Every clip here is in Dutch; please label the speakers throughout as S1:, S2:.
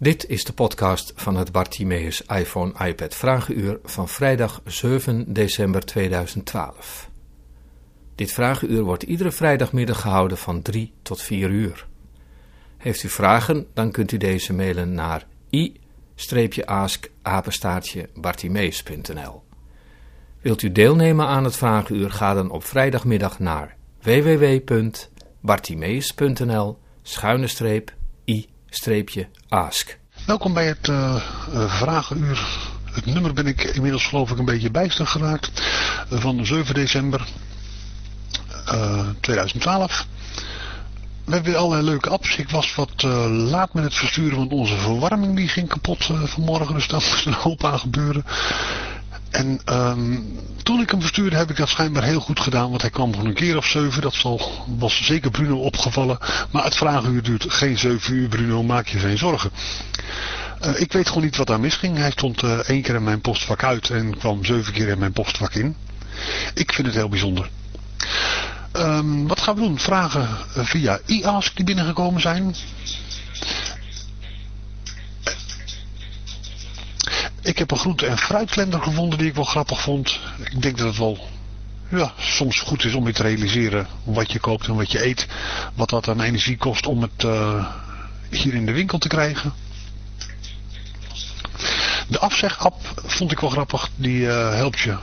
S1: Dit is de podcast van het Bartimeus iPhone iPad Vragenuur van vrijdag 7 december 2012. Dit vragenuur wordt iedere vrijdagmiddag gehouden van 3 tot 4 uur. Heeft u vragen, dan kunt u deze mailen naar i-ask-bartimeus.nl Wilt u deelnemen aan het vragenuur, ga dan op vrijdagmiddag naar www.bartimeus.nl schuine streep i-ask.
S2: Welkom bij het uh, vragenuur. Het nummer ben ik inmiddels geloof ik een beetje bijster geraakt. Van 7 december 2012. We hebben weer allerlei leuke apps. Ik was wat laat met het versturen, want onze verwarming die ging kapot vanmorgen. Dus daar moest een hoop aan gebeuren. En um, toen ik hem verstuurde heb ik dat schijnbaar heel goed gedaan. Want hij kwam voor een keer of zeven. Dat zal, was zeker Bruno opgevallen. Maar het vragenuur duurt geen zeven uur. Bruno, maak je geen zorgen. Uh, ik weet gewoon niet wat daar misging. Hij stond uh, één keer in mijn postvak uit en kwam zeven keer in mijn postvak in. Ik vind het heel bijzonder. Um, wat gaan we doen? Vragen via e-ask die binnengekomen zijn. Ik heb een groente- en fruitkalender gevonden die ik wel grappig vond. Ik denk dat het wel ja, soms goed is om je te realiseren wat je koopt en wat je eet. Wat dat aan energie kost om het uh, hier in de winkel te krijgen. De afzeg-app vond ik wel grappig. Die uh, helpt je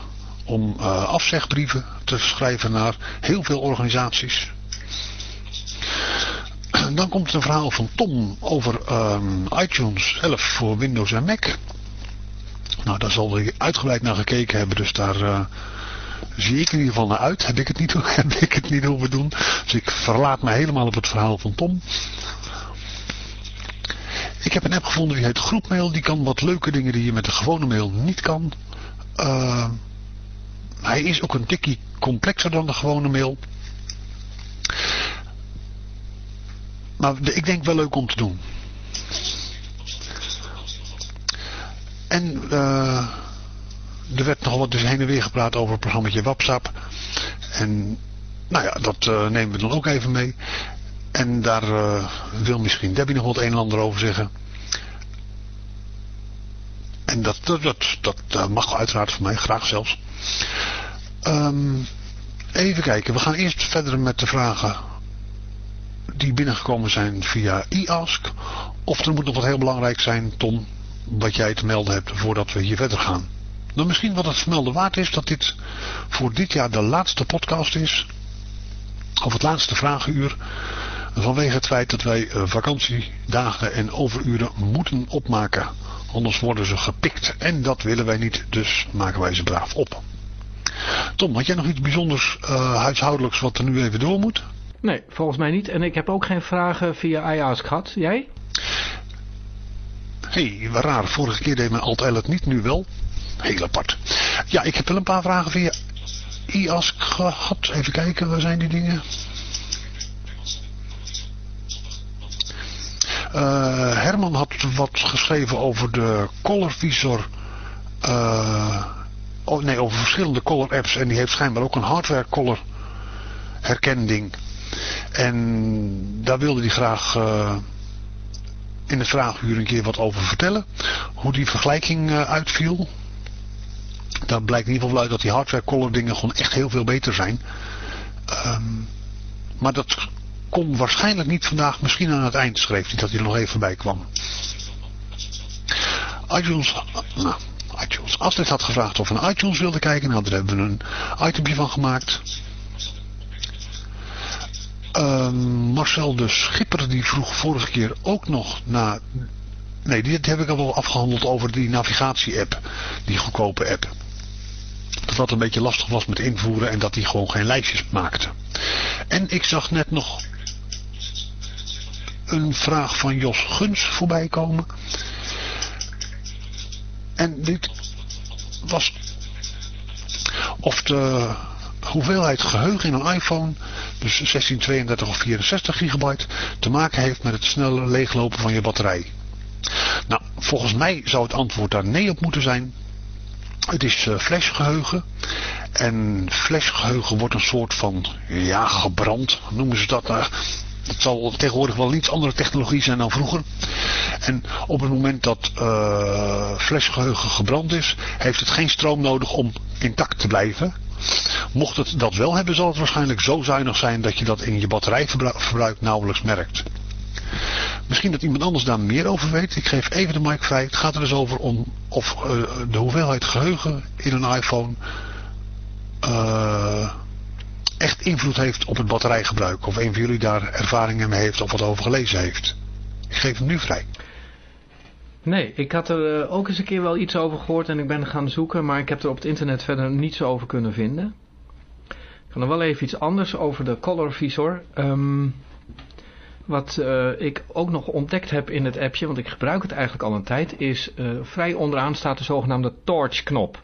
S2: om uh, afzegbrieven te schrijven naar heel veel organisaties. Dan komt een verhaal van Tom over um, iTunes 11 voor Windows en Mac. Nou, daar zal hij uitgebreid naar gekeken hebben, dus daar uh, zie ik in ieder geval naar uit. Heb ik het niet, heb ik het niet hoeven doen. Dus ik verlaat me helemaal op het verhaal van Tom. Ik heb een app gevonden die heet Groepmail. Die kan wat leuke dingen die je met de gewone mail niet kan. Uh, hij is ook een tikkie complexer dan de gewone mail. Maar ik denk wel leuk om te doen. En uh, er werd nogal wat dus heen en weer gepraat over het programma WhatsApp. En nou ja, dat uh, nemen we dan ook even mee. En daar uh, wil misschien Debbie nog wat een en ander over zeggen. En dat, dat, dat, mag uiteraard van mij, graag zelfs. Um, even kijken, we gaan eerst verder met de vragen die binnengekomen zijn via e-ask. Of er moet nog wat heel belangrijk zijn, Tom, wat jij te melden hebt voordat we hier verder gaan. Nou, misschien wat het vermelden waard is dat dit voor dit jaar de laatste podcast is. Of het laatste vragenuur. Vanwege het feit dat wij vakantiedagen en overuren moeten opmaken. Anders worden ze gepikt. En dat willen wij niet, dus maken wij ze braaf op. Tom, had jij nog iets bijzonders uh, huishoudelijks wat er nu even door moet?
S3: Nee, volgens mij niet. En ik heb ook geen vragen via iAsk gehad. Jij?
S2: Hé, hey, raar. Vorige keer deed mijn Alt-L het niet, nu wel. Heel apart. Ja, ik heb wel een paar vragen via iAsk gehad. Even kijken, waar zijn die dingen? Uh, Herman had wat geschreven over de colorvisor. Uh, oh, nee, over verschillende color apps. En die heeft schijnbaar ook een hardware color herkending. En daar wilde hij graag... Uh, in het vraaguur een keer wat over vertellen. Hoe die vergelijking uh, uitviel. Daar blijkt in ieder geval uit dat die hardware color dingen gewoon echt heel veel beter zijn. Um, maar dat kon waarschijnlijk niet vandaag. Misschien aan het eind schreef hij dat hij er nog even bij kwam. iTunes, nou, iTunes. Astrid had gevraagd of we iTunes wilde kijken. Nou, daar hebben we een itempje van gemaakt. Uh, Marcel de Schipper die vroeg vorige keer ook nog naar... Nee, dit heb ik al wel afgehandeld over die navigatie-app. Die goedkope app. Dat dat een beetje lastig was met invoeren en dat die gewoon geen lijstjes maakte. En ik zag net nog een vraag van Jos Guns voorbij komen. En dit was of de hoeveelheid geheugen in een iPhone, dus 16, 32 of 64 gigabyte, te maken heeft met het snelle leeglopen van je batterij. Nou, volgens mij zou het antwoord daar nee op moeten zijn. Het is uh, flashgeheugen. En flashgeheugen wordt een soort van, ja, gebrand, noemen ze dat. Uh, Het zal tegenwoordig wel iets andere technologie zijn dan vroeger. En op het moment dat uh, flesgeheugen gebrand is, heeft het geen stroom nodig om intact te blijven. Mocht het dat wel hebben, zal het waarschijnlijk zo zuinig zijn dat je dat in je batterijverbruik nauwelijks merkt. Misschien dat iemand anders daar meer over weet. Ik geef even de mic vrij. Het gaat er dus over om of uh, de hoeveelheid geheugen in een iPhone uh, echt invloed heeft op het batterijgebruik. Of een van jullie daar ervaringen mee heeft of wat over gelezen heeft. Ik geef hem nu vrij.
S3: Nee, ik had er uh, ook eens een keer wel iets over gehoord en ik ben gaan zoeken, maar ik heb er op het internet verder niets over kunnen vinden. Ik ga nog wel even iets anders over de Color Visor. Um, wat uh, ik ook nog ontdekt heb in het appje, want ik gebruik het eigenlijk al een tijd, is uh, vrij onderaan staat de zogenaamde torch knop.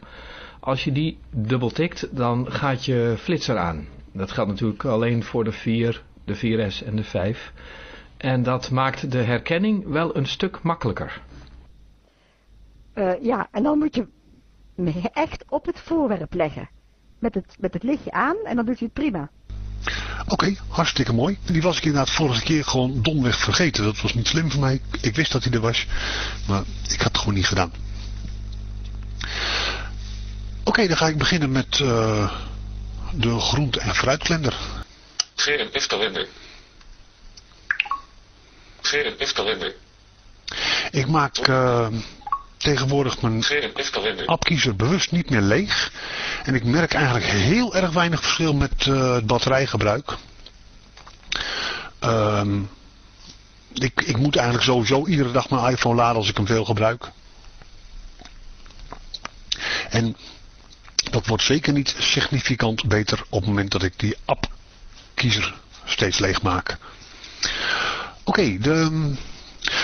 S3: Als je die dubbel tikt, dan gaat je flitser aan. Dat geldt natuurlijk alleen voor de 4, de 4S en de 5. En dat maakt de herkenning wel een stuk makkelijker.
S4: Uh, ja, en dan moet je hem echt op het voorwerp leggen. Met het, met het lichtje aan en dan doet hij het prima.
S2: Oké, okay, hartstikke mooi. Die was ik inderdaad vorige keer gewoon domweg vergeten. Dat was niet slim voor mij. Ik wist dat hij er was, maar ik had het gewoon niet gedaan. Oké, okay, dan ga ik beginnen met uh, de groente- en fruitkalender.
S5: GNF-kalender. GNF-kalender.
S2: Ik maak uh, tegenwoordig mijn appkiezer bewust niet meer leeg. En ik merk eigenlijk heel erg weinig verschil met uh, het batterijgebruik. Um, ik, ik moet eigenlijk sowieso iedere dag mijn iPhone laden als ik hem veel gebruik. En dat wordt zeker niet significant beter op het moment dat ik die appkiezer steeds leeg maak. Oké, okay,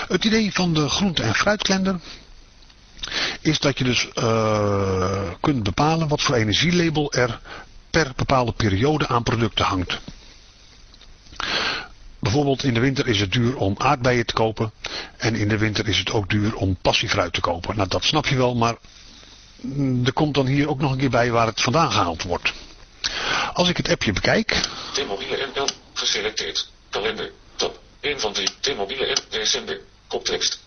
S2: het idee van de groente- en fruitkalender is dat je dus uh, kunt bepalen wat voor energielabel er per bepaalde periode aan producten hangt. Bijvoorbeeld in de winter is het duur om aardbeien te kopen en in de winter is het ook duur om passiefruit te kopen. Nou dat snap je wel, maar er komt dan hier ook nog een keer bij waar het vandaan gehaald wordt. Als ik het appje bekijk...
S5: T-mobiele NL, geselecteerd, kalender, tab, 1 van 3, T-mobiele app, december, koptekst,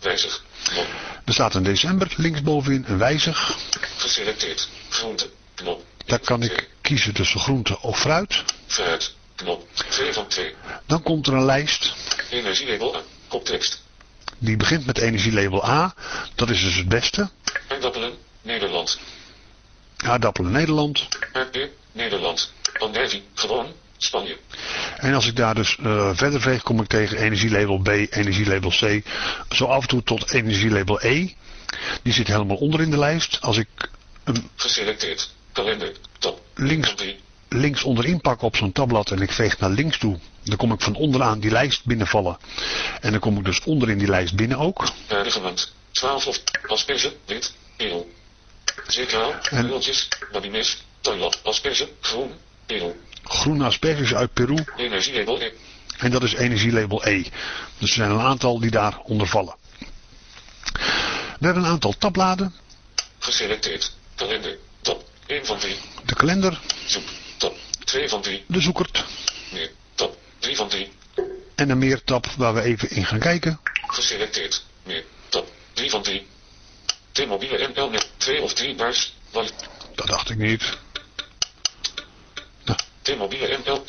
S5: wijzig, knop.
S2: Er staat een december, linksbovenin een wijzig.
S5: Geselecteerd, groente, knop.
S2: Daar kan ik kiezen tussen groente of fruit.
S5: Fruit, knop, 2 van 2.
S2: Dan komt er een lijst.
S5: Energielabel A, koptekst.
S2: Die begint met energielabel A. Dat is dus het beste.
S5: Aardappelen, Nederland.
S2: Aardappelen, Nederland.
S5: Aardbeer, Nederland. Andijvie, gewoon, Spanje.
S2: En als ik daar dus uh, verder veeg, kom ik tegen energielabel B, energielabel C. Zo af en toe tot energielabel E. Die zit helemaal onder in de lijst. Als ik hem
S5: Geselecteerd, kalender, tab.
S2: links, links onderin pak op zo'n tabblad en ik veeg naar links toe. Dan kom ik van onderaan die lijst binnenvallen. En dan kom ik dus onder in die lijst binnen ook.
S5: Aardigement, 12 of asperge, wit, edel. Zeekraal, krulletjes, babimes, toilet, asperge, groen, edel.
S2: Groene asperges uit Peru.
S5: Energielabel E.
S2: En dat is energielabel E. Dus er zijn een aantal die daaronder vallen. We hebben een aantal tabbladen.
S5: Geselecteerd. Kalender. Tab. 1 van 3.
S2: De kalender.
S5: Zoek. Tab. 2 van 3.
S2: De zoekert.
S5: Meer. Tab. 3 van 3.
S2: En een meer tab waar we even in gaan kijken.
S5: Geselecteerd. Meer. Tab. 3 van 3. T-mobiele NL met 2 of 3 bars.
S2: Dat dacht ik niet.
S5: T-mobiele NL.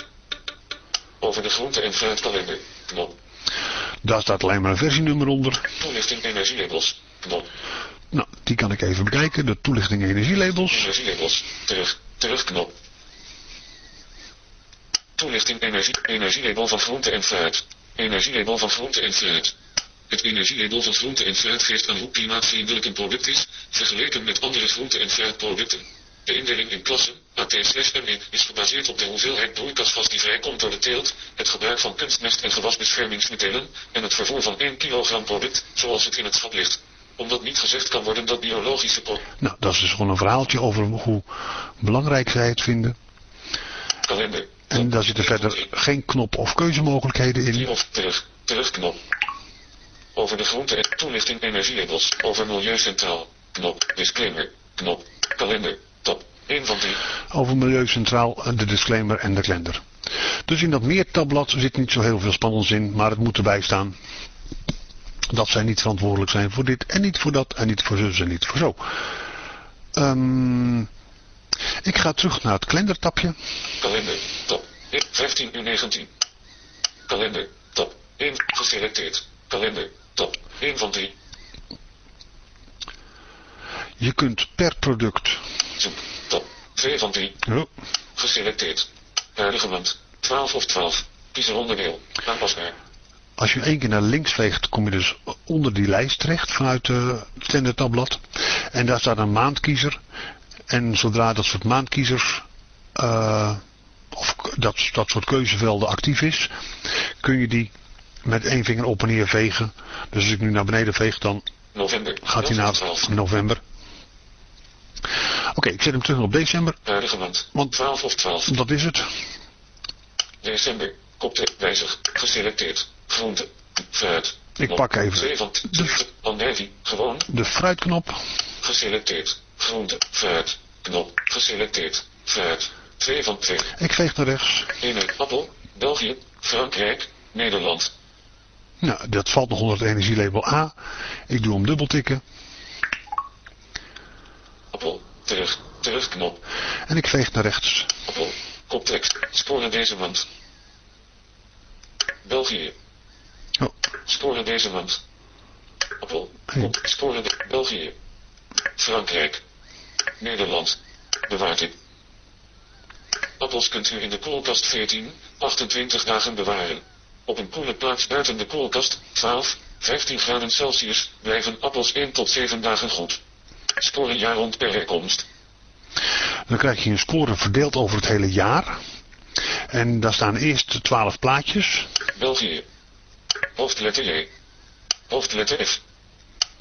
S5: Over de groente- en fruitkalender. Knop.
S2: Daar staat alleen maar een versienummer onder.
S5: Toelichting energielabels. Knop.
S2: Nou, die kan ik even bekijken. De toelichting energielabels.
S5: Energielabels. Terug. Terugknop. Toelichting energie. Energielabel van groente en fruit. Energielabel van groente en fruit. Het energielabel van groente en fruit geeft aan hoe klimaatvriendelijk een product is, vergeleken met andere groente- en fruitproducten. De indeling in klassen, AT-ME, is gebaseerd op de hoeveelheid broeikasgas die vrijkomt door de teelt, het gebruik van kunstmest en gewasbeschermingsmiddelen, en het vervoer van 1 kilogram product, zoals het in het schap ligt. Omdat niet gezegd kan worden dat biologische.
S2: Nou, dat is dus gewoon een verhaaltje over hoe belangrijk zij het vinden.
S5: Kalender.
S2: En daar zitten verder geen knop- of keuzemogelijkheden in.
S5: Of terug, terugknop. Over de groente en toelichting energielabels. Over milieucentraal. Knop. Disclaimer. Knop. Kalender. Top. 1 van 3.
S2: Over Milieucentraal, de disclaimer en de kalender. Dus in dat meertabblad zit niet zo heel veel spannends in, maar het moet erbij staan dat zij niet verantwoordelijk zijn voor dit en niet voor dat en niet voor zus en niet voor zo. Um, ik ga terug naar het kalendertapje.
S5: Kalender, top, 15 uur 19. Kalender, top, 1, geselecteerd. Kalender, top, 1 van 3.
S2: Je kunt per product.
S5: Zoek, 2 van 3.
S2: Oh.
S5: Geselecteerd. Huidige maand, 12 of 12. Kies een onderdeel, aanpasbaar.
S2: Als je één keer naar links veegt, kom je dus onder die lijst terecht vanuit het standaard tabblad. En daar staat een maandkiezer. En zodra dat soort maandkiezers, uh, of dat, dat soort keuzevelden actief is, kun je die met één vinger op en neer vegen. Dus als ik nu naar beneden veeg, dan
S5: november.
S2: gaat hij naar november. Oké, okay, ik zet hem terug op december.
S5: Huidige maand. Want 12 of 12.
S2: Dat is het.
S5: December. Kopte. Wijzig. Geselecteerd. Groente. Fruit.
S2: Ik pak even
S5: de, gewoon.
S2: de fruitknop.
S5: Geselecteerd. Groente. Fruit. Knop. Geselecteerd. Fruit. 2 van 2.
S2: Ik veeg naar rechts.
S5: 1 appel. België. Frankrijk. Nederland.
S2: Nou, dat valt nog onder het energielabel A. Ik doe hem dubbeltikken.
S5: Terug. Terugknop.
S2: En ik veeg naar rechts.
S5: Appel. Koptekst. Sporen deze maand. België.
S2: Oh.
S5: Sporen deze maand. Appel. Kop. Sporen de België. Frankrijk. Nederland. Bewaard Appels kunt u in de koelkast 14, 28 dagen bewaren. Op een koele plaats buiten de koelkast, 12, 15 graden Celsius, blijven appels 1 tot 7 dagen goed. Sporen jaar rond per herkomst.
S2: Dan krijg je een score verdeeld over het hele jaar. En daar staan eerst 12 plaatjes.
S5: België. Hoofdletter J. Hoofdletter F.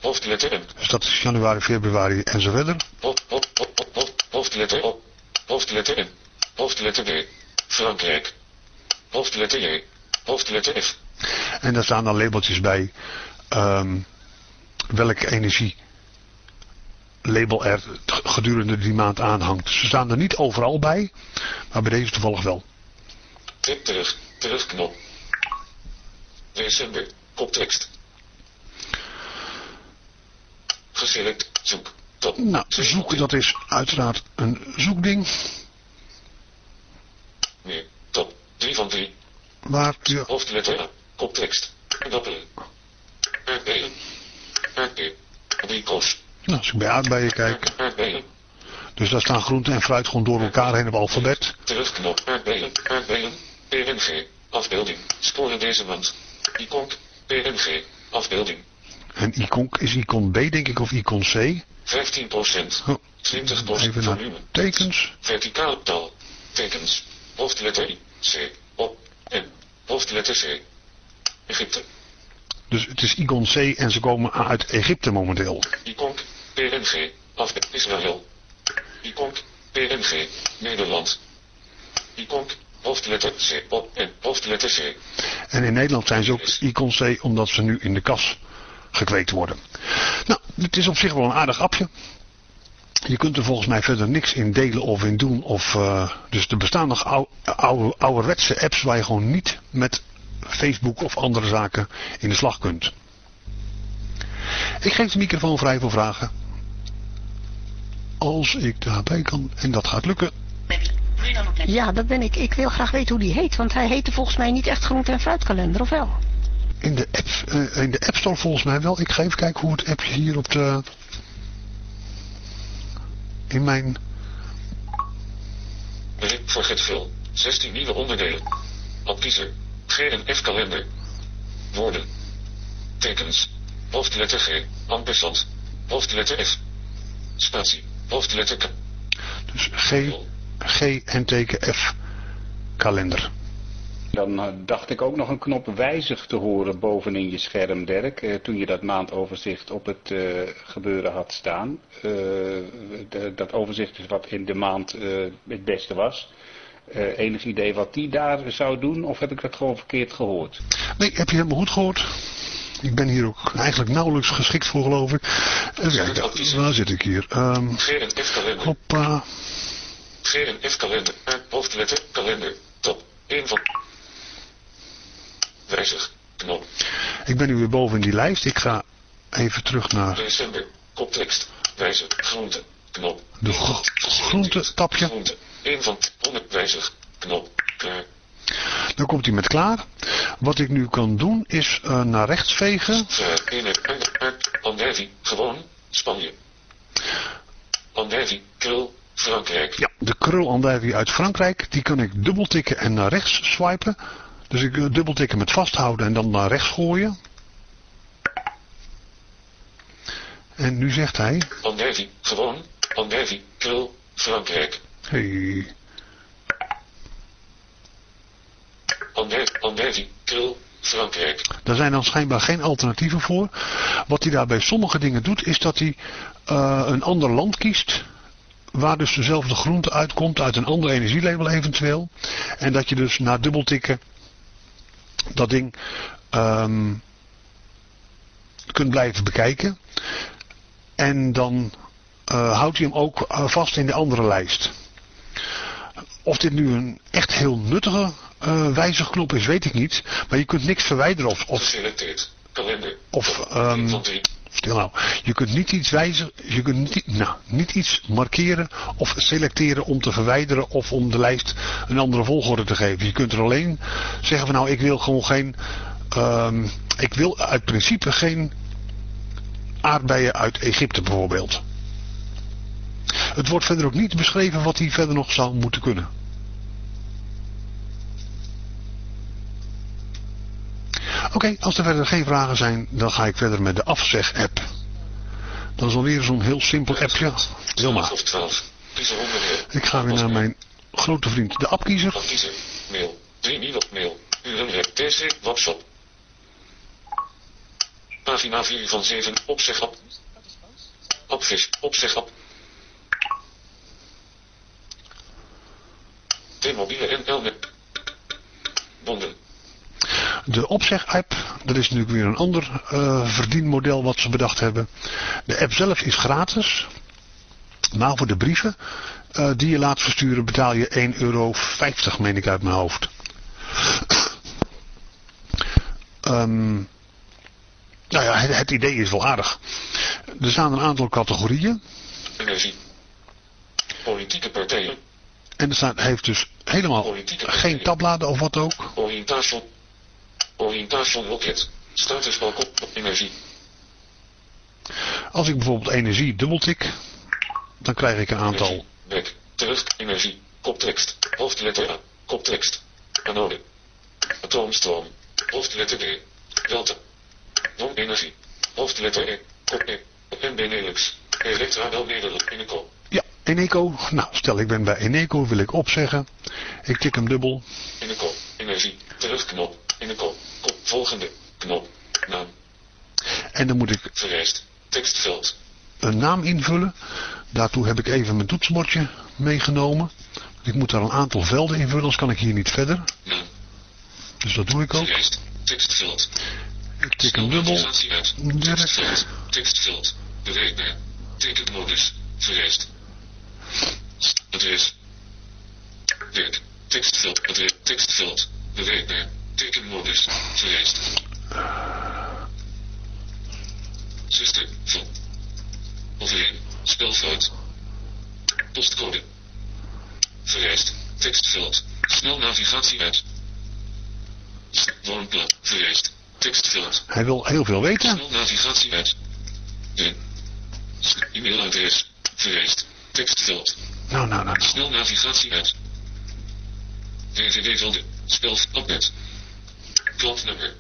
S5: Hoofdletter M.
S2: Dus dat is januari, februari en zo verder.
S5: hoofdletter O. Hoofdletter M. Hoofdletter D. Frankrijk. Hoofdletter J. Hoofdletter F.
S2: En daar staan dan labeltjes bij um, welke energie label er gedurende die maand aanhangt. Ze staan er niet overal bij, maar bij deze toevallig wel.
S5: Tik terug, terugknop. December, koptekst. Geselect, zoek. Top.
S2: Nou, zoeken dat is uiteraard een zoekding.
S5: Nee, top. 3 van 3.
S2: Waar je...
S5: Hoofdletter koptekst. Aardbeien. Aardbei. Abrikoos.
S2: Nou, als ik bij aardbeien kijk. Dus daar staan groente en fruit gewoon door elkaar heen op alfabet.
S5: Terugknop. Aardbeien. Aardbeien. PNG. Afbeelding. Sporen deze maand. Iconk. PNG. Afbeelding.
S2: En iconk is icon B denk ik of icon C?
S5: 15 procent. Oh, 20 procent volume.
S2: tekens.
S5: Verticaal tal. Tekens. Hoofdletter I. C. O. N. Hoofdletter C. Egypte.
S2: Dus het is icon C en ze komen uit Egypte momenteel.
S5: Iconk. PNG. Afbeelding. Israël. Iconk. PNG. Nederland. Iconk. Hoofdletter C op en hoofdletter C.
S2: En in Nederland zijn ze ook icon C omdat ze nu in de kas gekweekt worden. Nou, het is op zich wel een aardig appje. Je kunt er volgens mij verder niks in delen of in doen. Of, uh, dus er bestaan nog oude, oude, ouderwetse apps waar je gewoon niet met Facebook of andere zaken in de slag kunt. Ik geef de microfoon vrij voor vragen. Als ik daarbij kan en dat gaat lukken.
S4: Ja, dat ben ik. Ik wil graag weten hoe die heet, want hij heette volgens mij niet echt groente- en fruitkalender, of wel?
S2: In de, app, uh, in de App Store volgens mij wel. Ik ga even kijken hoe het appje hier op de... In mijn...
S5: Begrip voor veel. 16 nieuwe onderdelen. Adkiezer. G en F kalender. Woorden. Tekens. Hoofdletter G. Ampersand. Hoofdletter F. Spatie. Hoofdletter K.
S2: Dus G... G en teken F kalender.
S6: Dan dacht ik ook nog een knop wijzig te horen bovenin je scherm, Dirk. Eh, toen je dat maandoverzicht op het uh, gebeuren had staan. Uh, de, dat overzicht is wat in de maand het beste was. Enig idee wat die daar zou doen? Of heb ik dat gewoon verkeerd gehoord?
S2: Nee, heb je helemaal goed gehoord. Ik ben hier ook eigenlijk nauwelijks geschikt voor, geloof ik. Even kijken, waar zit ik hier? Um,
S5: Hoppa. G en F kalender. Hoofdletter kalender. Top. 1 van. Wijzig. Knop.
S2: Ik ben nu weer boven in die lijst. Ik ga even terug naar
S5: December. Koptekst. Wijzig. Groente. Knop.
S2: de gro- groente tapje.
S5: 1 van 100. Wijzig. Knop. Klaar.
S2: Dan komt hij met klaar. Wat ik nu kan doen is eh, naar rechts vegen.
S5: Ver. 1 Andijvie. Gewoon. Spanje. Andijvie. Krul. Frankrijk.
S2: Ja, de krul andijvie uit Frankrijk. Die kan ik dubbeltikken en naar rechts swipen. Dus ik eh, dubbeltikken met vasthouden en dan naar rechts gooien. En nu zegt hij...
S5: Andijvie. Gewoon. Andijvie. Krul. Frankrijk.
S2: Hey.
S5: Krul. Frankrijk.
S2: daar zijn dan schijnbaar geen alternatieven voor. Wat hij daar bij sommige dingen doet is dat hij eh, een ander land kiest. Waar dus dezelfde groente uitkomt uit een ander energielabel eventueel. En dat je dus na dubbeltikken dat ding ehm, kunt blijven bekijken. En dan eh, houdt hij hem ook eh, vast in de andere lijst. Of dit nu een echt heel nuttige eh, wijzigknop is, weet ik niet. Maar je kunt niks verwijderen of, of,
S5: Geselecteerd. Kalender.
S2: of
S5: 1 van 3.
S2: stil nou, je kunt niet iets wijzigen, je kunt niet, nou, niet iets markeren of selecteren om te verwijderen of om de lijst een andere volgorde te geven. Je kunt er alleen zeggen van nou, ik wil gewoon geen, ehm, ik wil uit principe geen aardbeien uit Egypte bijvoorbeeld. Het wordt verder ook niet beschreven wat hij verder nog zou moeten kunnen. Oké, als er verder geen vragen zijn, dan ga ik verder met de afzeg-app. Dat is alweer zo'n heel simpel appje. Stil maar.
S5: of 12. Kiezer onderdeel.
S2: Ik ga weer naar mijn grote vriend de appkiezer.
S5: Kiezer. Mail. 3 nieuwe mail. Webshop. Pagina 4 van 7. Opzegap. Opvis. T-mobiele NL met bonden.
S2: De opzeg-app, dat is natuurlijk weer een ander eh, verdienmodel wat ze bedacht hebben. De app zelf is gratis. Maar voor de brieven eh, die je laat versturen betaal je 1,50 euro, meen ik uit mijn hoofd. Ehm, nou ja, het, het idee is wel aardig. Er staan een aantal categorieën.
S5: Energie. Politieke partijen.
S2: En er staat, heeft dus helemaal geen tabbladen of wat ook.
S5: Oriëntation. Oriëntation loket. Status balkon. Energie.
S2: Als ik bijvoorbeeld energie dubbeltik, dan krijg ik een aantal.
S5: Back. Terug. Energie. Koptekst. Hoofdletter A. Koptekst. Anode. Atoomstroom. Hoofdletter D. Delta. Non-energie. Hoofdletter E. Kop E. En Benelux. Elektra Bel Nederland. Eneco.
S2: Eneco. Nou, stel ik ben bij Eneco, wil ik opzeggen. Ik tik hem dubbel.
S5: Eneco. Energie. Terugknop. Eneco. Kop. Volgende. Knop. Naam.
S2: En dan moet ik
S5: Vereist. Tekstveld.
S2: een naam invullen. Daartoe heb ik even mijn toetsenbordje meegenomen. Ik moet daar een aantal velden invullen, anders kan ik hier niet verder.
S5: Naam.
S2: Dus dat doe ik ook.
S5: Vereist. Tekstveld.
S2: Ik tik hem dubbel.
S5: Tekstveld. Tekstveld. Bereikbaar. Tekenmodus. Vereist. Adres. Werk. Tekstveld. Adres. Tekstveld. Bereikbaar. Tekenmodus. Vereist. Zuster. Van. Overeen. Spelfout. Postcode. Vereist. Tekstveld. Snel navigatie uit. Woonplaats. Vereist. Tekstveld.
S2: Hij wil heel veel weten.
S5: Snel navigatie uit. E-mailadres. Vereist. Tekstveld.
S2: Nou, nou, nou. nou.
S5: Snel navigatie uit. www-velden. Spel. Opnet. Klantnummer.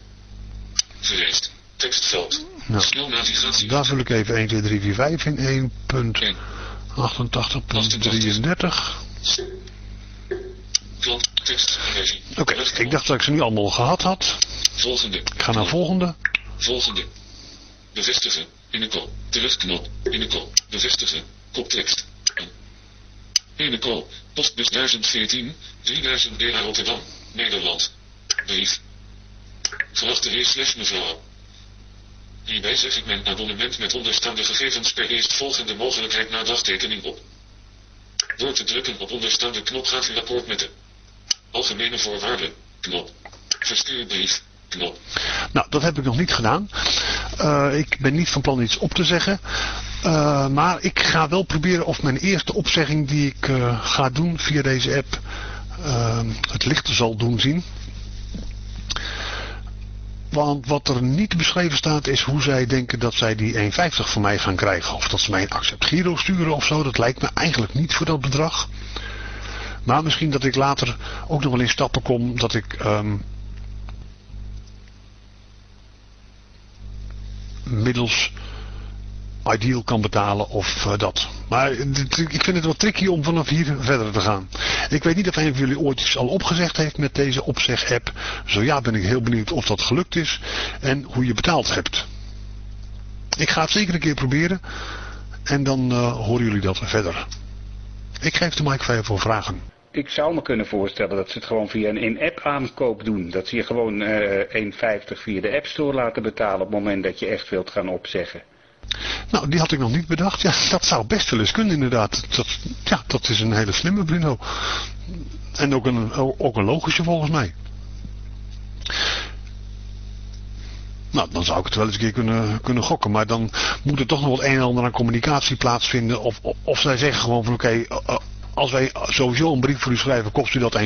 S5: Vereist. Tekstveld.
S2: Nou,
S5: Snel navigatie
S2: Daar vul ik even 1, 2, 3, 4, 5 in 1.88.33.
S5: 1. Klant. Tekst. Energie.
S2: Oké, ik dacht dat ik ze nu allemaal gehad had.
S5: Volgende.
S2: Ik ga naar volgende.
S5: Volgende. Bevestigen. Inekol. Terugknop. Inekol. Bevestigen. Koptekst. Inekol. Postbus 1014. 3000 DH Rotterdam. Nederland. Brief. Geachte heer slash mevrouw. Hierbij zeg ik mijn abonnement met onderstaande gegevens per eerstvolgende mogelijkheid na dagtekening op. Door te drukken op onderstaande knop gaat u akkoord met de Algemene voorwaarden. Knop. Verstuurbrief.
S2: Nou, dat heb ik nog niet gedaan. Uh, ik ben niet van plan iets op te zeggen. Uh, maar ik ga wel proberen of mijn eerste opzegging die ik uh, ga doen via deze app het licht zal doen zien. Want wat er niet beschreven staat is hoe zij denken dat zij die 1,50 van mij gaan krijgen. Of dat ze mij een accept giro sturen of zo. Dat lijkt me eigenlijk niet voor dat bedrag. Maar misschien dat ik later ook nog wel in stappen kom dat ik... Um, middels ideal kan betalen of uh, dat. Maar ik vind het wel tricky om vanaf hier verder te gaan. Ik weet niet of een van jullie ooit iets al opgezegd heeft met deze opzeg-app. Zo ja, ben ik heel benieuwd of dat gelukt is en hoe je betaald hebt. Ik ga het zeker een keer proberen en dan uh, horen jullie dat verder. Ik geef de mic voor vragen.
S6: Ik zou me kunnen voorstellen dat ze het gewoon via een in-app aankoop doen. Dat ze je gewoon uh, 1,50 via de App Store laten betalen op het moment dat je echt wilt gaan opzeggen.
S2: Nou, die had ik nog niet bedacht. Ja, dat zou best wel eens kunnen inderdaad. Dat, ja, dat is een hele slimme Bruno. En ook een, ook een logische volgens mij. Nou, dan zou ik het wel eens een keer kunnen, kunnen gokken. Maar dan moet er toch nog wat een en ander aan communicatie plaatsvinden. Of, of, zij zeggen gewoon van oké, eh, eh, als wij sowieso een brief voor u schrijven, kost u dat 1,50.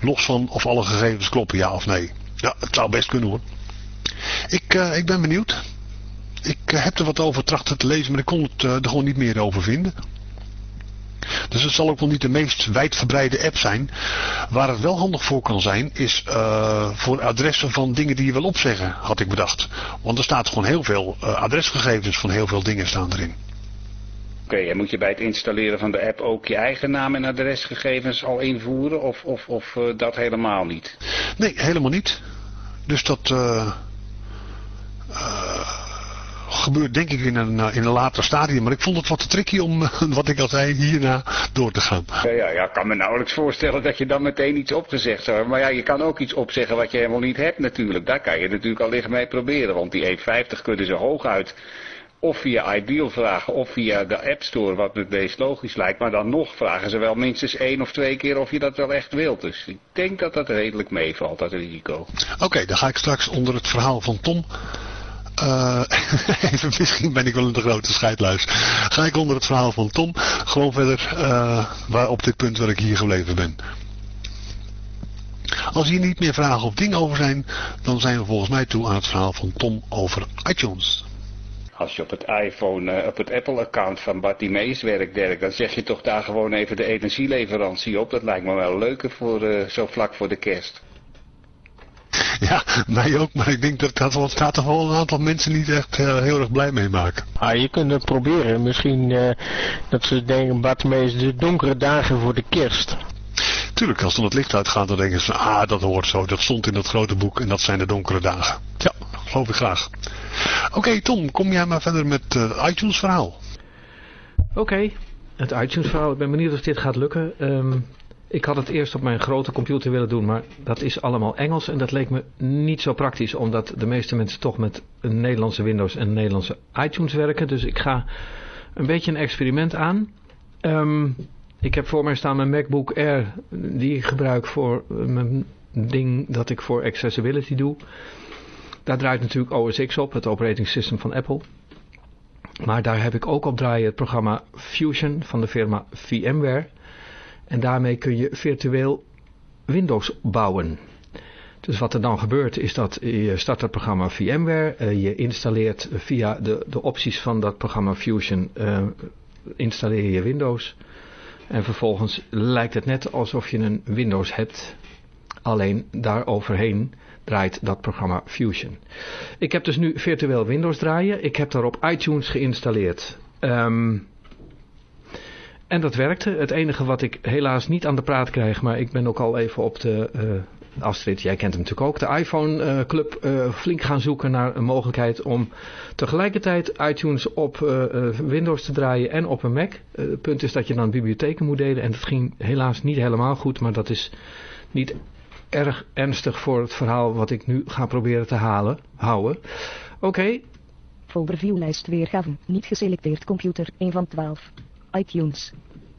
S2: Los van of alle gegevens kloppen, ja of nee. Ja, het zou best kunnen hoor. Ik, uh, ik ben benieuwd. Ik eh, heb er wat over trachten te lezen, maar ik kon het uh, er gewoon niet meer over vinden. Dus het zal ook wel niet de meest wijdverbreide app zijn. Waar het wel handig voor kan zijn, is voor adressen van dingen die je wil opzeggen, had ik bedacht. Want er staat gewoon heel veel adresgegevens van heel veel dingen staan erin.
S6: Oké, okay, en moet je bij het installeren van de app ook je eigen naam en adresgegevens al invoeren of, of, of uh, dat helemaal niet?
S2: Nee, helemaal niet. Dus dat gebeurt denk ik in een, eh, in een later stadium. Maar ik vond het wat te tricky om, wat ik al zei, hierna door te gaan.
S6: Ja, ja, ja, ik kan me nauwelijks voorstellen dat je dan meteen iets opgezegd zou hebben. Maar ja, je kan ook iets opzeggen wat je helemaal niet hebt natuurlijk. Daar kan je natuurlijk al licht mee proberen. Want die 1,50 kunnen ze hooguit of via Ideal vragen of via de App Store, wat het meest logisch lijkt. Maar dan nog vragen ze wel minstens één of twee keer of je dat wel echt wilt. Dus ik denk dat dat redelijk meevalt, dat risico.
S2: Oké, dan ga ik straks onder het verhaal van Tom uh, even, misschien ben ik wel een te grote scheidluis. Ga ik onder het verhaal van Tom gewoon verder uh, waar, op dit punt waar ik hier gebleven ben. Als hier niet meer vragen of dingen over zijn, dan zijn we volgens mij toe aan het verhaal van Tom over iTunes.
S6: Als je op het iPhone, uh, op het Apple-account van Barty Mees werkt, Dirk, dan zeg je toch daar gewoon even de energieleverantie op. Dat lijkt me wel leuker voor uh, zo vlak voor de kerst.
S2: Ja, mij ook, maar ik denk dat dat wel, toch wel een aantal mensen niet echt uh, heel erg blij mee maken.
S7: Ah, je kunt het proberen. Misschien uh, dat ze denken, Bartmees, de donkere dagen voor de kerst.
S2: Tuurlijk, als dan het licht uitgaat, dan denken ze, ah, dat hoort zo. Dat stond in dat grote boek en dat zijn de donkere dagen. Ja, geloof ik graag. Oké, Tom, kom jij maar verder met het uh, iTunes verhaal.
S3: Oké, het iTunes verhaal. Ik ben benieuwd of dit gaat lukken. Um, ik had het eerst op mijn grote computer willen doen, maar dat is allemaal Engels en dat leek me niet zo praktisch, omdat de meeste mensen toch met een Nederlandse Windows en Nederlandse iTunes werken. Dus ik ga een beetje een experiment aan. Um, ik heb voor mij staan mijn MacBook Air, die ik gebruik voor mijn ding dat ik voor accessibility doe. Daar draait natuurlijk OS X op, het operating system van Apple. Maar daar heb ik ook op draaien het programma Fusion van de firma VMware. En daarmee kun je virtueel Windows bouwen. Dus wat er dan gebeurt is dat je start het programma VMware. Uh, je installeert via de, de opties van dat programma Fusion uh, installeer je Windows. En vervolgens lijkt het net alsof je een Windows hebt. Alleen daaroverheen draait dat programma Fusion. Ik heb dus nu virtueel Windows draaien. Ik heb daarop iTunes geïnstalleerd. Um, en dat werkte. Het enige wat ik helaas niet aan de praat krijg, maar ik ben ook al even op de... Uh, Astrid, jij kent hem natuurlijk ook, de iPhone uh, Club uh, flink gaan zoeken naar een mogelijkheid om tegelijkertijd iTunes op Windows te draaien en op een Mac. het punt is dat je dan bibliotheken moet delen en dat ging helaas niet helemaal goed, maar dat is niet erg ernstig voor het verhaal wat ik nu ga proberen te halen, houden. Oké. Okay.
S4: Folder viewlijst weergave, niet geselecteerd computer, 1 van 12 iTunes.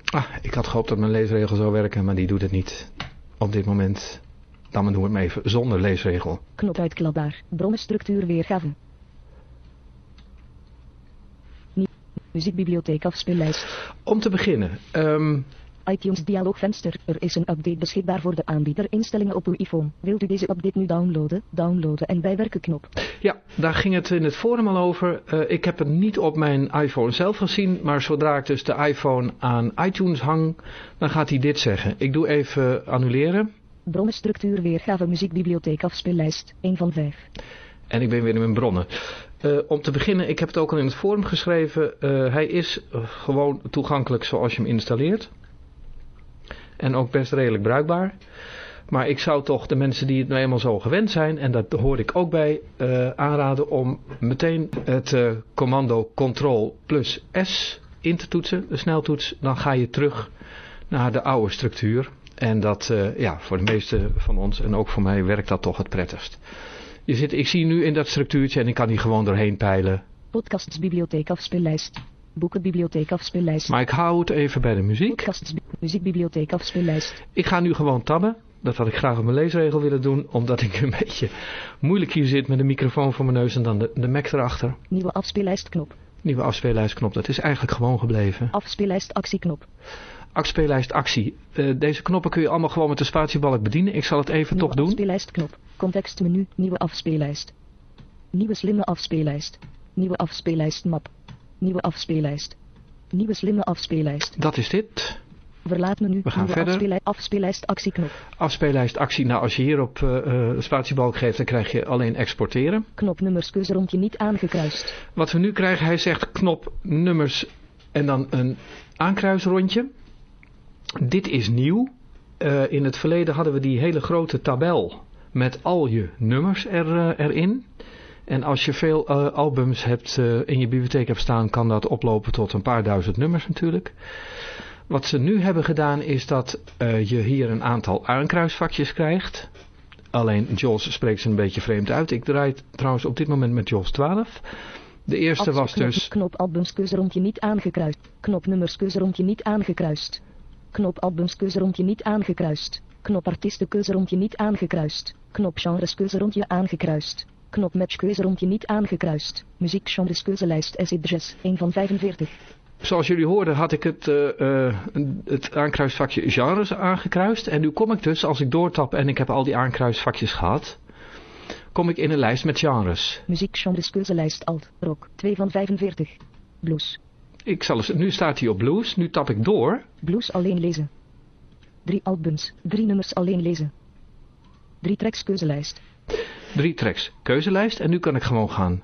S3: Ah, ik had gehoopt dat mijn leesregel zou werken, maar die doet het niet. op dit moment. Dan doen we hem even zonder leesregel.
S8: Knop uitklapbaar. Bronnenstructuur weergave. Nie- Muziekbibliotheek afspeellijst.
S3: Om te beginnen, ehm,
S8: iTunes dialoogvenster. Er is een update beschikbaar voor de aanbieder instellingen op uw iPhone. Wilt u deze update nu downloaden? Downloaden en bijwerken knop.
S3: ja, daar ging het in het forum al over. Eh, ik heb het niet op mijn iPhone zelf gezien, maar zodra ik dus de iPhone aan iTunes hang, dan gaat hij dit zeggen. Ik doe even annuleren
S8: Bronnenstructuur weergave muziekbibliotheek afspeellijst. 1 van 5.
S3: en ik ben weer in mijn bronnen. Eh, om te beginnen, ik heb het ook al in het forum geschreven. eh, hij is gewoon toegankelijk zoals je hem installeert. En ook best redelijk bruikbaar. Maar ik zou toch de mensen die het nou eenmaal zo gewend zijn, en dat hoor ik ook bij, eh, aanraden om meteen het eh, commando Ctrl plus S in te toetsen, de sneltoets. Dan ga je terug naar de oude structuur. En dat, eh, ja, voor de meeste van ons en ook voor mij werkt dat toch het prettigst. Je zit, ik zie nu in dat structuurtje en ik kan hier gewoon doorheen peilen.
S8: Podcasts bibliotheek afspeellijst. Boekenbibliotheek afspeellijst.
S3: Maar ik hou het even bij de muziek.
S8: Muziekbibliotheek afspeellijst.
S3: Ik ga nu gewoon tabben. Dat had ik graag op mijn leesregel willen doen. Omdat ik een beetje moeilijk hier zit met een microfoon voor mijn neus en dan de, de Mac erachter.
S8: Nieuwe afspeellijst knop.
S3: Nieuwe afspeellijstknop. Dat is eigenlijk gewoon gebleven.
S8: Afspeellijst actieknop.
S3: Afspeellijst actie. Eh, deze knoppen kun je allemaal gewoon met de spatiebalk bedienen. Ik zal het even
S8: Nieuwe
S3: toch doen.
S8: afspeellijst knop. Contextmenu. Nieuwe afspeellijst. Nieuwe slimme afspeellijst. Nieuwe afspeellijst map. Nieuwe afspeellijst. Nieuwe slimme afspeellijst.
S3: Dat is dit.
S8: Verlaat menu.
S3: We gaan
S8: Nieuwe
S3: verder.
S8: Afspeellijst, afspeellijst actieknop.
S3: Afspeellijst actie. Nou, als je hier op eh, eh, de spatiebalk geeft, dan krijg je alleen exporteren.
S8: Knop nummers keuzerondje niet aangekruist.
S3: Wat we nu krijgen, hij zegt knop nummers en dan een aankruisrondje. Dit is nieuw. Eh, in het verleden hadden we die hele grote tabel met al je nummers er, eh, erin. En als je veel eh, albums hebt, eh, in je bibliotheek hebt staan, kan dat oplopen tot een paar duizend nummers natuurlijk. Wat ze nu hebben gedaan is dat eh, je hier een aantal aankruisvakjes krijgt. Alleen Jaws spreekt ze een beetje vreemd uit. Ik draai trouwens op dit moment met Jaws 12. De eerste was
S8: Actieknop-
S3: dus...
S8: Knop albums keuzerondje niet aangekruist. Knop nummers keuzerondje niet aangekruist. Knop albums keuzerondje niet aangekruist. Knop artiesten keuzerondje niet aangekruist. Knop genres keuzerondje aangekruist. Knop match keuzerondje niet aangekruist. Muziekgenres keuzelijst acid jazz 1 van 45.
S3: Zoals jullie hoorden had ik het, eh, eh, het aankruisvakje genres aangekruist. En nu kom ik dus, als ik doortap en ik heb al die aankruisvakjes gehad... kom ik in een lijst met genres.
S8: Muziekgenres keuzelijst alt rock 2 van 45. Blues.
S3: Ik zal eens, nu staat hij op blues, nu tap ik door.
S8: Blues alleen lezen. Drie albums, drie nummers alleen lezen. Drie tracks keuzelijst.
S3: Drie tracks, keuzelijst en nu kan ik gewoon gaan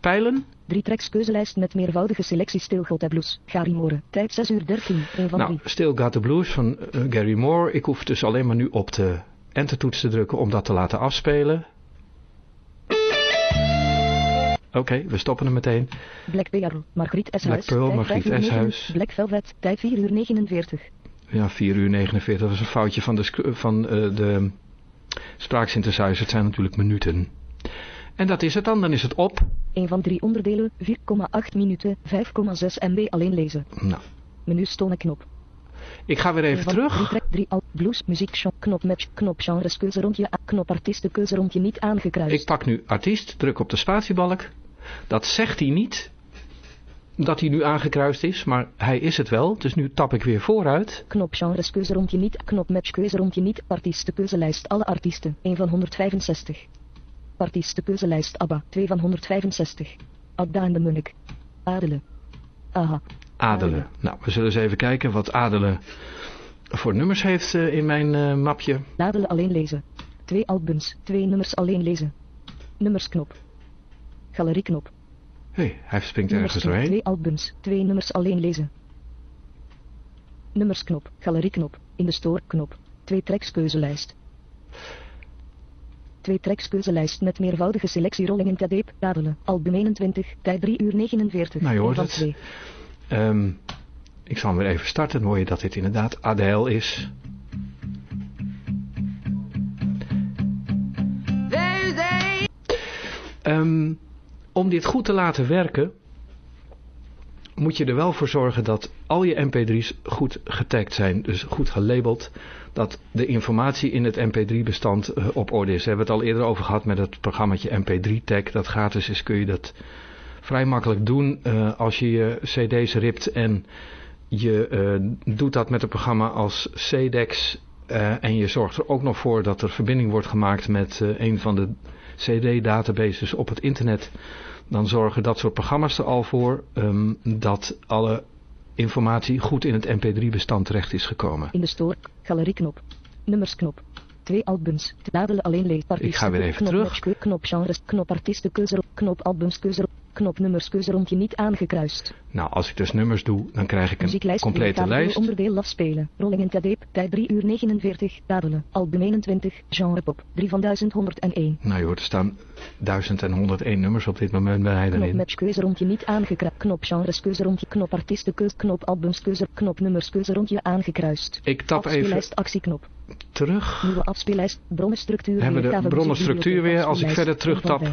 S3: peilen.
S8: Drie tracks keuzelijst met meervoudige selectie Got the Blues. Gary Moore. Tijd 6 uur 13. 1 van
S3: Nou,
S8: 3.
S3: Still Got the Blues van eh, Gary Moore. Ik hoef dus alleen maar nu op de entertoets te drukken om dat te laten afspelen. Oké, we stoppen hem meteen.
S8: Black Pearl. Margriet S.
S3: Black. Pearl, Margriet
S8: 5 uur
S3: S.
S8: 9.
S3: Huis.
S8: Black Velvet. Tijd 4 uur 49.
S3: Ja, 4 uur 49. Dat was een foutje van de, van, eh, de spraaksynthesizer. Het zijn natuurlijk minuten. En dat is het dan. Dan is het op.
S8: 1 van 3 onderdelen. 4,8 minuten. 5,6 MB alleen lezen.
S3: Nou,
S8: Menu stonen knop.
S3: ik ga weer
S8: Een
S3: even
S8: Drie
S3: terug.
S8: track, drie al blues, muziek, knop match, knop genres keuze rondje, knop artiesten keuze rondje niet aangekruist.
S3: Ik pak nu artiest, druk op de spatiebalk. Dat zegt hij niet dat hij nu aangekruist is, maar hij is het wel. Dus nu tap ik weer vooruit.
S8: Knop genres keuze rondje niet, knop match keuze rondje niet, artiesten keuzelijst alle artiesten, 1 van 165. Artiesten keuzelijst ABBA, 2 van 165. Adda en de Munnik. Adelen. Aha.
S3: Adelen. Nou, we zullen eens even kijken wat Adelen voor nummers heeft eh, in mijn eh, mapje.
S8: Adelen alleen lezen. Twee albums, twee nummers alleen lezen. Nummersknop. Galerieknop.
S3: Hé, hey, hij springt ergens doorheen.
S8: Twee albums, twee nummers alleen lezen. Nummersknop, galerieknop, in de store knop. Twee tracks keuzelijst. Twee tracks keuzelijst met meervoudige selectie rolling in tadeep, dadelen. Album 21, tijd 3 uur 49.
S3: Nou, je hoort het. Ehm, ik zal hem weer even starten. Dan hoor je dat dit inderdaad Adele is. Ehm, om dit goed te laten werken, moet je er wel voor zorgen dat al je mp3's goed getagd zijn. Dus goed gelabeld. Dat de informatie in het mp3-bestand eh, op orde is. We hebben het al eerder over gehad met het programmaatje mp3-tag. Dat gratis is kun je dat vrij makkelijk doen. Uh, als je je cd's ript en je uh, doet dat met een programma als CDEX. en je zorgt er ook nog voor dat er verbinding wordt gemaakt met een van de cd-databases op het internet dan zorgen dat soort programma's er al voor um, dat alle informatie goed in het mp3-bestand terecht is gekomen.
S8: In de store, galerieknop, nummersknop, twee albums, labelen alleen lezen.
S3: Ik ga weer even
S8: knop
S3: terug.
S8: Knop genres, knop artiestenkeuze, knop knop nummerskeuze rondje niet aangekruist.
S3: Nou, als ik dus nummers doe, dan krijg ik een complete lijst.
S8: onderdeel afspelen. Rolling in tadeep, tijd 3 uur 49, labelen, album 21, genre pop, 3 van 1101.
S3: Nou, je hoort er staan 1101 nummers op dit moment bij hij
S8: Knop
S3: erin.
S8: matchkeuze rondje niet aangekruist. Knop genreskeuze rondje, knop artiestenkeuze, knop albumskeuze, knop nummerskeuze rondje aangekruist.
S3: Ik tap even
S8: actieknop.
S3: terug.
S8: Nieuwe afspeellijst, bronnenstructuur.
S3: Hebben we de bronnenstructuur weer. Als ik verder terugtap.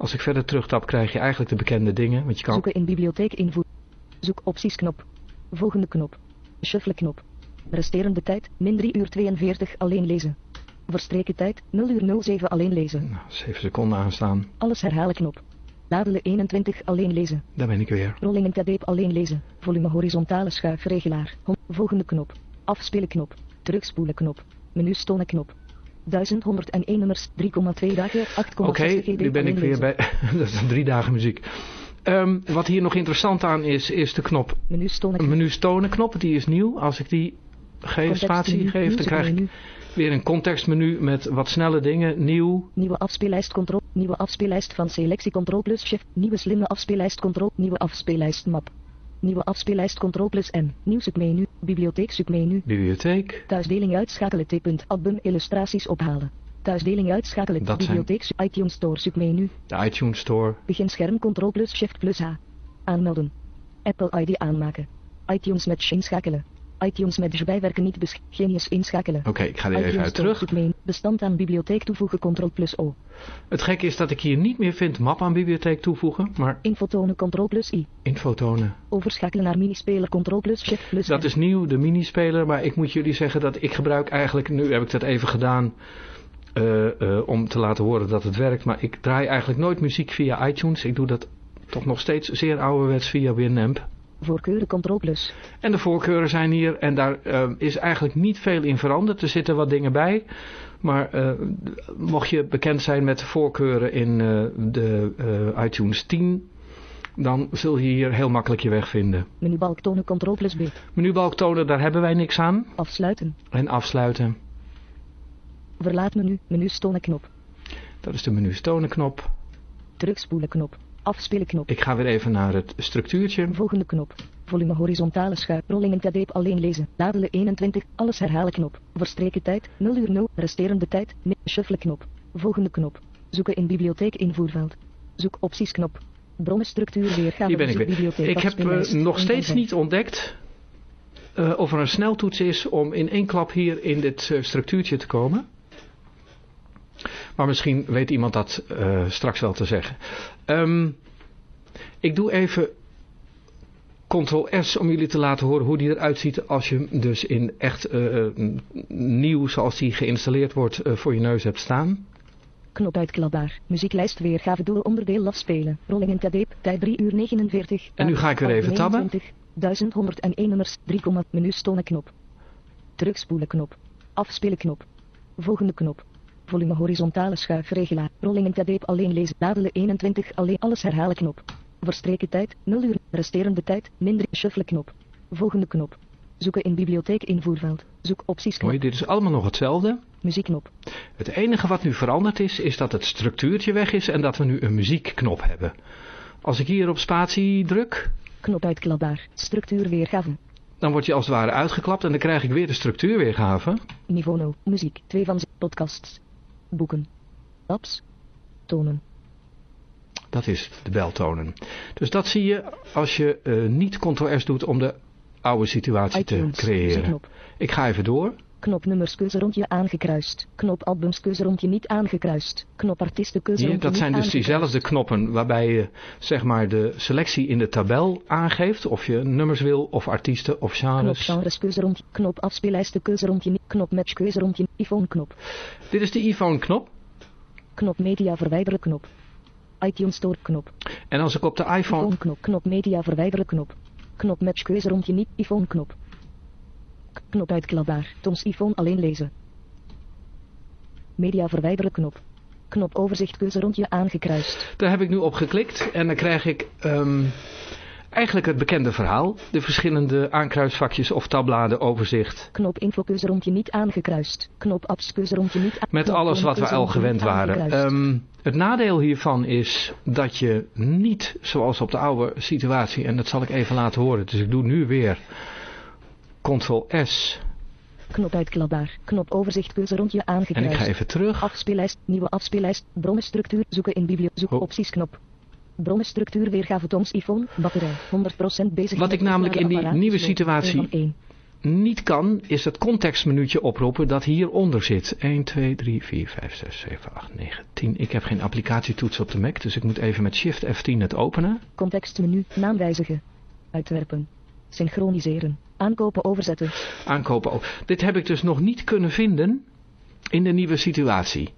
S3: Als ik verder terugtap, krijg je eigenlijk de bekende dingen. Want je kan
S8: Zoeken in bibliotheek invoer. Zoek opties knop. Volgende knop. Shuffle knop. Resterende tijd, min 3 uur 42 alleen lezen. Verstreken tijd, 0 uur 07 alleen lezen.
S3: nou, 7 seconden aanstaan.
S8: Alles herhalen knop. Labelen 21 alleen lezen.
S3: Daar ben ik weer.
S8: Rolling en tadeep alleen lezen. Volume horizontale schuifregelaar. Volgende knop. Afspelen knop. Terugspoelen knop. Menu stonen knop. 1101 nummers, 3,2 dagen, 8,6
S3: Oké, nu ben ik weer
S8: lezen.
S3: bij. dat is drie dagen muziek. Ehm, wat hier nog interessant aan is, is de knop
S8: Menu stonen knop.
S3: menu. Die is nieuw. Als ik die geef, spatie geef, dan krijg ik weer een contextmenu met wat snelle dingen. Nieuw.
S8: Nieuwe afspeellijst control. Nieuwe afspeellijst van selectie control plus shift. Nieuwe slimme afspeellijst control. Nieuwe afspeellijst map. Nieuwe afspeellijst control plus N. Nieuw submenu. Bibliotheek submenu.
S3: Bibliotheek.
S8: Thuisdeling uitschakelen T. Album illustraties ophalen. Thuisdeling uitschakelen.
S3: Dat
S8: Bibliotheek iTunes Store submenu.
S3: De iTunes Store.
S8: Beginscherm control plus shift plus H. Aanmelden. Apple ID aanmaken. iTunes Match inschakelen. iTunes Match bijwerken niet besch... Genius inschakelen.
S3: Oké, ik ga er even uit terug.
S8: Bestand aan bibliotheek toevoegen control plus O.
S3: Het gekke is dat ik hier niet meer vind map aan bibliotheek toevoegen, maar
S8: Infotonen control plus I.
S3: info tonen.
S8: Overschakelen naar minispeler control plus shift plus
S3: Dat is nieuw, de minispeler, maar ik moet jullie zeggen dat ik gebruik eigenlijk, nu heb ik dat even gedaan eh, eh, om te laten horen dat het werkt, maar ik draai eigenlijk nooit muziek via iTunes. Ik doe dat toch nog steeds zeer ouderwets via Winamp.
S8: Voorkeuren control plus.
S3: En de voorkeuren zijn hier en daar eh, is eigenlijk niet veel in veranderd. Er zitten wat dingen bij. Maar eh, mocht je bekend zijn met de voorkeuren in eh, de iTunes 10, dan zul je hier heel makkelijk je weg vinden.
S8: Menubalk tonen control plus B.
S3: Menubalk tonen, daar hebben wij niks aan.
S8: Afsluiten.
S3: En afsluiten,
S8: Verlaat menu. Menu stonen knop.
S3: dat is de menu tonen knop.
S8: Terugspoelen knop. Afspelen knop.
S3: Ik ga weer even naar het structuurtje.
S8: Volgende knop. Volume horizontale schuif. Rolling en tadeep alleen lezen. Labelen 21. Alles herhalen knop. Verstreken tijd. 0 uur 0. Resterende tijd. Shuffle knop. Volgende knop. Zoeken in bibliotheek invoerveld. Zoek opties knop. Bronnenstructuur weergave.
S3: Hier ben ik
S8: Zoek
S3: weer.
S8: bibliotheek
S3: Ik heb eh, nog steeds niet ontdekt eh, of er een sneltoets is om in één klap hier in dit eh, structuurtje te komen. Maar misschien weet iemand dat eh, straks wel te zeggen. Ehm, ik doe even Ctrl-S om jullie te laten horen hoe die eruit ziet als je hem dus in echt eh, eh, nieuw zoals die geïnstalleerd wordt voor je neus hebt staan.
S8: Knop uitklapbaar. Muzieklijst weergave door onderdeel afspelen. Rolling en tadeep. Tijd 3 uur 49.
S3: En nu ga ik weer even tabben.
S8: 21, 1101 nummers. 3, menu stonen knop. Terugspoelen knop. Afspelen knop. Volgende knop. Volume horizontale schuifregelaar. Rolling en tadeep alleen lezen. Labelen 21 alleen alles herhalen knop. Verstreken tijd 0 uur. Resterende tijd minder shuffle knop. Volgende knop. Zoeken in bibliotheek invoerveld. Zoek opties knop.
S3: Mooi, dit is allemaal nog hetzelfde.
S8: Muziekknop.
S3: Het enige wat nu veranderd is, is dat het structuurtje weg is en dat we nu een muziekknop hebben. Als ik hier op spatie druk,
S8: Knop uitklapbaar. Structuur weergave.
S3: dan wordt je als het ware uitgeklapt en dan krijg ik weer de structuurweergave.
S8: Niveau 0. Muziek. 2 van podcasts. Boeken. Apps. Tonen.
S3: Dat is de beltonen. Dus dat zie je als je eh, niet Ctrl-S doet om de oude situatie te creëren. Ik ga even door.
S8: Knop nummers keuze aangekruist. Knop albums keuze niet aangekruist. Knop artiesten keuze
S3: Hier, dat zijn dus diezelfde knoppen waarbij je zeg maar de selectie in de tabel aangeeft. Of je nummers wil of artiesten of genres.
S8: Knop genres keuze Knop afspeellijsten keuze niet. Knop match keuze iPhone knop.
S3: Dit is de iPhone knop.
S8: Knop media verwijderen knop. iTunes Store knop.
S3: En als ik op de iPhone...
S8: iPhone knop. Knop media verwijderen knop. Knop match keuze rondje niet. iPhone knop. Knop uitklapbaar. Toms iPhone alleen lezen. Media verwijderen knop. Knop overzicht keuze rondje aangekruist.
S3: Daar heb ik nu op geklikt en dan krijg ik um, eigenlijk het bekende verhaal. De verschillende aankruisvakjes of tabbladen overzicht.
S8: Knop info keuze rondje niet aangekruist. Knop apps keuze rondje niet
S3: Met alles wat we al gewend waren. Um, het nadeel hiervan is dat je niet zoals op de oude situatie, en dat zal ik even laten horen. Dus ik doe nu weer Ctrl S.
S8: Knop uitklapbaar. Knop overzicht keuze rondje aangekruist.
S3: En ik ga even terug.
S8: Afspeellijst. Nieuwe afspeellijst. Bronnenstructuur. Zoeken in bibliotheek. Zoekopties knop. Bronnenstructuur weergave Toms iPhone. Batterij. 100% bezig.
S3: Wat ik namelijk in die nieuwe situatie niet kan, is het contextmenuutje oproepen dat hieronder zit. 1, 2, 3, 4, 5, 6, 7, 8, 9, 10. Ik heb geen applicatietoets op de Mac, dus ik moet even met Shift F10 het openen.
S8: Contextmenu, naam wijzigen. Uitwerpen. Synchroniseren. Aankopen overzetten.
S3: Aankopen. Dit heb ik dus nog niet kunnen vinden in de nieuwe situatie.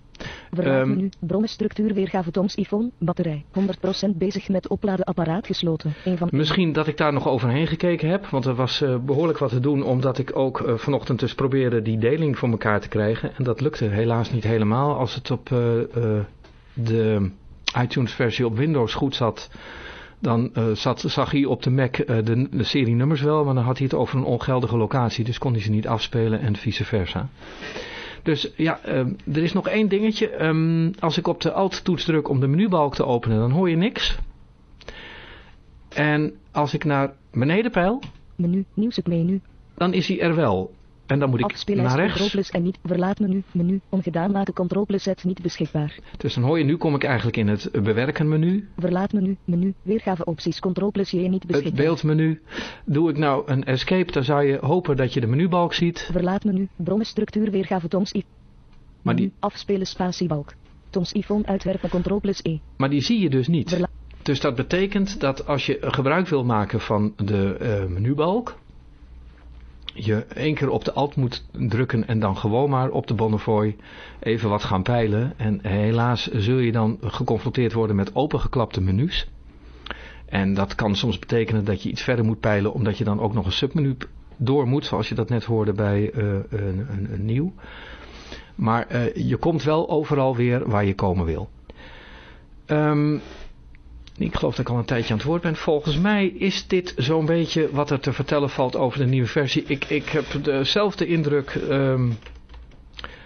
S8: Verlaat um, bronnenstructuur weergave Toms iPhone, batterij, 100% bezig met opladen apparaat gesloten.
S3: van Misschien dat ik daar nog overheen gekeken heb, want er was uh, behoorlijk wat te doen, omdat ik ook uh, vanochtend dus probeerde die deling voor elkaar te krijgen. En dat lukte helaas niet helemaal. Als het op uh, de iTunes versie op Windows goed zat, dan uh, zat, zag hij op de Mac uh, de, de serie nummers wel, maar dan had hij het over een ongeldige locatie. Dus kon hij ze niet afspelen en vice versa. Dus ja, um, er is nog één dingetje. Um, als ik op de Alt-toets druk om de menubalk te openen, dan hoor je niks. En als ik naar beneden peil...
S8: Menu, nieuwsmenu.
S3: Dan is hij er wel. En dan moet ik naar rechts.
S8: plus en niet verlaat menu, menu, ongedaan maken, control plus Z niet beschikbaar.
S3: Dus dan hoor je nu kom ik eigenlijk in het bewerken menu.
S8: Verlaat menu, menu, weergave opties, control plus J niet beschikbaar.
S3: Het beeldmenu. Doe ik nou een escape, dan zou je hopen dat je de menubalk ziet.
S8: Verlaat menu, bronnenstructuur, weergave Toms I.
S3: Maar die...
S8: Afspelen spatiebalk. Toms iPhone uitwerpen, control plus E.
S3: Maar die zie je dus niet. dus dat betekent dat als je gebruik wil maken van de uh, menubalk, je één keer op de alt moet drukken en dan gewoon maar op de Bonnefoy even wat gaan peilen. En helaas zul je dan geconfronteerd worden met opengeklapte menus. En dat kan soms betekenen dat je iets verder moet peilen omdat je dan ook nog een submenu door moet, zoals je dat net hoorde bij uh, een, een, een, nieuw. Maar uh, je komt wel overal weer waar je komen wil. Um, ik geloof dat ik al een tijdje aan het woord ben. Volgens mij is dit zo'n beetje wat er te vertellen valt over de nieuwe versie. Ik, ik heb dezelfde indruk um,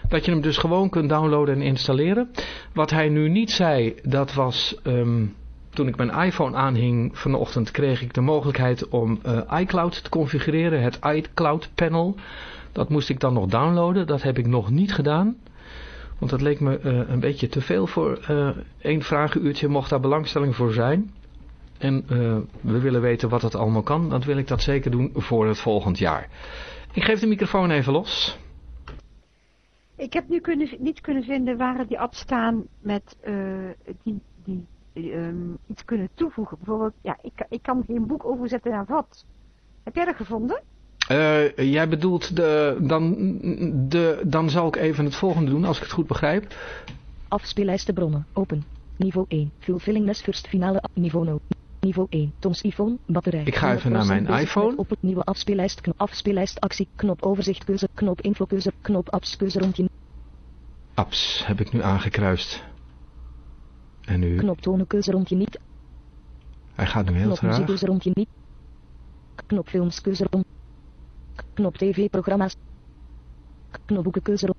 S3: dat je hem dus gewoon kunt downloaden en installeren. Wat hij nu niet zei, dat was... Um, toen ik mijn iPhone aanhing vanochtend kreeg ik de mogelijkheid om uh, iCloud te configureren. Het iCloud panel. Dat moest ik dan nog downloaden. Dat heb ik nog niet gedaan. Want dat leek me uh, een beetje te veel voor uh, één vragenuurtje. Mocht daar belangstelling voor zijn. En uh, we willen weten wat het allemaal kan. Dan wil ik dat zeker doen voor het volgend jaar. Ik geef de microfoon even los.
S4: Ik heb nu kunnen, niet kunnen vinden waar die apps staan met die, die um, iets kunnen toevoegen. Bijvoorbeeld, ja, ik, ik kan geen boek overzetten naar wat. Heb jij dat gevonden?
S3: Uh, jij bedoelt, de, dan, de, dan zal ik even het volgende doen, als ik het goed begrijp.
S8: Afspeellijsten bronnen, open. Niveau 1, fulfillingness first finale, niveau 0. Niveau 1, Toms iPhone, batterij.
S3: Ik ga even naar mijn iPhone.
S8: Op het nieuwe afspeellijst, knop, afspeellijst, actie, knop, overzicht, keuze, knop, info, keuze, knop, apps, keuze, rondje.
S3: Apps heb ik nu aangekruist. En nu?
S8: Knop, tonen, keuze, rondje niet.
S3: Hij gaat nu heel knop, traag. Knop,
S8: keuze, rondje niet. Knop, films, keuze, rondje. Knop tv-programma's. Knop boekenkeuze.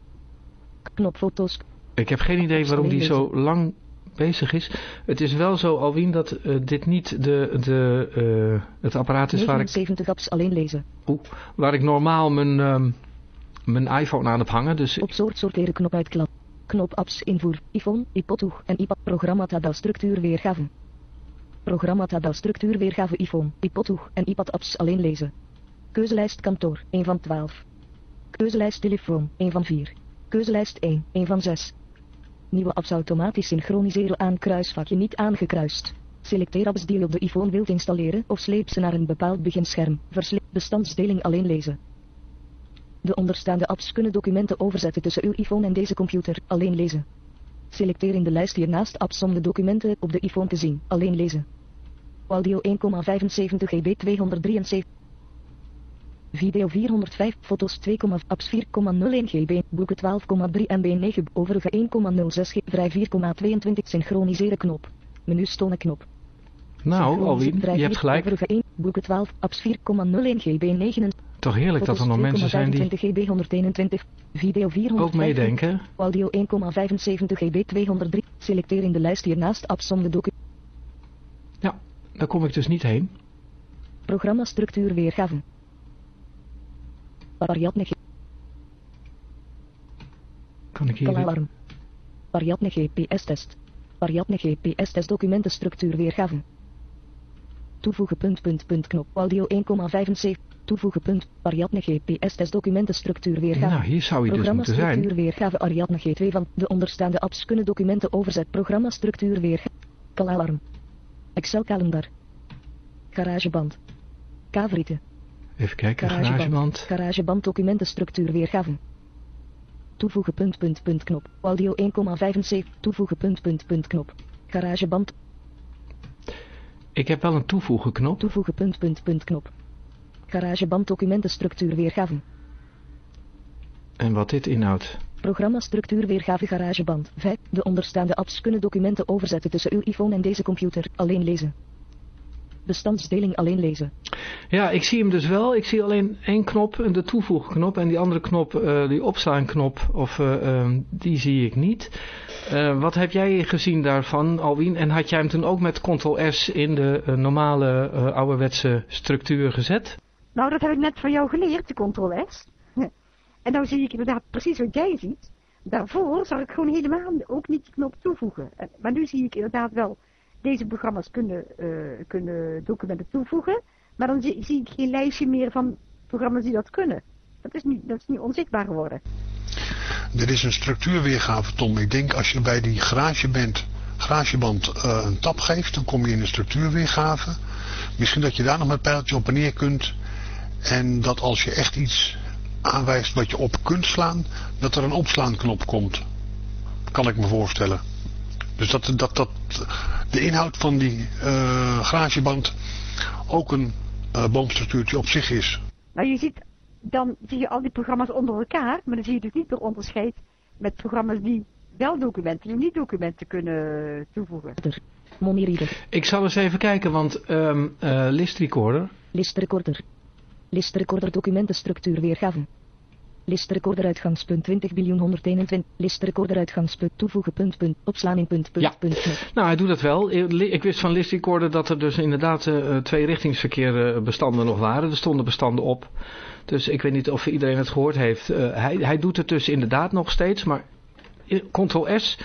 S8: Knop foto's.
S3: Ik heb geen idee waarom die zo lang bezig is. Het is wel zo, Alwien, dat uh, dit niet de, de, uh, het apparaat is waar ik...
S8: 70 apps alleen lezen.
S3: Oeh, waar ik normaal mijn, um, mijn iPhone aan heb hangen. Dus...
S8: Op soort sorteren knop uitklap. Knop apps invoer. iPhone, iPod en iPad. Programma tabelstructuur weergave. Programma tabelstructuur weergave iPhone, iPod en iPad apps alleen lezen. Keuzelijst kantoor, 1 van 12. Keuzelijst telefoon, 1 van 4. Keuzelijst 1, 1 van 6. Nieuwe apps automatisch synchroniseren aan kruisvakje niet aangekruist. Selecteer apps die je op de iPhone wilt installeren of sleep ze naar een bepaald beginscherm. Versleep bestandsdeling alleen lezen. De onderstaande apps kunnen documenten overzetten tussen uw iPhone en deze computer. Alleen lezen. Selecteer in de lijst hiernaast apps om de documenten op de iPhone te zien. Alleen lezen. Audio 1,75 GB 273. Video 405, foto's 2, apps 4,01 GB, boeken 12,3 MB 9, overige 1,06 G, vrij 4,22 synchroniseren knop. Menu stonen knop.
S3: Nou, Alwin, je hebt gelijk.
S8: Overige 1, boeken 12, apps 4,01 GB 9.
S3: Toch heerlijk dat er nog mensen zijn die
S8: GB 121, video 400.
S3: ook meedenken.
S8: Audio 1,75 GB 203. Selecteer in de lijst hiernaast apps om de documenten.
S3: Ja, daar kom ik dus niet heen.
S8: Programma structuur weergave. Variabele G.
S3: Kan ik hier... weer-
S8: Alarm. Variabele GPS test. Variabele GPS test documentenstructuur weergave. Toevoegen punt punt punt knop. Audio 1,75. Toevoegen punt. Variabele GPS test documentenstructuur weergave.
S3: Nou, hier zou je dus
S8: Programma
S3: moeten zijn.
S8: structuur weergave Ariadne G2 van de onderstaande apps kunnen documenten overzet. Programma structuur weergave. Kalalarm. Excel kalender. Garageband. Kavrieten.
S3: Even kijken, garageband.
S8: Garageband documentenstructuur weergave. Toevoegen punt punt punt knop. Audio 1,75. Toevoegen punt punt punt knop. Garageband.
S3: Ik heb wel een toevoegen knop.
S8: Toevoegen punt punt punt knop. Garageband documentenstructuur weergave.
S3: En wat dit inhoudt.
S8: Programma structuur weergave garageband. 5. De onderstaande apps kunnen documenten overzetten tussen uw iPhone en deze computer. Alleen lezen. Bestandsdeling alleen lezen.
S3: Ja, ik zie hem dus wel. Ik zie alleen één knop, de toevoegknop. En die andere knop, eh, die opslaanknop, of, eh, ehm, die zie ik niet. Eh, wat heb jij gezien daarvan, Alwien? En had jij hem toen ook met Ctrl-S in de normale eh, ouderwetse structuur gezet?
S4: Nou, dat heb ik net van jou geleerd, de Ctrl-S. En nou zie ik inderdaad precies wat jij ziet. Daarvoor zag ik gewoon helemaal ook niet die knop toevoegen. En- Maar nu zie ik inderdaad wel, deze programma's kunnen, eh, kunnen documenten toevoegen. Maar dan zie, ik geen lijstje meer van programma's die dat kunnen. Dat is nu, dat is nu onzichtbaar geworden.
S2: Dit is een structuurweergave, Tom. Ik denk als je bij die garageband, garageband eh, een tab geeft, dan kom je in de structuurweergave. Misschien dat je daar nog met pijltje op en neer kunt. En dat als je echt iets aanwijst wat je op kunt slaan, dat er een opslaanknop komt. Kan ik me voorstellen. Dus dat, dat, dat de inhoud van die eh garageband ook een eh, boomstructuurtje op zich is.
S4: Nou, je ziet, dan zie je al die programma's onder elkaar, maar dan zie je dus niet meer onderscheid met programma's die wel documenten en niet documenten kunnen toevoegen.
S8: Monireader.
S3: Ik zal eens even kijken, want ehm eh, list recorder.
S8: List recorder. List recorder documentenstructuur weergave. List recorder uitgangspunt 20 biljoen 121. List recorder uitgangspunt toevoegen punt punt. Opslaan in punt punt
S3: Ja.
S8: punt.
S3: Nou, hij doet dat wel. Ik wist van list recorder dat er dus inderdaad eh, twee richtingsverkeer eh, bestanden nog waren. Er stonden bestanden op. Dus ik weet niet of iedereen het gehoord heeft. Eh, hij, hij doet het dus inderdaad nog steeds, maar Ctrl-S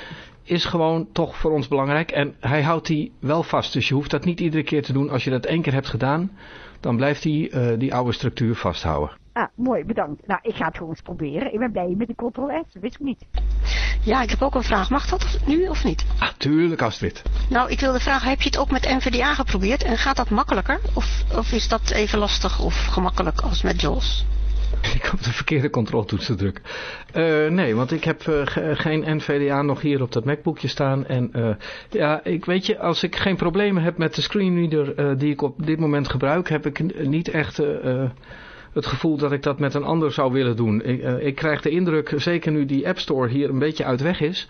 S3: is gewoon toch voor ons belangrijk. En hij houdt die wel vast. Dus je hoeft dat niet iedere keer te doen. Als je dat één keer hebt gedaan, dan blijft hij eh, die oude structuur vasthouden.
S4: Ah, mooi, bedankt. Nou, ik ga het gewoon eens proberen. Ik ben blij met de Ctrl-S, dat wist ik niet.
S9: Ja, ik heb ook een vraag. Mag dat nu of niet?
S3: Ah, tuurlijk Astrid.
S9: Nou, ik wilde vragen, heb je het ook met NVDA geprobeerd? En gaat dat makkelijker? Of, of is dat even lastig of gemakkelijk als met JAWS?
S3: Ik heb de verkeerde controltoets te drukken. Eh, nee, want ik heb eh, ge- geen NVDA nog hier op dat MacBookje staan. En eh, ja, ik weet je, als ik geen problemen heb met de screenreader eh, die ik op dit moment gebruik, heb ik niet echt eh, eh, het gevoel dat ik dat met een ander zou willen doen. Ik, eh, ik krijg de indruk, zeker nu die App Store hier een beetje uit weg is,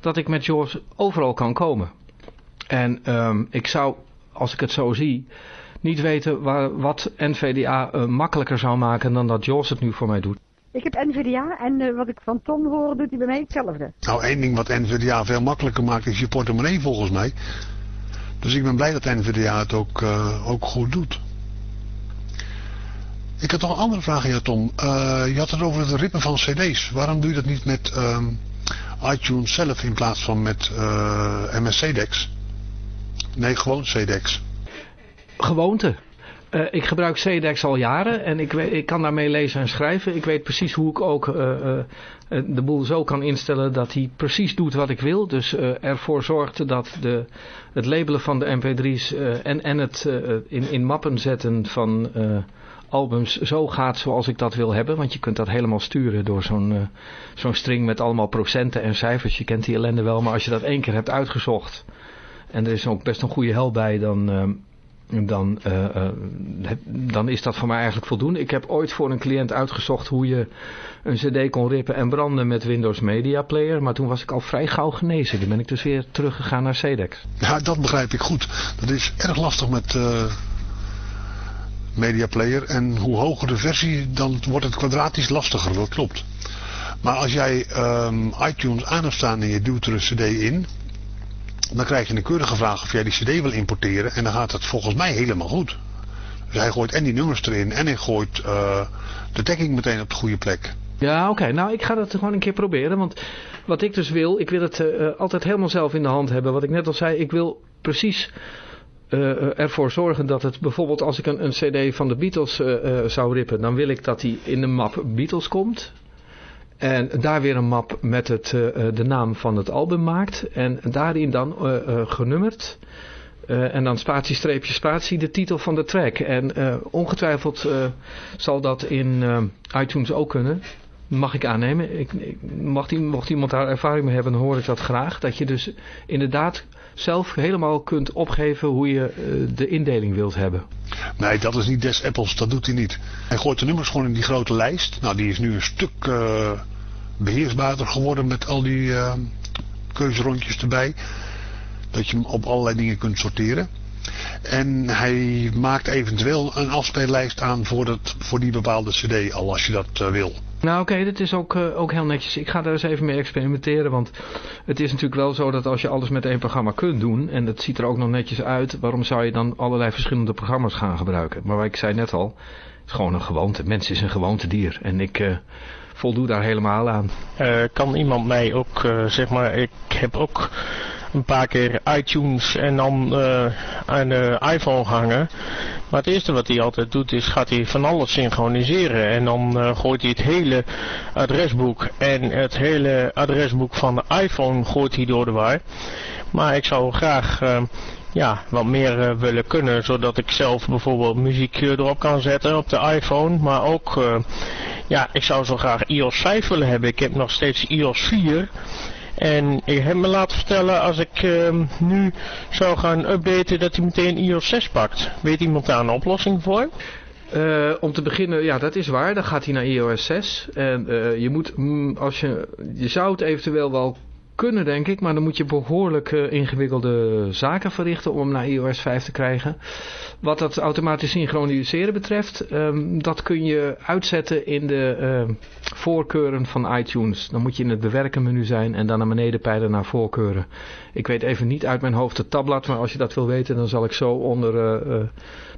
S3: dat ik met JAWS overal kan komen. En ehm, ik zou, als ik het zo zie, niet weten waar, wat NVDA eh, makkelijker zou maken dan dat JAWS het nu voor mij doet.
S4: Ik heb NVDA en eh, wat ik van Tom hoor, doet hij bij mij hetzelfde.
S2: Nou, één ding wat NVDA veel makkelijker maakt is je portemonnee volgens mij. Dus ik ben blij dat NVDA het ook, eh, ook goed doet. Ik had nog een andere vraag aan Tom. Eh, je had het over het rippen van cd's. Waarom doe je dat niet met ehm, iTunes zelf in plaats van met eh MS-CDEX? Nee, gewoon CDEX.
S3: Gewoonte. Uh, ik gebruik CDEX al jaren en ik, ik kan daarmee lezen en schrijven. Ik weet precies hoe ik ook uh, uh, de boel zo kan instellen dat hij precies doet wat ik wil. Dus ervoor zorgt dat de, het labelen van de mp3's en, en het in, in mappen zetten van albums zo gaat zoals ik dat wil hebben. Want je kunt dat helemaal sturen door zo'n zo'n string met allemaal procenten en cijfers. Je kent die ellende wel, maar als je dat één keer hebt uitgezocht... en er is ook best een goede hel bij, dan dan, uh, uh, dan is dat voor mij eigenlijk voldoende. Ik heb ooit voor een cliënt uitgezocht hoe je een cd kon rippen en branden met Windows Media Player. Maar toen was ik al vrij gauw genezen. Dan ben ik dus weer teruggegaan naar CDEX.
S2: Ja, dat begrijp ik goed. Dat is erg lastig met Media Player. En hoe hoger de versie, dan wordt het kwadratisch lastiger. Dat klopt. Maar als jij um, iTunes aan hebt staan en je duwt er een cd in dan krijg je een keurige vraag of jij die cd wil importeren. En dan gaat het volgens mij helemaal goed. Dus hij gooit en die nummers erin en hij gooit uh, de tagging meteen op de goede plek.
S3: Ja, oké. Nou, ik ga dat gewoon een keer proberen. Want wat ik dus wil, ik wil het uh, altijd helemaal zelf in de hand hebben. Wat ik net al zei, ik wil precies uh, ervoor zorgen dat het bijvoorbeeld als ik een, een cd van de Beatles zou rippen. Dan wil ik dat die in de map Beatles komt. En daar weer een map met het, de naam van het album maakt. En daarin dan genummerd. en dan spatie, streepje, spatie, de titel van de track. En ongetwijfeld zal dat in iTunes ook kunnen. Mag ik aannemen. Ik, ik, mag mocht iemand daar ervaring mee hebben, dan hoor ik dat graag. Dat je dus inderdaad zelf helemaal kunt opgeven hoe je de indeling wilt hebben.
S2: Nee, dat is niet des Apples, dat doet hij niet. Hij gooit de nummers gewoon in die grote lijst. Nou, die is nu een stuk uh, beheersbaarder geworden met al die uh, keuzerondjes erbij. Dat je hem op allerlei dingen kunt sorteren. En hij maakt eventueel een afspeellijst aan voor, dat, voor die bepaalde cd, al als je dat wil.
S3: Nou oké, okay, dat is ook, uh, ook heel netjes. Ik ga daar eens even mee experimenteren, want het is natuurlijk wel zo dat als je alles met één programma kunt doen, en dat ziet er ook nog netjes uit, waarom zou je dan allerlei verschillende programma's gaan gebruiken? Maar ik zei net al, het is gewoon een gewoonte. Mens is een gewoontedier en ik uh, voldoe daar helemaal aan.
S7: Uh, kan iemand mij ook, zeg maar, ik heb ook een paar keer iTunes en dan uh, aan de iPhone hangen. Maar het eerste wat hij altijd doet is gaat hij van alles synchroniseren. En dan uh, gooit hij het hele adresboek en het hele adresboek van de iPhone gooit hij door de war. Maar ik zou graag... Uh, ja, wat meer willen kunnen, zodat ik zelf bijvoorbeeld muziek erop kan zetten op de iPhone. Maar ook, ja, ik zou zo graag iOS 5 willen hebben. Ik heb nog steeds iOS 4. En ik heb me laten vertellen, als ik uh, nu zou gaan updaten, dat hij meteen iOS 6 pakt. Weet iemand daar een oplossing voor?
S3: Uh, om te beginnen, ja dat is waar, dan gaat hij naar iOS 6. En uh, je moet, mm, als je, je zou het eventueel wel kunnen, denk ik. Maar dan moet je behoorlijk uh, ingewikkelde zaken verrichten om hem naar iOS 5 te krijgen. Wat dat automatisch synchroniseren betreft, um, dat kun je uitzetten in de uh, voorkeuren van iTunes. Dan moet je in het bewerken menu zijn en dan naar beneden peilen naar voorkeuren. Ik weet even niet uit mijn hoofd het tabblad, maar als je dat wil weten, dan zal ik zo onder uh,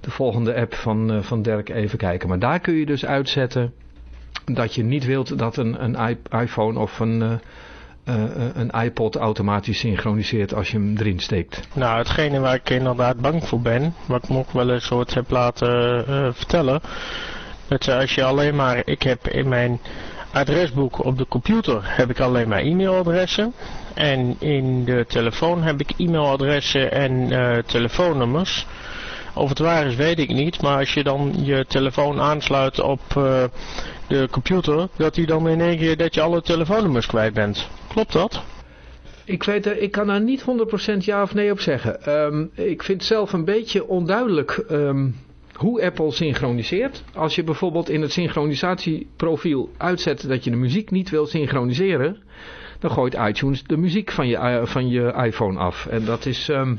S3: de volgende app van, van Dirk even kijken. Maar daar kun je dus uitzetten dat je niet wilt dat een, een iPhone of een uh, een iPod automatisch synchroniseert als je hem erin steekt.
S7: Nou, hetgene waar ik inderdaad bang voor ben, wat ik ook wel eens soort heb laten uh, vertellen, dat als je alleen maar, ik heb in mijn adresboek op de computer heb ik alleen maar e-mailadressen en in de telefoon heb ik e-mailadressen en telefoonnummers. Of het waar is weet ik niet, maar als je dan je telefoon aansluit op de computer, dat hij dan in één keer dat je alle telefoonnummers kwijt bent. Klopt dat?
S3: Ik, weet, ik kan daar niet 100% ja of nee op zeggen. Um, ik vind zelf een beetje onduidelijk um, hoe Apple synchroniseert. Als je bijvoorbeeld in het synchronisatieprofiel uitzet dat je de muziek niet wil synchroniseren, dan gooit iTunes de muziek van je, van je iPhone af. En dat is... Um,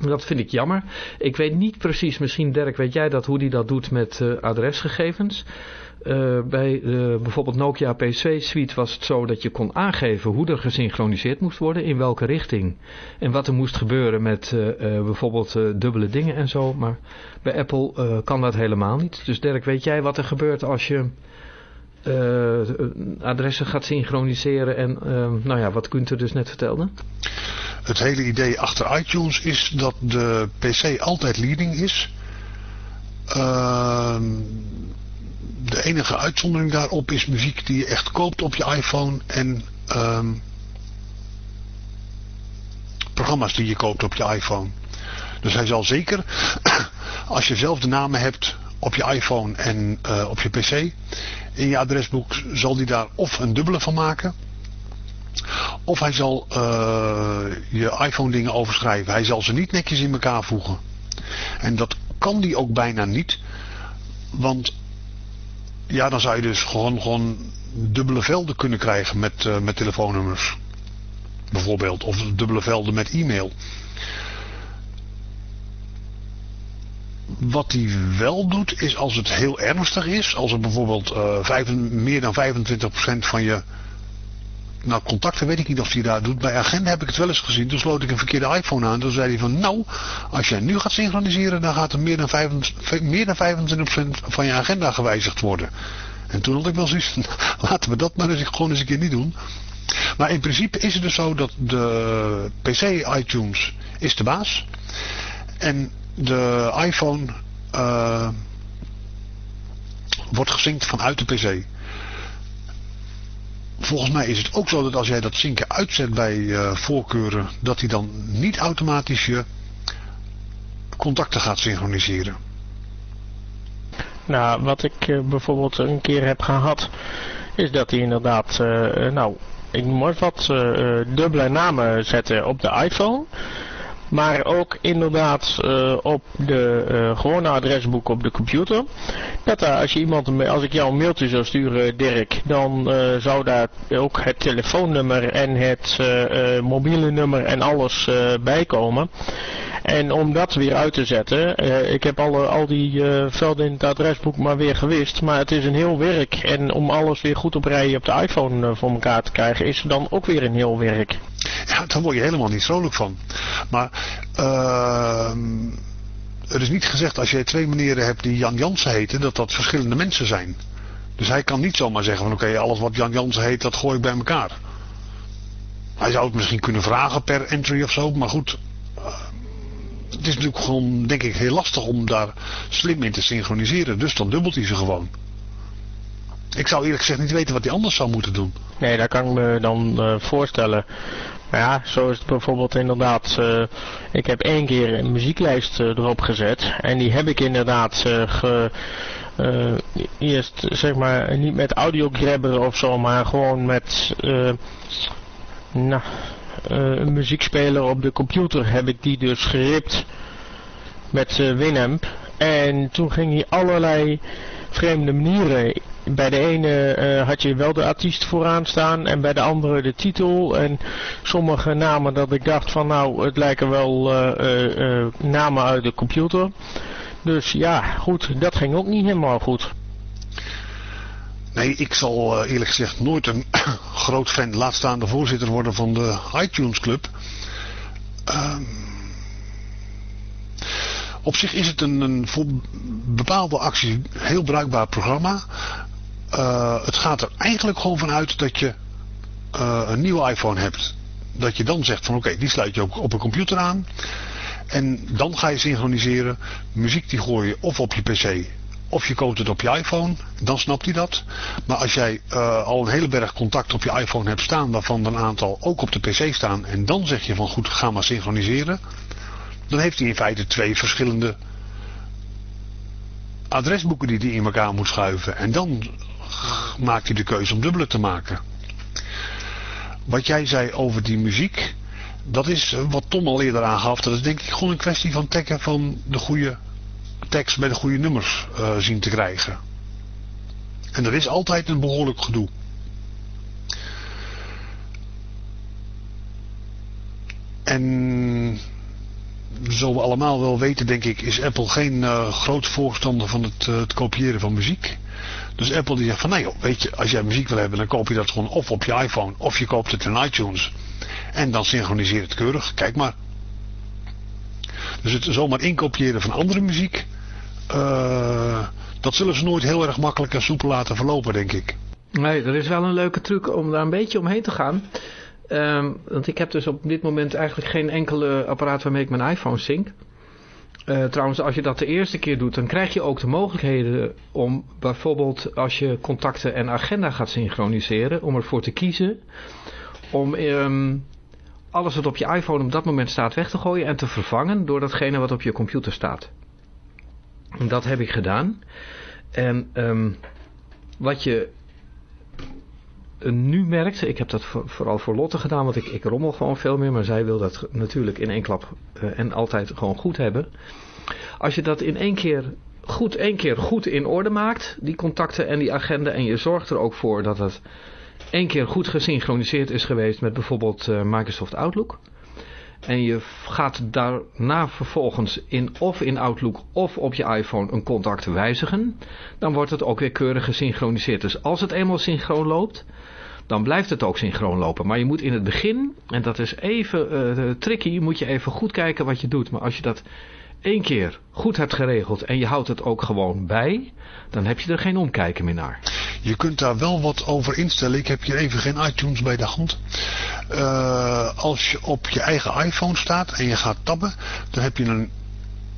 S3: dat vind ik jammer. Ik weet niet precies, misschien Dirk weet jij dat, hoe die dat doet met uh, adresgegevens. Uh, bij uh, bijvoorbeeld Nokia PC Suite was het zo dat je kon aangeven hoe er gesynchroniseerd moest worden, in welke richting. En wat er moest gebeuren met uh, bijvoorbeeld dubbele dingen en zo. Maar bij Apple kan dat helemaal niet. Dus Dirk, weet jij wat er gebeurt als je adressen gaat synchroniseren en nou ja, wat Gunther dus net vertelde?
S2: Het hele idee achter iTunes is dat de PC altijd leading is Ehm, de enige uitzondering daarop is muziek die je echt koopt op je iPhone en ehm, programma's die je koopt op je iPhone. Dus hij zal zeker, als je zelf de namen hebt op je iPhone en uh, op je PC, in je adresboek zal hij daar of een dubbele van maken, of hij zal uh, je iPhone dingen overschrijven. Hij zal ze niet netjes in elkaar voegen. En dat kan die ook bijna niet, want ja, dan zou je dus gewoon, gewoon dubbele velden kunnen krijgen met, uh, met telefoonnummers. Bijvoorbeeld. Of dubbele velden met e-mail. Wat hij wel doet is als het heel ernstig is. Als er bijvoorbeeld vijf, meer dan 25% van je nou, contacten weet ik niet of hij daar doet. Bij Agenda heb ik het wel eens gezien. Toen sloot ik een verkeerde iPhone aan. Toen zei hij van, nou, als jij nu gaat synchroniseren, dan gaat er meer dan, 25, meer dan 25% van je agenda gewijzigd worden. En toen had ik wel zoiets laten we dat maar eens, gewoon eens een keer niet doen. Maar in principe is het dus zo dat de PC iTunes is de baas. En de iPhone uh, wordt gezinkt vanuit de PC. Volgens mij is het ook zo dat als jij dat zinken uitzet bij uh, voorkeuren, dat hij dan niet automatisch je contacten gaat synchroniseren.
S7: Nou, wat ik uh, bijvoorbeeld een keer heb gehad, is dat hij inderdaad, uh, nou, ik maar wat, dubbele namen zetten op de iPhone. Maar ook inderdaad uh, op de uh, gewone adresboek op de computer. Dat daar, als, je iemand, als ik jou een mailtje zou sturen, Dirk, dan zou daar ook het telefoonnummer en het mobiele nummer en alles bij komen. En om dat weer uit te zetten, ik heb alle, al die velden in het adresboek maar weer gewist, maar het is een heel werk. En om alles weer goed op rij op de iPhone voor elkaar te krijgen, is dan ook weer een heel werk.
S2: Ja, daar word je helemaal niet vrolijk van. Maar ehm, er is niet gezegd als je twee meneren hebt die Jan Jansen heten, dat dat verschillende mensen zijn. Dus hij kan niet zomaar zeggen van oké, alles wat Jan Jansen heet, dat gooi ik bij elkaar. Hij zou het misschien kunnen vragen per entry of zo, maar goed, het is natuurlijk gewoon, denk ik, heel lastig om daar slim in te synchroniseren. Dus dan dubbelt hij ze gewoon. Ik zou eerlijk gezegd niet weten wat hij anders zou moeten doen.
S7: Nee, dat kan ik me dan uh, voorstellen. Maar ja, zo is het bijvoorbeeld inderdaad... Uh, ik heb één keer een muzieklijst uh, erop gezet. En die heb ik inderdaad ge, eerst, zeg maar, niet met audiograbber of zo, maar gewoon met... nou, een muziekspeler op de computer heb ik die dus geript met Winamp. En toen ging hij allerlei vreemde manieren. Bij de ene uh, had je wel de artiest vooraan staan en bij de andere de titel. En sommige namen dat ik dacht van nou het lijken wel namen uit de computer. Dus ja, goed, dat ging ook niet helemaal goed.
S2: Nee, ik zal eerlijk gezegd nooit een groot fan, laat staan de voorzitter worden van de iTunes Club. Um, op zich is het een, een voor bepaalde acties heel bruikbaar programma. Uh, het gaat er eigenlijk gewoon vanuit dat je uh, een nieuwe iPhone hebt. Dat je dan zegt van oké, die sluit je ook op een computer aan. En dan ga je synchroniseren. Muziek die gooi je of op je pc of je koopt het op je iPhone, dan snapt hij dat. Maar als jij uh, al een hele berg contact op je iPhone hebt staan, waarvan een aantal ook op de PC staan, en dan zeg je van goed, ga maar synchroniseren, dan heeft hij in feite twee verschillende adresboeken die hij in elkaar moet schuiven. En dan maakt hij de keuze om dubbele te maken. Wat jij zei over die muziek, dat is wat Tom al eerder aangaf. Dat is denk ik gewoon een kwestie van taggen van de goede tekst met de goede nummers uh, zien te krijgen. En dat is altijd een behoorlijk gedoe. En zoals we allemaal wel weten, denk ik, is Apple geen uh, groot voorstander van het, uh, het, kopiëren van muziek. Dus Apple die zegt van, nee joh, weet je, als jij muziek wil hebben, dan koop je dat gewoon of op je iPhone, of je koopt het in iTunes. En dan synchroniseer het keurig, kijk maar. Dus het zomaar inkopiëren van andere muziek, uh, dat zullen ze nooit heel erg makkelijk en soepel laten verlopen, denk ik.
S3: Nee, dat is wel een leuke truc om daar een beetje omheen te gaan. Um, want ik heb dus op dit moment eigenlijk geen enkele apparaat waarmee ik mijn iPhone sync. Uh, trouwens, als je dat de eerste keer doet, dan krijg je ook de mogelijkheden om bijvoorbeeld als je contacten en agenda gaat synchroniseren, om ervoor te kiezen om um, alles wat op je iPhone op dat moment staat weg te gooien en te vervangen door datgene wat op je computer staat. Dat heb ik gedaan. En um, wat je nu merkt, ik heb dat vooral voor Lotte gedaan, want ik, ik rommel gewoon veel meer, maar zij wil dat natuurlijk in één klap uh, en altijd gewoon goed hebben. Als je dat in één keer goed, één keer goed in orde maakt, die contacten en die agenda, en je zorgt er ook voor dat het één keer goed gesynchroniseerd is geweest met bijvoorbeeld uh, Microsoft Outlook. En je gaat daarna vervolgens in of in Outlook of op je iPhone een contact wijzigen. Dan wordt het ook weer keurig gesynchroniseerd. Dus als het eenmaal synchroon loopt, dan blijft het ook synchroon lopen. Maar je moet in het begin, en dat is even uh, tricky, moet je even goed kijken wat je doet. Maar als je dat één keer goed hebt geregeld en je houdt het ook gewoon bij, dan heb je er geen omkijken meer naar.
S2: Je kunt daar wel wat over instellen. Ik heb hier even geen iTunes bij de hand. Uh, als je op je eigen iPhone staat en je gaat tabben, dan heb je een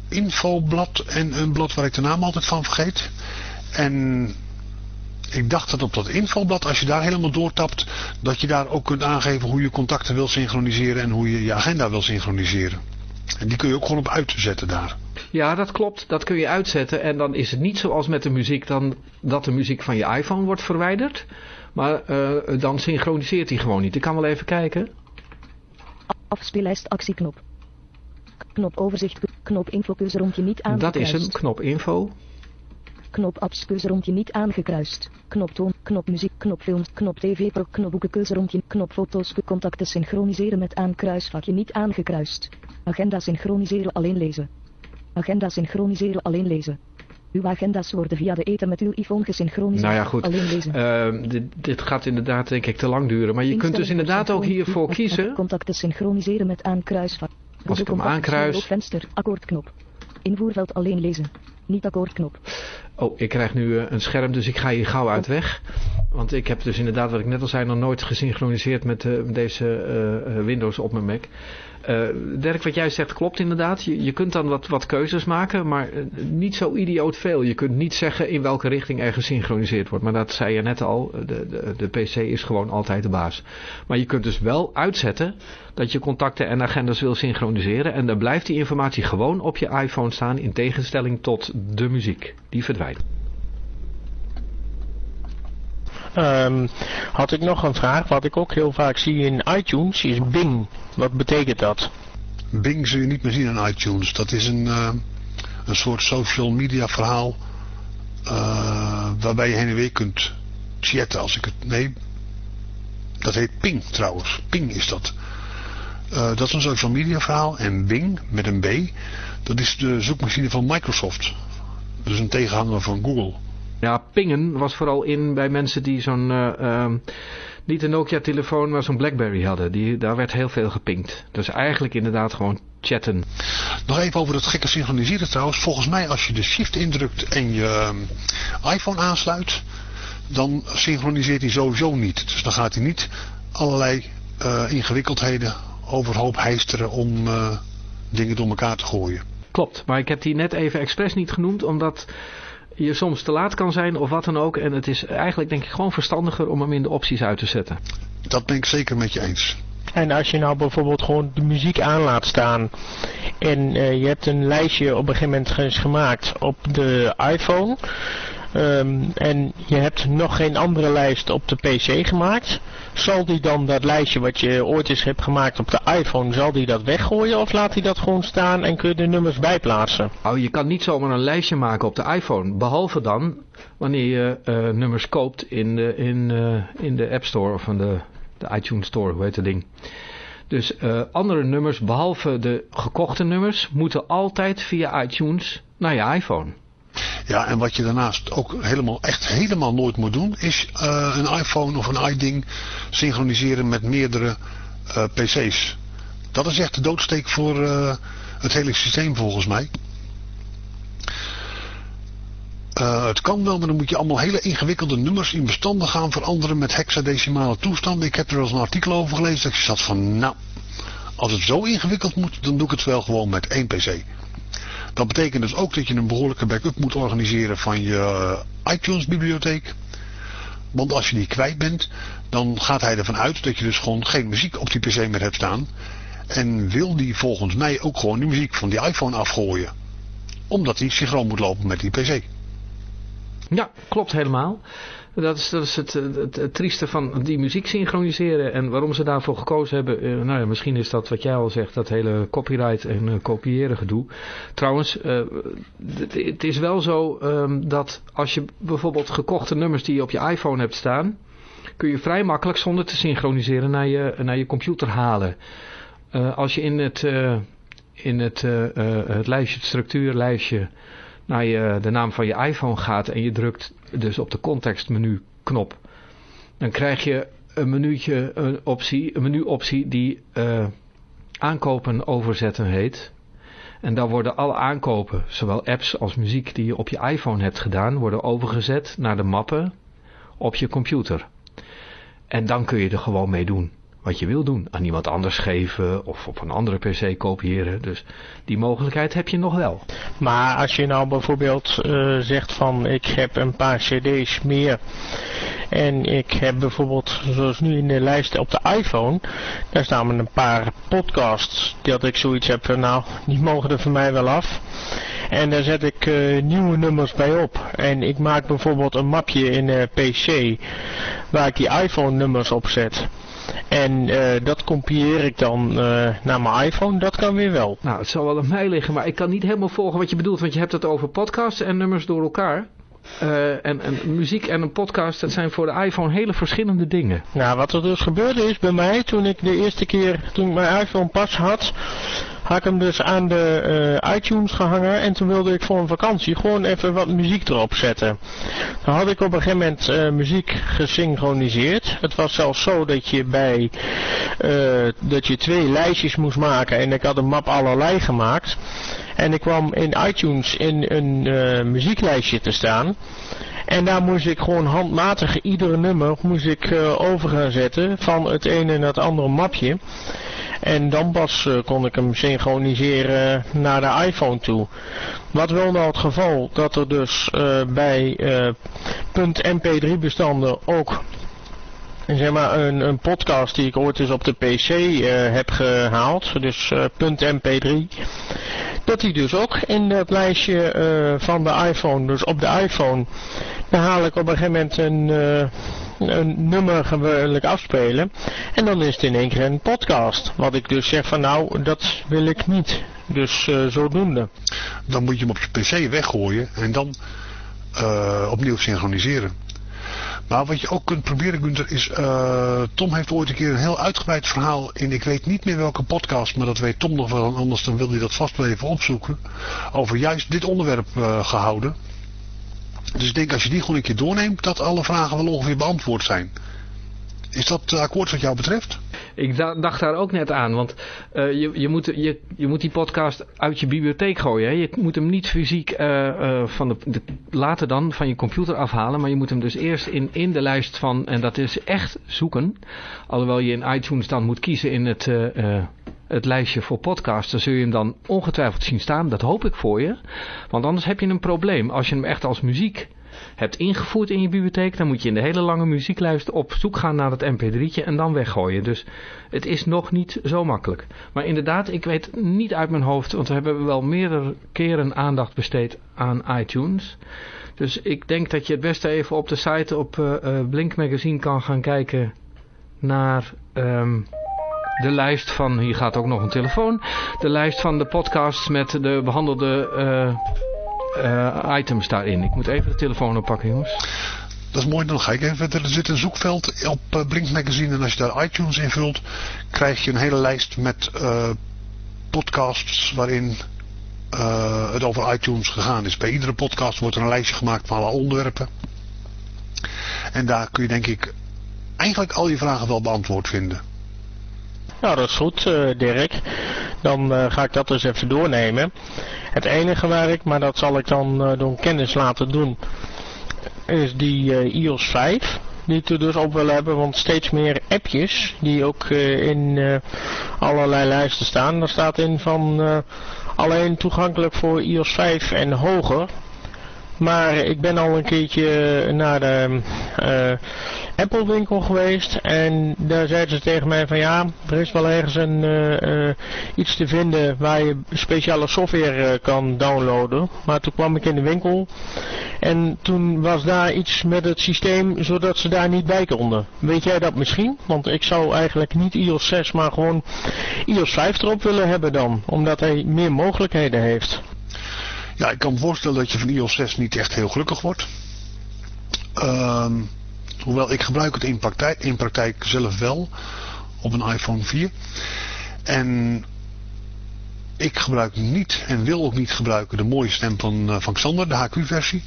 S2: infoblad en een blad waar ik de naam altijd van vergeet. En ik dacht dat op dat infoblad, als je daar helemaal doortapt, dat je daar ook kunt aangeven hoe je contacten wil synchroniseren en hoe je je agenda wil synchroniseren. En die kun je ook gewoon op uitzetten daar.
S3: Ja, dat klopt. Dat kun je uitzetten. En dan is het niet zoals met de muziek dan dat de muziek van je iPhone wordt verwijderd. Maar uh, dan synchroniseert hij gewoon niet. Ik kan wel even kijken.
S8: Afspeellijst actieknop. Knop overzicht. Knop info rondje niet aangekruist.
S3: Dat is een knop info.
S8: Knop apps rondje niet aangekruist. Knop toon, knop muziek, knop films, knop tv pro, knop boeken rondje, knop foto's, contacten synchroniseren met aankruisvakje niet aangekruist. Agenda synchroniseren alleen lezen. Agenda synchroniseren alleen lezen. Uw agenda's worden via de eten met uw iPhone gesynchroniseerd.
S3: Nou ja, goed.
S8: Alleen lezen.
S3: Uh, dit, dit, gaat inderdaad denk ik te lang duren. Maar je kunt dus inderdaad ook hiervoor kiezen.
S8: Contacten synchroniseren met aankruisvak.
S3: Als ik hem aankruis.
S8: Venster, akkoordknop. Invoerveld alleen lezen. Niet akkoordknop.
S3: Oh, ik krijg nu uh, een scherm, dus ik ga hier gauw uit weg. Want ik heb dus inderdaad, wat ik net al zei, nog nooit gesynchroniseerd met uh, deze uh, Windows op mijn Mac. Uh, Dirk, wat jij zegt klopt inderdaad. Je, je kunt dan wat, wat keuzes maken, maar niet zo idioot veel. Je kunt niet zeggen in welke richting er gesynchroniseerd wordt. Maar dat zei je net al, de, de, de PC is gewoon altijd de baas. Maar je kunt dus wel uitzetten dat je contacten en agendas wil synchroniseren. En dan blijft die informatie gewoon op je iPhone staan in tegenstelling tot de muziek. Die verdwijnt.
S7: Um, had ik nog een vraag. Wat ik ook heel vaak zie in iTunes is Bing. Wat betekent dat?
S2: Bing zul je niet meer zien in iTunes. Dat is een, uh, een soort social media verhaal. Uh, waarbij je heen en weer kunt chatten als ik het... Nee, dat heet Ping trouwens. Ping is dat. Uh, dat is een social media verhaal. En Bing, met een B, dat is de zoekmachine van Microsoft. Dus een tegenhanger van Google.
S3: Ja, pingen was vooral in bij mensen die zo'n, uh, uh, niet een Nokia telefoon, maar zo'n Blackberry hadden. Die, daar werd heel veel gepingd. Dus eigenlijk inderdaad gewoon chatten.
S2: Nog even over het gekke synchroniseren trouwens. Volgens mij als je de shift indrukt en je uh, iPhone aansluit, dan synchroniseert hij sowieso niet. Dus dan gaat hij niet allerlei ingewikkeldheden overhoop heisteren om dingen door elkaar te gooien.
S3: Klopt, maar ik heb die net even expres niet genoemd, omdat je soms te laat kan zijn of wat dan ook. En het is eigenlijk denk ik gewoon verstandiger om hem in de opties uit te zetten.
S2: Dat ben ik zeker met je eens.
S7: En als je nou bijvoorbeeld gewoon de muziek aan laat staan en uh, je hebt een lijstje op een gegeven moment gemaakt op de iPhone um, en je hebt nog geen andere lijst op de PC gemaakt, zal die dan dat lijstje wat je ooit eens hebt gemaakt op de iPhone, zal die dat weggooien of laat hij dat gewoon staan en kun je de nummers bijplaatsen?
S3: Oh, je kan niet zomaar een lijstje maken op de iPhone, behalve dan wanneer je uh, nummers koopt in de, in, uh, in de App Store of van de, de iTunes Store, hoe heet dat ding. Dus uh, andere nummers, behalve de gekochte nummers, moeten altijd via iTunes naar je iPhone.
S2: Ja, en wat je daarnaast ook helemaal, echt helemaal nooit moet doen, is uh, een iPhone of een iDing synchroniseren met meerdere uh, PC's. Dat is echt de doodsteek voor uh, het hele systeem volgens mij. het kan wel, maar dan moet je allemaal hele ingewikkelde nummers in bestanden gaan veranderen met hexadecimale toestanden. Ik heb er eens een artikel over gelezen dat je zat van, nou, als het zo ingewikkeld moet, dan doe ik het wel gewoon met één PC. Dat betekent dus ook dat je een behoorlijke backup moet organiseren van je eh, iTunes bibliotheek. Want als je die kwijt bent, dan gaat hij ervan uit dat je dus gewoon geen muziek op die pc meer hebt staan. En wil die volgens mij ook gewoon die muziek van die iPhone afgooien. Omdat die synchroon moet lopen met die pc.
S3: Ja, klopt helemaal. Dat is, dat is het, het, trieste van die muziek synchroniseren. En waarom ze daarvoor gekozen hebben. Uh, nou ja, misschien is dat wat jij al zegt. Dat hele copyright en uh, kopiëren gedoe. Trouwens, het, is wel zo um, dat als je bijvoorbeeld gekochte nummers die je op je iPhone hebt staan. Kun je vrij makkelijk zonder te synchroniseren naar je, naar je computer halen. als je in het, in het, het lijstje, het structuurlijstje naar je, de naam van je iPhone gaat en je drukt dus op de contextmenu knop, dan krijg je een menuutje, een optie, een menuoptie die uh, aankopen overzetten heet. En dan worden alle aankopen, zowel apps als muziek die je op je iPhone hebt gedaan, worden overgezet naar de mappen op je computer. En dan kun je er gewoon mee doen wat je wil doen. Aan iemand anders geven of op een andere pc kopiëren. Dus die mogelijkheid heb je nog wel.
S7: Maar als je nou bijvoorbeeld uh, zegt van ik heb een paar cd's meer. En ik heb bijvoorbeeld, zoals nu in de lijst op de iPhone, daar staan een paar podcasts dat ik zoiets heb van nou, die mogen er voor mij wel af. En daar zet ik uh, nieuwe nummers bij op. En ik maak bijvoorbeeld een mapje in uh, PC waar ik die iPhone nummers op zet. En uh, dat kopieer ik dan uh, naar mijn iPhone. Dat kan weer wel.
S3: Nou, het zal wel aan mij liggen. Maar ik kan niet helemaal volgen wat je bedoelt. Want je hebt het over podcasts en nummers door elkaar. Uh, en, en, muziek en een podcast, dat zijn voor de iPhone hele verschillende dingen.
S7: Nou, wat er dus gebeurde is bij mij, toen ik de eerste keer, toen ik mijn iPhone pas had, had ik hem dus aan de uh, iTunes gehangen en toen wilde ik voor een vakantie gewoon even wat muziek erop zetten. Dan had ik op een gegeven moment uh, muziek gesynchroniseerd. Het was zelfs zo dat je bij, dat je twee lijstjes moest maken en ik had een map allerlei gemaakt. En ik kwam in iTunes in een muzieklijstje te staan. En daar moest ik gewoon handmatig iedere nummer moest ik over gaan zetten van het ene naar het andere mapje. En dan pas uh, kon ik hem synchroniseren naar de iPhone toe. Wat wel nou het geval dat er dus bij uh, .mp3 bestanden ook een, een, podcast die ik ooit eens op de PC heb gehaald. Dus .mp3 dat die dus ook in dat lijstje uh, van de iPhone, dus op de iPhone, dan haal ik op een gegeven moment een, uh, een nummer gewoonlijk afspelen. En dan is het in één keer een podcast. Wat ik dus zeg van nou, dat wil ik niet. Dus uh, zodoende.
S2: Dan moet je hem op je pc weggooien en dan opnieuw synchroniseren. Maar wat je ook kunt proberen, Gunther, is... Uh, Tom heeft ooit een keer een heel uitgebreid verhaal in... Ik weet niet meer welke podcast, maar dat weet Tom nog wel. Anders dan wil hij dat vast wel even opzoeken. Over juist dit onderwerp uh, gehouden. Dus ik denk als je die gewoon een keer doorneemt... dat alle vragen wel ongeveer beantwoord zijn. Is dat akkoord wat jou betreft?
S3: Ik dacht daar ook net aan, want uh, je, je, moet, je, je moet die podcast uit je bibliotheek gooien. Hè? Je moet hem niet fysiek uh, uh, van de, de, later dan van je computer afhalen, maar je moet hem dus eerst in, in de lijst van, en dat is echt zoeken. Alhoewel je in iTunes dan moet kiezen in het, het lijstje voor podcasts, dan zul je hem dan ongetwijfeld zien staan. Dat hoop ik voor je, want anders heb je een probleem. Als je hem echt als muziek hebt ingevoerd in je bibliotheek, dan moet je in de hele lange muzieklijst op zoek gaan naar het mp3'tje en dan weggooien. Dus het is nog niet zo makkelijk. Maar inderdaad, ik weet niet uit mijn hoofd, want we hebben wel meerdere keren aandacht besteed aan iTunes. Dus ik denk dat je het beste even op de site op uh, uh, Blink Magazine kan gaan kijken naar... Um, de lijst van, hier gaat ook nog een telefoon, de lijst van de podcasts met de behandelde uh, uh, items daarin. Ik moet even de telefoon oppakken, jongens.
S2: Dat is mooi, dan ga ik even. Er zit een zoekveld op uh, Blink Magazine en als je daar iTunes invult, krijg je een hele lijst met uh, podcasts waarin het over iTunes gegaan is. Bij iedere podcast wordt er een lijstje gemaakt van alle onderwerpen. En daar kun je denk ik eigenlijk al je vragen wel beantwoord vinden.
S7: Nou, dat is goed, uh, Dirk. Dan uh, ga ik dat dus even doornemen. Het enige waar ik, maar dat zal ik dan uh, door kennis laten doen, is die iOS 5. Die er dus op wil hebben, want steeds meer appjes die ook in allerlei lijsten staan. Daar staat in van alleen toegankelijk voor iOS 5 en hoger. Maar ik ben al een keertje naar de uh, Apple winkel geweest en daar zeiden ze tegen mij van ja, er is wel ergens een, uh, uh, iets te vinden waar je speciale software kan downloaden. Maar toen kwam ik in de winkel en toen was daar iets met het systeem zodat ze daar niet bij konden. Weet jij dat misschien? Want ik zou eigenlijk niet iOS 6 maar gewoon iOS 5 erop willen hebben dan, omdat hij meer mogelijkheden heeft.
S2: Ja, ik kan me voorstellen dat je van iOS 6 niet echt heel gelukkig wordt. Um, hoewel ik gebruik het in praktijk, in praktijk zelf wel op een iPhone 4. En ik gebruik niet en wil ook niet gebruiken de mooie stem van, uh, van Xander, de HQ-versie.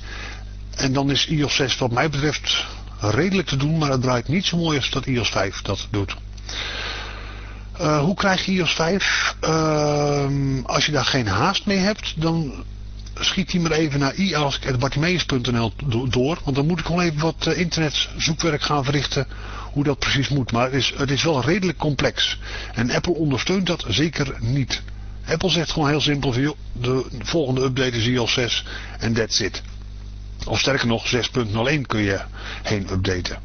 S2: En dan is iOS 6 wat mij betreft redelijk te doen, maar het draait niet zo mooi als dat iOS 5 dat doet. Uh, hoe krijg je iOS 5? Uh, als je daar geen haast mee hebt, dan schiet hij maar even naar iask.bartimeus.nl door. Want dan moet ik gewoon even wat uh, internetzoekwerk gaan verrichten hoe dat precies moet. Maar het is, het is wel redelijk complex. En Apple ondersteunt dat zeker niet. Apple zegt gewoon heel simpel, de volgende update is iOS 6 en that's it. Of sterker nog, 6.01 kun je heen updaten.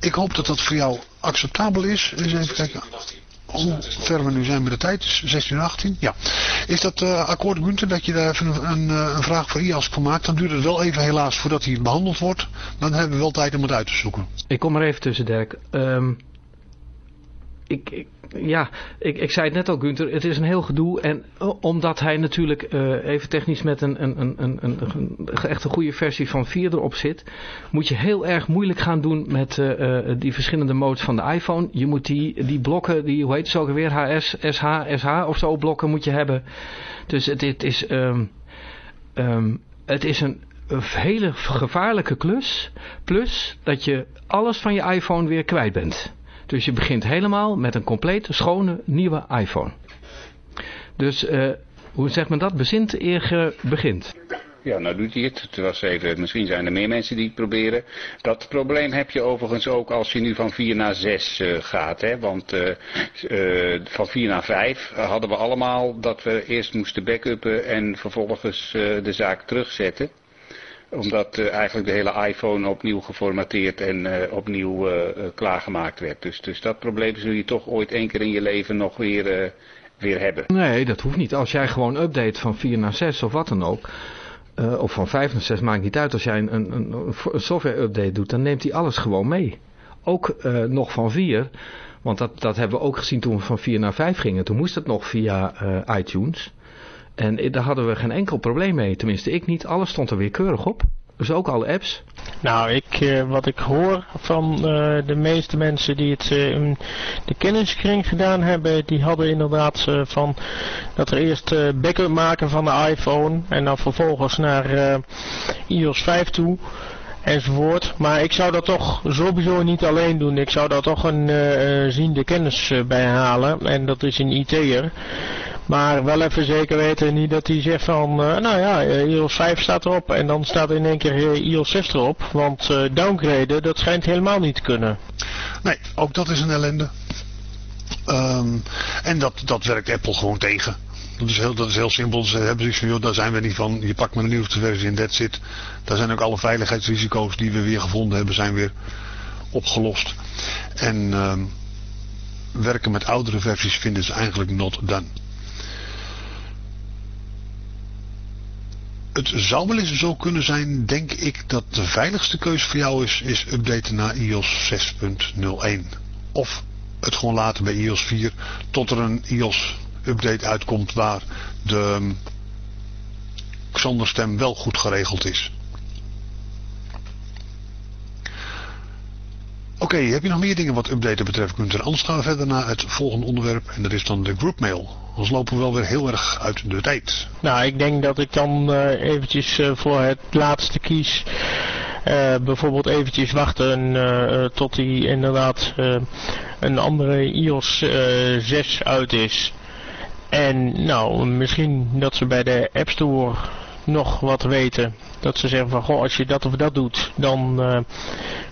S2: Ik hoop dat dat voor jou acceptabel is. Eens even kijken hoe ver we nu zijn met de tijd, 16 18. Ja. Is dat uh, akkoord Gunther, dat je daar even een, eh, vraag voor IAS van maakt? Dan duurt het wel even helaas voordat hij behandeld wordt. Dan hebben we wel tijd om het uit te zoeken.
S3: Ik kom er even tussen, Dirk. Um, ik, ja, ik, ik zei het net al, Gunther, het is een heel gedoe. En omdat hij natuurlijk uh, even technisch met een, een, een, een, een, echt goede versie van 4 erop zit, moet je heel erg moeilijk gaan doen met uh, die verschillende modes van de iPhone. Je moet die, die blokken, die, hoe heet het zo weer, HS, SH, SH of zo blokken moet je hebben. Dus het, is, um, um, het is een hele gevaarlijke klus. Plus dat je alles van je iPhone weer kwijt bent. Dus je begint helemaal met een compleet schone nieuwe iPhone. Dus uh, hoe zegt men dat? Bezint eer je begint.
S6: Ja, nou doet hij het. het was even, misschien zijn er meer mensen die het proberen. Dat probleem heb je overigens ook als je nu van 4 naar 6 uh, gaat. Hè? Want uh, van 4 naar 5 hadden we allemaal dat we eerst moesten backuppen en vervolgens de zaak terugzetten omdat uh, eigenlijk de hele iPhone opnieuw geformateerd en uh, opnieuw uh, klaargemaakt werd. Dus, dus dat probleem zul je toch ooit één keer in je leven nog weer, weer hebben.
S3: Nee, dat hoeft niet. Als jij gewoon update van 4 naar 6 of wat dan ook... of van 5 naar 6 maakt niet uit. Als jij een, een, een software update doet, dan neemt hij alles gewoon mee. Ook nog van 4... Want dat, dat hebben we ook gezien toen we van 4 naar 5 gingen. Toen moest het nog via iTunes. En daar hadden we geen enkel probleem mee. Tenminste, ik niet. Alles stond er weer keurig op. Dus ook alle apps.
S7: Nou, ik, uh, wat ik hoor van uh, de meeste mensen die het in de kenniskring gedaan hebben, die hadden inderdaad van dat er eerst backup maken van de iPhone en dan vervolgens naar iOS 5 toe enzovoort. Maar ik zou dat toch sowieso niet alleen doen. Ik zou daar toch een ziende kennis bij halen en dat is een IT'er. Maar wel even zeker weten, niet dat hij zegt van, uh, nou ja, iOS 5 staat erop en dan staat in één keer iOS 6 erop. Want uh, downgraden, dat schijnt helemaal niet te kunnen.
S2: Nee, ook dat is een ellende. Um, en dat, dat werkt Apple gewoon tegen. Dat is heel, dat is heel simpel. Ze hebben zoiets van, joh, daar zijn we niet van. Je pakt maar de nieuwste versie en that's it. Daar zijn ook alle veiligheidsrisico's die we weer gevonden hebben, zijn weer opgelost. En um, werken met oudere versies vinden ze eigenlijk not done. het zou wel eens zo kunnen zijn, denk ik, dat de veiligste keuze voor jou is, is updaten naar iOS 6.01. Of het gewoon laten bij iOS 4 tot er een iOS update uitkomt waar de Xander stem wel goed geregeld is. Oké, heb je nog meer dingen wat updaten betreft, Gunther? Anders gaan we verder naar het volgende onderwerp en dat is dan de groupmail. Anders lopen we wel weer heel erg uit de tijd.
S7: Nou, ik denk dat ik dan uh, eventjes uh, voor het laatste kies. Uh, bijvoorbeeld eventjes wachten tot die inderdaad een andere iOS 6 uit is. En nou, misschien dat ze bij de App Store nog wat weten. Dat ze zeggen van, goh, als je dat of dat doet, dan uh,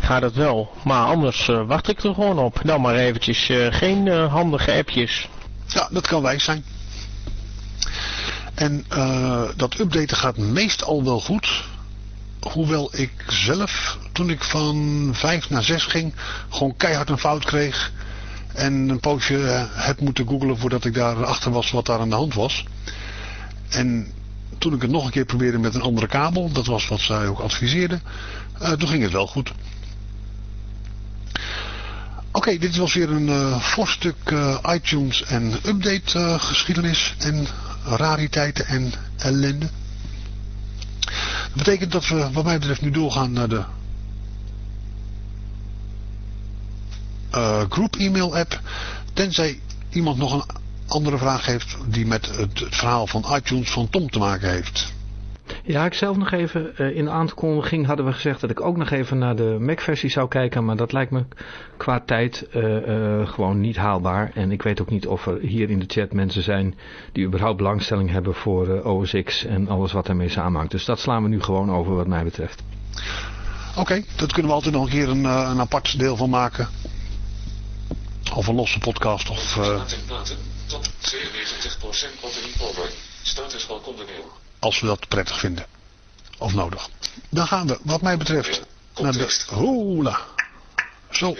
S7: gaat het wel. Maar anders uh, wacht ik er gewoon op. Dan maar eventjes uh, geen handige appjes.
S2: Ja, dat kan wijs zijn. En dat updaten gaat meestal wel goed. Hoewel ik zelf, toen ik van 5 naar 6 ging, gewoon keihard een fout kreeg. En een poosje uh, heb moeten googlen voordat ik daar achter was wat daar aan de hand was. En toen ik het nog een keer probeerde met een andere kabel, dat was wat zij ook adviseerde, uh, toen ging het wel goed. Oké, dit was weer een uh, fors stuk uh, iTunes en update geschiedenis en rariteiten en ellende. Dat betekent dat we wat mij betreft nu doorgaan naar de group e-mail app. Tenzij iemand nog een andere vraag heeft die met het, het verhaal van iTunes van Tom te maken heeft.
S3: Ja, ik zelf nog even, uh, in de aankondiging hadden we gezegd dat ik ook nog even naar de Mac-versie zou kijken, maar dat lijkt me qua tijd uh, uh, gewoon niet haalbaar. En ik weet ook niet of er hier in de chat mensen zijn die überhaupt belangstelling hebben voor OS X en alles wat ermee samenhangt. Dus dat slaan we nu gewoon over wat mij betreft.
S2: Oké, okay, dat kunnen we altijd nog een keer een, een apart deel van maken. Of een losse podcast of...
S5: Tot 92% batterie over. Status balkonderdeel
S2: als we dat prettig vinden. Of nodig. Dan gaan we, wat mij betreft, naar de... Hola. Zo.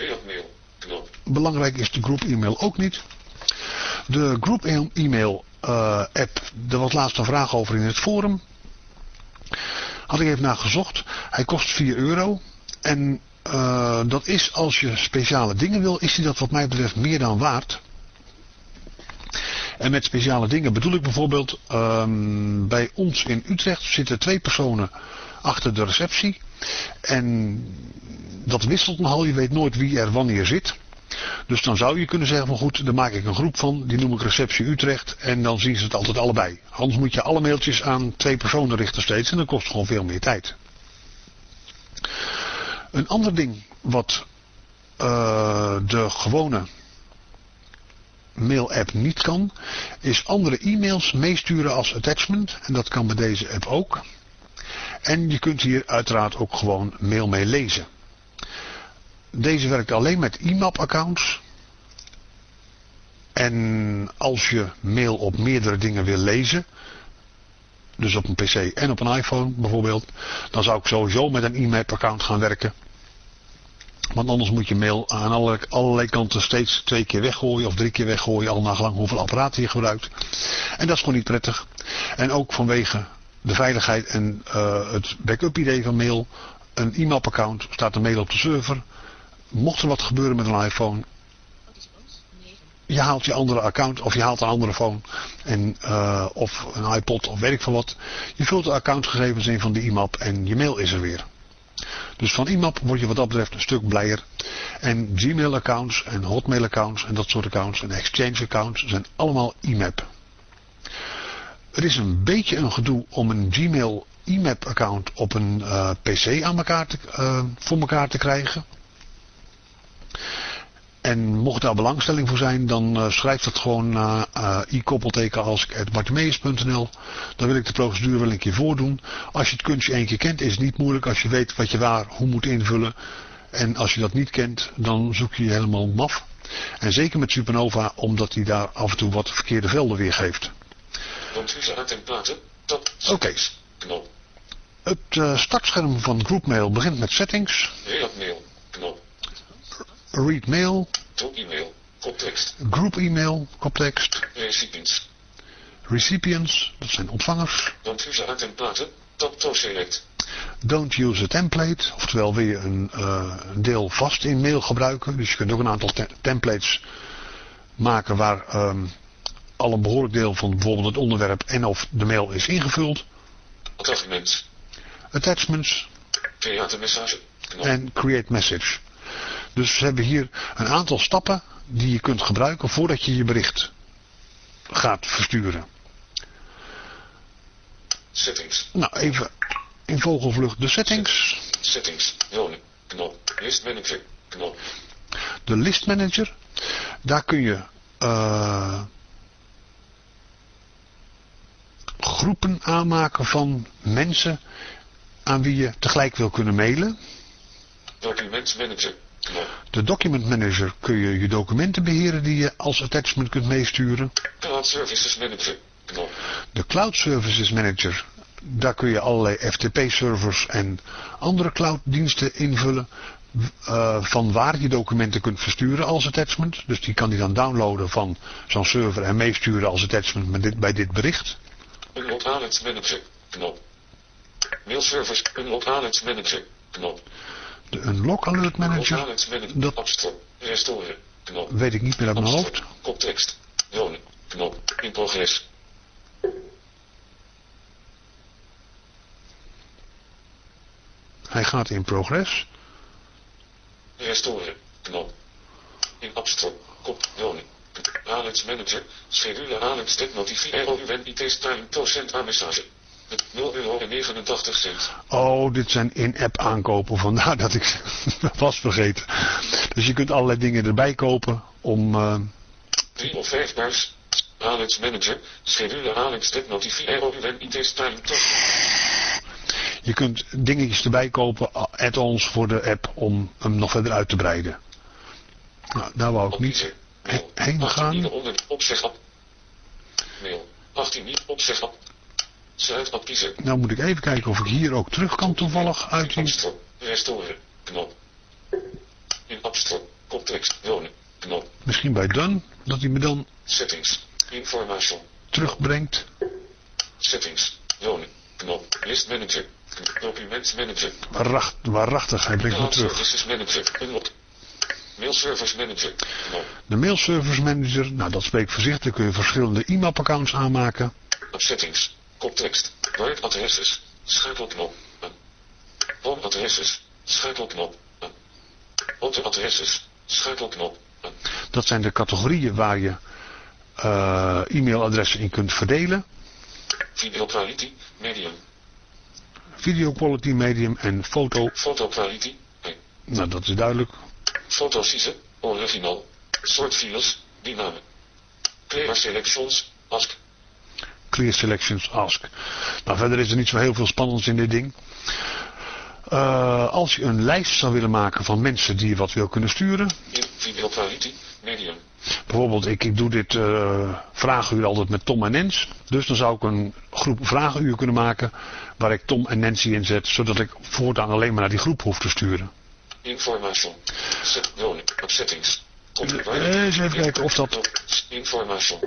S2: Belangrijk is de groep e-mail ook niet. De groep e-mail uh, app, er was laatst een vraag over in het forum. Had ik even naar gezocht. Hij kost 4 euro. En uh, dat is als je speciale dingen wil, is die dat wat mij betreft meer dan waard. En met speciale dingen bedoel ik bijvoorbeeld, um, bij ons in Utrecht zitten twee personen achter de receptie. En dat wisselt nogal, je weet nooit wie er wanneer zit. Dus dan zou je kunnen zeggen van goed, daar maak ik een groep van, die noem ik receptie Utrecht en dan zien ze het altijd allebei. Anders moet je alle mailtjes aan twee personen richten steeds en dat kost gewoon veel meer tijd. Een ander ding wat uh, de gewone mail-app niet kan, is andere e-mails meesturen als attachment. En dat kan bij deze app ook. En je kunt hier uiteraard ook gewoon mail mee lezen. Deze werkt alleen met IMAP-accounts. En als je mail op meerdere dingen wil lezen, dus op een pc en op een iPhone bijvoorbeeld, dan zou ik sowieso met een IMAP-account gaan werken. Want anders moet je mail aan alle, allerlei kanten steeds twee keer weggooien of drie keer weggooien, al nagelang hoeveel apparaten je gebruikt. En dat is gewoon niet prettig. En ook vanwege de veiligheid en uh, het backup idee van mail, een e-mail-account, staat de mail op de server. Mocht er wat gebeuren met een iPhone, je haalt je andere account of je haalt een andere phone en, uh, of een iPod of weet ik veel wat. Je vult de accountgegevens in van die e-map en je mail is er weer. Dus van IMAP word je wat dat betreft een stuk blijer. En Gmail accounts en Hotmail accounts en dat soort accounts en Exchange accounts zijn allemaal IMAP. Het is een beetje een gedoe om een Gmail IMAP account op een uh, PC aan elkaar te, uh, voor elkaar te krijgen. En mocht daar belangstelling voor zijn, dan uh, schrijf dat gewoon naar uh, i-koppelteken als. Dan wil ik de procedure wel een keer voordoen. Als je het kunstje één keer kent, is het niet moeilijk. Als je weet wat je waar, hoe moet invullen. En als je dat niet kent, dan zoek je je helemaal maf. En zeker met Supernova, omdat hij daar af en toe wat verkeerde velden weergeeft. Oké. Okay. Het uh, startscherm van GroupMail begint met settings.
S5: Mail, knop.
S2: Read mail.
S5: Group email. Koptekst.
S2: Group email. Koptekst.
S5: Recipients.
S2: Recipients. Dat zijn ontvangers.
S5: Don't use a template. Top to select.
S2: Don't use a template. Oftewel wil je een, uh, een deel vast in mail gebruiken. Dus je kunt ook een aantal te templates maken waar um, al een behoorlijk deel van bijvoorbeeld het onderwerp en of de mail is ingevuld.
S5: Attachments.
S2: Attachments.
S5: Create message.
S2: En create message. Dus we hebben hier een aantal stappen die je kunt gebruiken voordat je je bericht gaat versturen.
S5: Settings.
S2: Nou, even in vogelvlucht de settings.
S5: Settings. Wonen. Knop. List manager. Knop.
S2: De list manager. Daar kun je uh, groepen aanmaken van mensen aan wie je tegelijk wil kunnen mailen.
S5: Document manager.
S2: De Document Manager kun je je documenten beheren die je als attachment kunt meesturen.
S5: Cloud Services Manager. Knop.
S2: De Cloud Services Manager, daar kun je allerlei FTP-servers en andere clouddiensten invullen. eh, van waar je documenten kunt versturen als attachment. Dus die kan hij dan downloaden van zo'n server en meesturen als attachment met dit, bij dit bericht.
S5: Unlock Manager. Knop. Unlock Alert Manager. Knop.
S2: De Unlock Alert Manager,
S5: Alert
S2: dat- weet ik niet meer uit mijn hoofd.
S5: Koptekst. Wonen. Knop. In progress.
S2: Hij gaat in progress.
S5: Restoren. Knop. In App Store. Kop. Wonen. Alex Manager. Schedule Alex Ted Notify ROUN IT Styling Procent aan message. Met 0 euro en 89 cent.
S2: Oh, dit zijn in-app aankopen, vandaar dat ik was vergeten. Dus je kunt allerlei dingen erbij kopen om... eh,
S5: 3 of 5 bars. Alex Manager. Schedule Alex Ted Notify ROUN IT Procent.
S2: je kunt dingetjes erbij kopen, add-ons voor de app, om hem nog verder uit te breiden. Nou, daar wou ik niet heen
S5: 18
S2: gaan.
S5: opzegap. Mail. 18 niet opzegap. Sluit kiezer.
S2: Nou moet ik even kijken of ik hier ook terug kan toevallig uit die...
S5: Restoren. Knop. In App Store. Koptekst. Wonen. Knop.
S2: Misschien bij Done, dat hij me dan
S5: Settings. Information.
S2: terugbrengt.
S5: Settings. Wonen. Knop. List Manager. Document Manager.
S2: Waarracht, waarachtig, hij brengt me terug.
S5: Services Manager. Unlock. Mail Service Manager. Knop.
S2: De Mail Service Manager, nou dat spreekt voor zich, daar kun je verschillende e-mailaccounts aanmaken.
S5: Op settings. Koptekst. Werkadresses. Schakelknop. Woonadresses. Schakelknop. Autoadresses. Schakelknop.
S2: Dat zijn de categorieën waar je eh, e-mailadressen in kunt verdelen.
S5: Video quality. Medium.
S2: Video quality, medium en foto.
S5: Photo quality.
S2: Nou, dat is duidelijk.
S5: Fotosize. Original. Soort files. Dyname. Clear selections. Ask.
S2: Clear selections, ask. Nou, verder is er niet zo heel veel spannends in dit ding. Eh, als je een lijst zou willen maken van mensen die je wat wil kunnen sturen.
S5: Video quality. Medium.
S2: Bijvoorbeeld, ik, ik doe dit eh vragenuur altijd met Tom en Nens. Dus dan zou ik een groep vragenuur kunnen maken waar ik Tom en Nancy in zet. Zodat ik voortaan alleen maar naar die groep hoef te sturen.
S5: Information. Set. Wonen. Op settings.
S2: Eh, even kijken of dat-
S5: Information.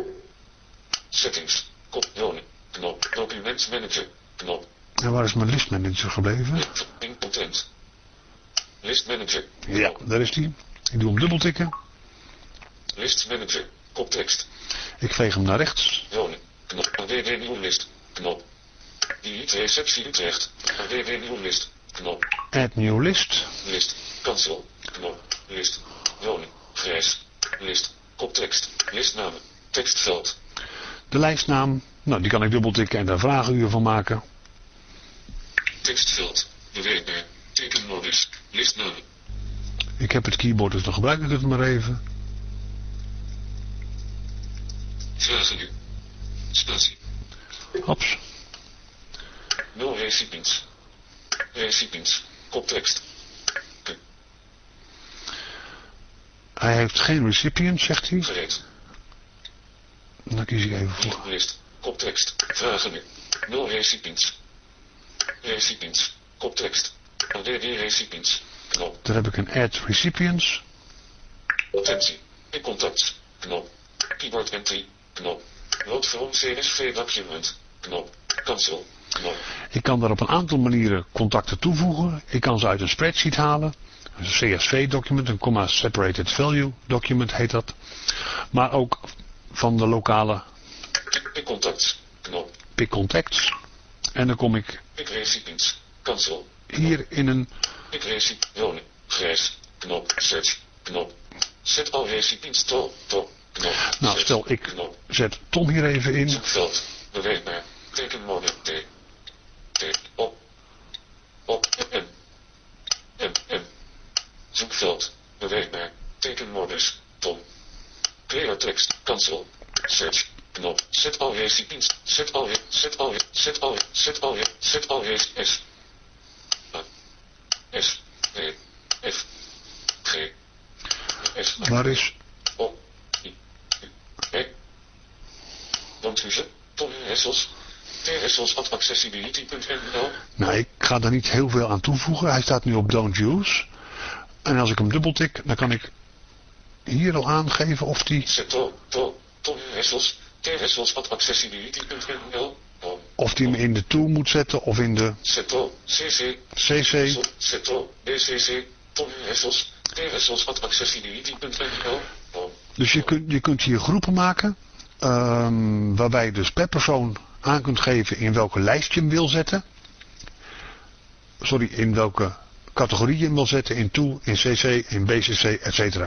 S5: Settings. Kop. Wonen. Knop. Document Manager. Knop.
S2: En waar is mijn listmanager gebleven?
S5: In content. List Manager.
S2: Ja, daar is die. Ik doe hem dubbeltikken.
S5: List Manager. Koptekst.
S2: Ik veeg hem naar rechts.
S5: Wonen. Knop. AWW nieuwlist. Knop. Delete receptie Utrecht. AWW nieuwlist. Knop.
S2: Add new list.
S5: List. Cancel. Knop. List. Wonen. Grijs. List. Koptekst. Listnamen. Tekstveld.
S2: De lijstnaam. Nou, die kan ik dubbeltikken en daar vragenuur van maken.
S5: Tekstveld. Bewerkbaar. Tekenmodus. Listnamen.
S2: Ik heb het keyboard, dus dan gebruik ik het maar even.
S5: Vragen nu. Spatie.
S2: Hops.
S5: 0 recipients. Recipients. Koptekst.
S2: Hij heeft geen recipient, zegt hij.
S5: Gereed.
S2: Dan kies ik even voor.
S5: List. Koptekst. Vragen nu. 0 recipients. Recipients. Koptekst. Recipients. Knop.
S2: Daar heb ik een add recipients.
S5: Attentie. In contact. Knop. Keyboard entry. Knop. Load from CSV document. Knop. Cancel. Knop.
S2: Ik kan daar op een aantal manieren contacten toevoegen. Ik kan ze uit een spreadsheet halen. Een CSV document, een comma separated value document heet dat. Maar ook van de lokale
S5: In contact. Knop.
S2: pick contacts. En dan kom ik
S5: Ik recipients. Cancel.
S2: hier in een
S5: Ik recip. Wonen. Grijs. Knop. Search. Knop. Zet al recipients to. To. Knop.
S2: Nou, stel ik zet Tom hier even in.
S5: Zoekveld. Bewerkbaar. Tekenmode. T. T. Op. Op. M. M. M. Zoekveld. Bewerkbaar. Tekenmodus. Tom. Clear tekst. Cancel. Search. Knop. Zet al recipients. Zet al. Zet al. Zet al. Zet al. Zet al. S. A. S. E. F. G.
S2: Waar is...
S5: O. I. E. Dantuze. Tom Hessels. tessels.accessibility.nl
S2: Nou, ik ga daar niet heel veel aan toevoegen. Hij staat nu op don't use. En als ik hem dubbeltik, dan kan ik hier al aangeven of die, of die hem in de tool moet zetten of in de.
S5: CC.
S2: Dus je kunt, je kunt hier groepen maken, ehm, waarbij je dus per persoon aan kunt geven in welke lijst je hem wil zetten. Sorry, in welke categorie je hem wil zetten, in tool, in cc, in bcc, etc.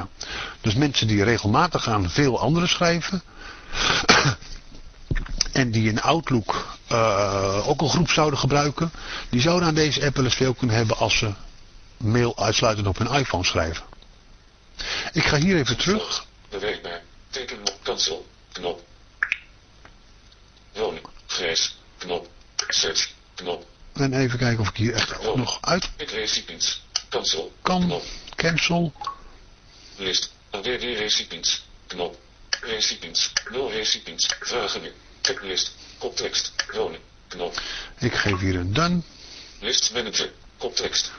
S2: Dus mensen die regelmatig aan veel anderen schrijven, en die in Outlook eh, ook een groep zouden gebruiken, die zouden aan deze app wel veel kunnen hebben als ze mail uitsluitend op hun iPhone schrijven. Ik ga hier even terug.
S5: Beweegbaar. Teken op cancel. Knop. Wonen. Grijs. Knop. Search. Knop.
S2: En even kijken of ik hier echt ook nog uit
S5: Ik. Cancel.
S2: kan.
S5: Knop.
S2: Cancel.
S5: List. ADD recipients. Knop. Recipients. 0 recipients. Vragen nu. Checklist. Koptekst. Wonen. Knop.
S2: Ik geef hier een done.
S5: List manager. Koptekst.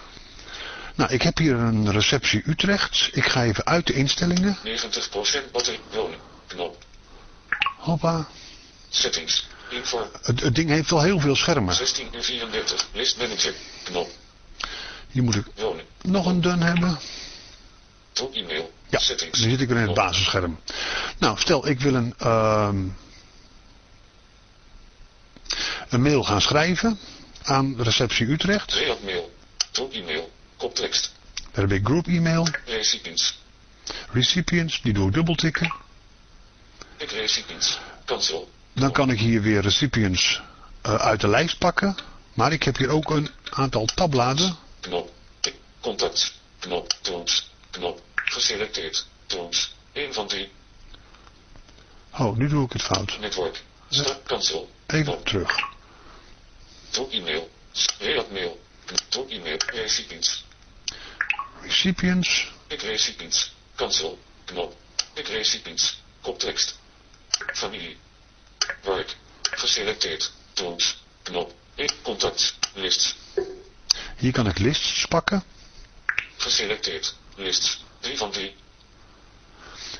S2: Nou, ik heb hier een receptie Utrecht. Ik ga even uit de instellingen.
S5: 90% batterie. Wonen. Knop.
S2: Hoppa.
S5: Settings. Info.
S2: Het, het ding heeft wel heel veel schermen.
S5: 16 uur 34. List manager. Knop.
S2: Hier moet ik
S5: Wonen.
S2: nog een done hebben.
S5: Top e-mail.
S2: Ja,
S5: Settings.
S2: nu zit ik weer in het basisscherm. Nou, stel ik wil een, ehm, een mail gaan schrijven aan receptie Utrecht.
S5: React mail. Top e-mail. Koptekst.
S2: Daar heb ik group e-mail.
S5: Recipients.
S2: Recipients, die doe ik dubbeltikken.
S5: Ik recipients. Cancel.
S2: Dan kan ik hier weer recipients eh, uit de lijst pakken. Maar ik heb hier ook een aantal tabbladen.
S5: Knop. Contact. Knop. Toons. Knop. Geselecteerd. Toons. 1 van 3.
S2: Oh, nu doe ik het fout.
S5: Network. Start. Cancel.
S2: Even terug.
S5: Top e-mail. React mail. Top e-mail. Recipients.
S2: Recipients.
S5: Ik recipients. Cancel. Knop. Ik recipients. Koptekst. Familie. Werk. Geselecteerd. Toons. Knop. Ik contact. Lists.
S2: Hier kan ik lists pakken.
S5: Geselecteerd. Lists. 3 van 3.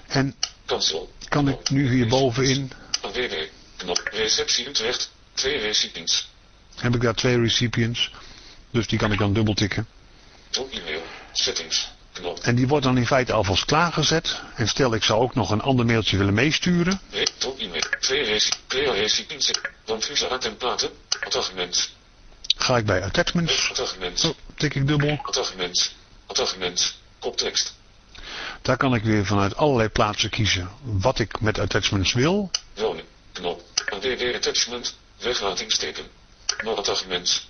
S2: En
S5: Cancel.
S2: kan ik nu hier bovenin,
S5: AWW. Knop. Receptie Utrecht. 2 recipients.
S2: heb ik daar twee recipients. Dus die kan ik dan dubbeltikken.
S5: Top e-mail. Settings.
S2: En die wordt dan in feite alvast klaargezet. En stel ik zou ook nog een ander mailtje willen meesturen.
S5: Re- Top e-mail. 2 reci Clear recipients. Dan fuse art en platen. Attachments.
S2: Ga ik bij attachments.
S5: Attachments.
S2: Oh, tik ik dubbel.
S5: Attachments. Attachments. Koptekst.
S2: Daar kan ik weer vanuit allerlei plaatsen kiezen wat ik met attachments wil.
S5: Wonen. Knop. ADD attachment. Weglatingsteken. No attachments.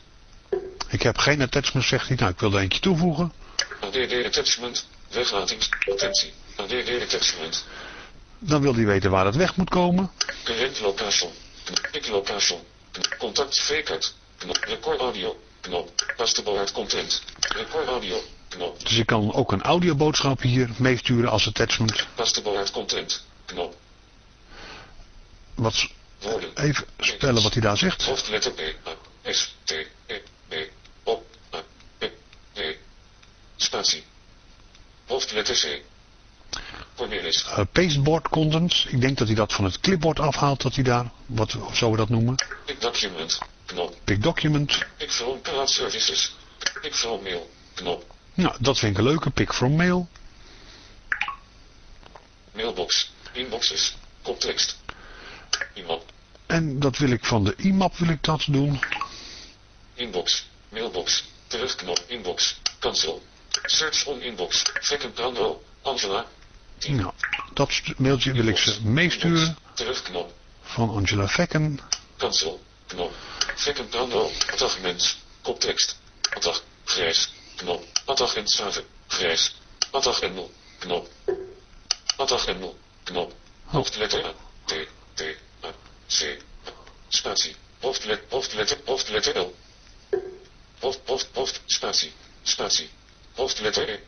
S2: Ik heb geen attachments, zegt hij. Nou, ik wil er eentje toevoegen.
S5: ADD attachment. Weglatings. Attentie. ADD attachment.
S2: Dan wil hij weten waar het weg moet komen.
S5: Current location. Ik location. Contact. Knop. Record audio. Knop. Pastable art content. Record audio. Knop.
S2: Dus ik kan ook een audioboodschap hier meesturen als attachment.
S5: Pastable art content. Knop.
S2: Wat, even spellen wat hij daar zegt.
S5: Hoofdletter B. A. S. T. E. B. O. A. P. D. Spatie. Hoofdletter C. Cornelis.
S2: Eh, pasteboard content. Ik denk dat hij dat van het clipboard afhaalt dat hij daar, wat zullen we dat noemen?
S5: Ik document. Knop.
S2: Pick document.
S5: Ik from Cloud Services. From mail. Knop.
S2: Nou, dat vind ik een leuke. Pick from mail.
S5: Mailbox. Inboxes. Koptekst. Iemand.
S2: En dat wil ik van de IMAP wil ik dat doen.
S5: Inbox. Mailbox. Terugknop. Inbox. Cancel. Search on inbox. Second Brando. Angela.
S2: Nou, dat mailtje wil ik ze meesturen.
S5: Terugknop.
S2: van Angela Vekken.
S5: Cancel. Knop. Second Brando. Attachments. Koptekst. Attach. Grijs. Knop. Attachment Save. Grijs. Attachhendel. Knop. Attachhendel. Knop. Hoofdletter A. T. T. A. C. Spatie. Hoofdlet, hoofdletter, hoofdletter L. Hoofd, hoofd, hoofd, spatie. Spatie. Hoofdletter E.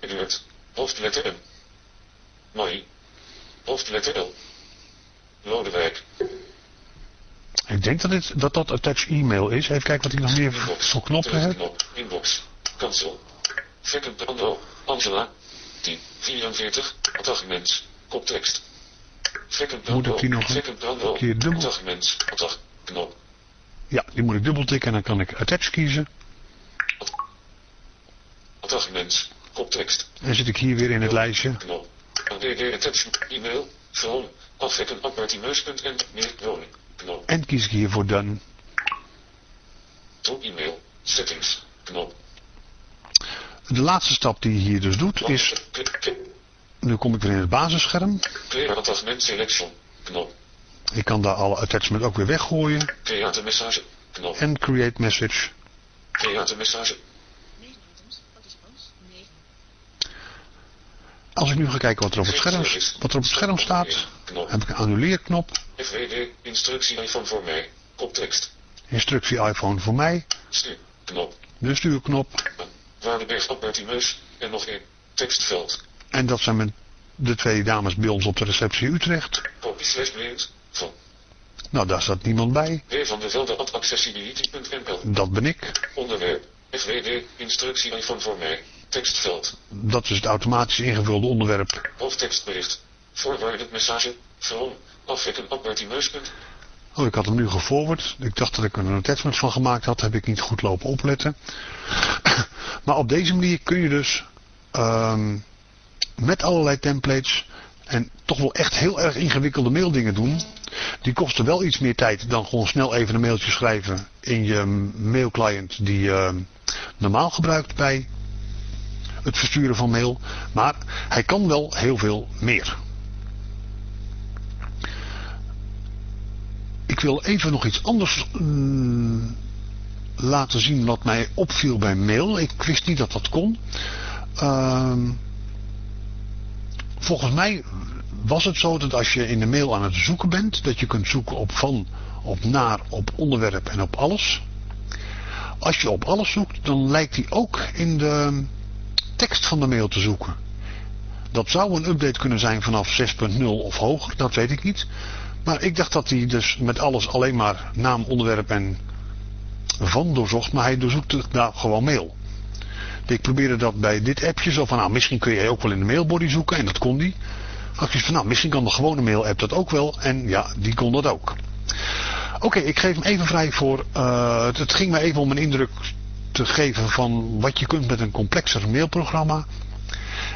S5: Eduard. Hoofdletter M. Marie. Hoofdletter L. Lodewijk.
S2: Ik denk dat dit, dat, dat attach e-mail is. Even kijken wat ik nog meer voor knoppen heb.
S5: Knop. Inbox. Cancel. Second. Angela. 10. 44. Attachments. Koptekst. Second
S2: Moet
S5: Brando.
S2: ik die nog een keer dubbel-.
S5: Knop.
S2: Ja, die moet ik dubbel tikken en dan kan ik attach kiezen.
S5: Attachments. Koptekst.
S2: En zit ik hier weer in het lijstje.
S5: Knop. ADD attachment. E-mail. Gewoon. Afwekken. Appartimeus.n. Meer. Woning. Knop.
S2: En kies ik hier voor done.
S5: Top e-mail. Settings. Knop.
S2: De laatste stap die je hier dus doet is, nu kom ik weer in het basisscherm.
S5: Clear attachment selection. Knop.
S2: Ik kan daar alle attachments ook weer weggooien.
S5: Create message. Knop.
S2: En create message.
S5: Create message.
S2: Als ik nu ga kijken wat er op het scherm, wat er op het scherm staat, heb ik een annuleerknop.
S5: FWD. Instructie iPhone voor mij. Koptekst.
S2: Instructie iPhone voor mij.
S5: Stuur. Knop.
S2: De stuurknop.
S5: Waardenberg Appartimeus. En nog één. Tekstveld.
S2: En dat zijn mijn, de twee dames bij ons op de receptie Utrecht.
S5: Copy slash. Van.
S2: Nou, daar staat niemand bij.
S5: W van de Velde at accessibility.nl.
S2: Dat ben ik.
S5: Onderwerp. FWD. Instructie iPhone voor mij. Tekstveld.
S2: Dat is het automatisch ingevulde onderwerp.
S5: Hoofdtekstbericht. Forwarded message. From. Afwekken Appartimeus.
S2: Oh, ik had hem nu geforward. Ik dacht dat ik er een attachment van gemaakt had. Heb ik niet goed lopen opletten. maar op deze manier kun je dus ehm, met allerlei templates en toch wel echt heel erg ingewikkelde maildingen doen. Die kosten wel iets meer tijd dan gewoon snel even een mailtje schrijven in je mailclient die je normaal gebruikt bij het versturen van mail. Maar hij kan wel heel veel meer. Ik wil even nog iets anders mm, laten zien wat mij opviel bij mail. Ik wist niet dat dat kon. Ehm, volgens mij was het zo dat als je in de mail aan het zoeken bent, dat je kunt zoeken op van, op naar, op onderwerp en op alles. Als je op alles zoekt, dan lijkt die ook in de tekst van de mail te zoeken. Dat zou een update kunnen zijn vanaf 6.0 of hoger, dat weet ik niet. Maar ik dacht dat hij dus met alles alleen maar naam, onderwerp en van doorzocht. Maar hij doorzoekt nou gewoon mail. Ik probeerde dat bij dit appje zo van nou misschien kun je ook wel in de mailbody zoeken. En dat kon die. Had ik van nou misschien kan de gewone mail app dat ook wel. En ja die kon dat ook. Oké ik geef hem even vrij voor. Uh, het, ging me even om een indruk te geven van wat je kunt met een complexer mailprogramma.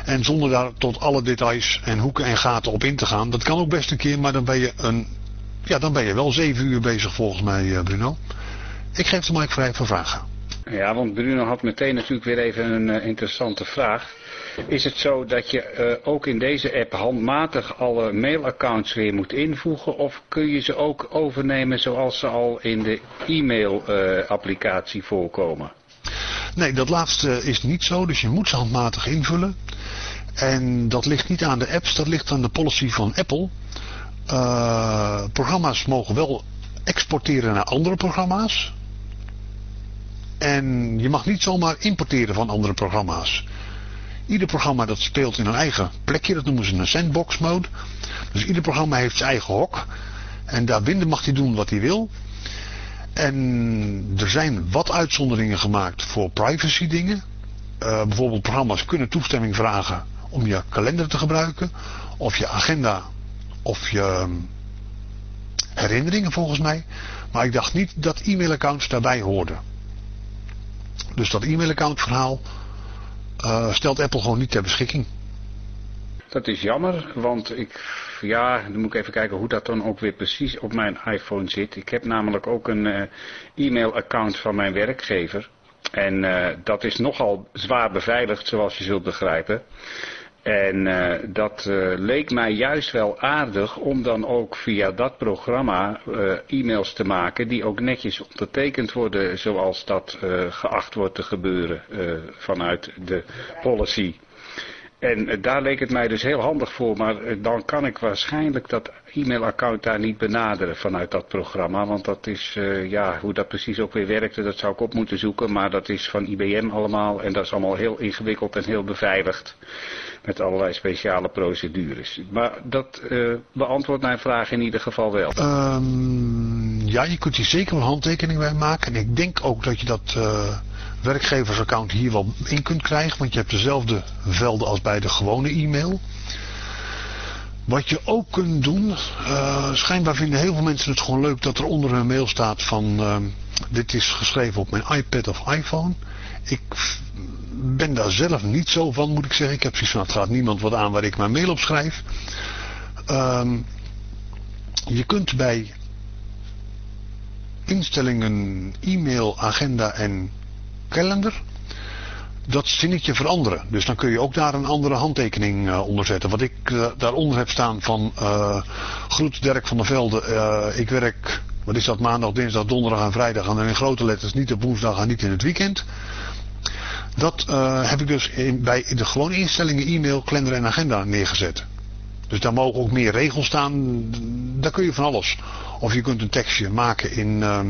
S2: En zonder daar tot alle details en hoeken en gaten op in te gaan. Dat kan ook best een keer, maar dan ben je, een, ja, dan ben je wel zeven uur bezig volgens mij, Bruno. Ik geef de mic vrij voor vragen.
S6: Ja, want Bruno had meteen natuurlijk weer even een uh, interessante vraag. Is het zo dat je uh, ook in deze app handmatig alle mailaccounts weer moet invoegen? Of kun je ze ook overnemen zoals ze al in de e-mail applicatie voorkomen?
S2: Nee, dat laatste is niet zo. Dus je moet ze handmatig invullen. En dat ligt niet aan de apps, dat ligt aan de policy van Apple. Uh, programma's mogen wel exporteren naar andere programma's. En je mag niet zomaar importeren van andere programma's. Ieder programma dat speelt in een eigen plekje, dat noemen ze een sandbox mode. Dus ieder programma heeft zijn eigen hok. En daarbinnen mag hij doen wat hij wil. En er zijn wat uitzonderingen gemaakt voor privacy dingen. Uh, bijvoorbeeld programma's kunnen toestemming vragen om je kalender te gebruiken. Of je agenda. Of je herinneringen volgens mij. Maar ik dacht niet dat e-mailaccounts daarbij hoorden. Dus dat e-mailaccount verhaal uh, stelt Apple gewoon niet ter beschikking.
S6: Dat is jammer, want ik, ja, dan moet ik even kijken hoe dat dan ook weer precies op mijn iPhone zit. Ik heb namelijk ook een uh, e-mailaccount van mijn werkgever. En uh, dat is nogal zwaar beveiligd, zoals je zult begrijpen. En uh, dat leek mij juist wel aardig om dan ook via dat programma e-mails te maken die ook netjes ondertekend worden zoals dat geacht wordt te gebeuren vanuit de policy. En eh, daar leek het mij dus heel handig voor, maar eh, dan kan ik waarschijnlijk dat e-mailaccount daar niet benaderen vanuit dat programma. Want dat is, uh, ja, hoe dat precies ook weer werkte, dat zou ik op moeten zoeken. Maar dat is van IBM allemaal en dat is allemaal heel ingewikkeld en heel beveiligd. Met allerlei speciale procedures. Maar dat uh, beantwoordt mijn vraag in ieder geval wel.
S2: Um, ja, je kunt hier zeker een handtekening bij maken. En ik denk ook dat je dat werkgeversaccount hier wel in kunt krijgen. Want je hebt dezelfde velden als bij de gewone e-mail. Wat je ook kunt doen, uh, schijnbaar vinden heel veel mensen het gewoon leuk dat er onder hun mail staat van uh, dit is geschreven op mijn iPad of iPhone. Ik ben daar zelf niet zo van moet ik zeggen. Ik heb zoiets van het gaat niemand wat aan waar ik mijn mail op schrijf. Um, je kunt bij instellingen, e-mail, agenda en kalender dat zinnetje veranderen. Dus dan kun je ook daar een andere handtekening uh, onder zetten. Wat ik uh, daaronder heb staan van uh, groet Dirk van der Velde. ik werk, wat is dat, maandag, dinsdag, donderdag en vrijdag. En dan in grote letters niet op woensdag en niet in het weekend. Dat heb ik dus bij de gewone instellingen e-mail, kalender en agenda neergezet. Dus daar mogen ook meer regels staan. Daar kun je van alles. Of je kunt een tekstje maken in ehm,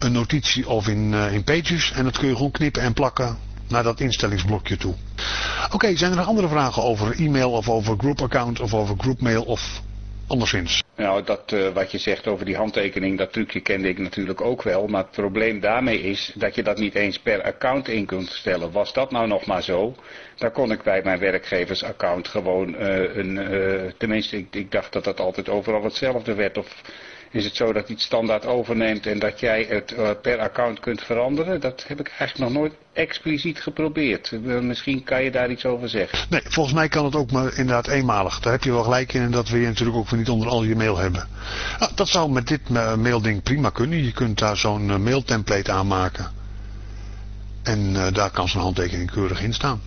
S2: een notitie of in, uh, in Pages. En dat kun je gewoon knippen en plakken naar dat instellingsblokje toe. Oké, zijn er nog andere vragen over e-mail of over group account of over groupmail of anderszins?
S6: Nou, dat uh, wat je zegt over die handtekening, dat trucje kende ik natuurlijk ook wel. Maar het probleem daarmee is dat je dat niet eens per account in kunt stellen. Was dat nou nog maar zo, dan kon ik bij mijn werkgeversaccount gewoon uh, een... Tenminste, ik, ik dacht dat dat altijd overal hetzelfde werd. Of is het zo dat iets standaard overneemt en dat jij het uh, per account kunt veranderen? Dat heb ik eigenlijk nog nooit expliciet geprobeerd. Uh, misschien kan je daar iets over zeggen.
S2: Nee, volgens mij kan het ook maar inderdaad eenmalig. Daar heb je wel gelijk in en dat wil je natuurlijk ook niet onder al je mail hebben. Nou, dat zou met dit uh, mailding prima kunnen. Je kunt daar zo'n mailtemplate aanmaken. En daar kan zo'n handtekening keurig in staan.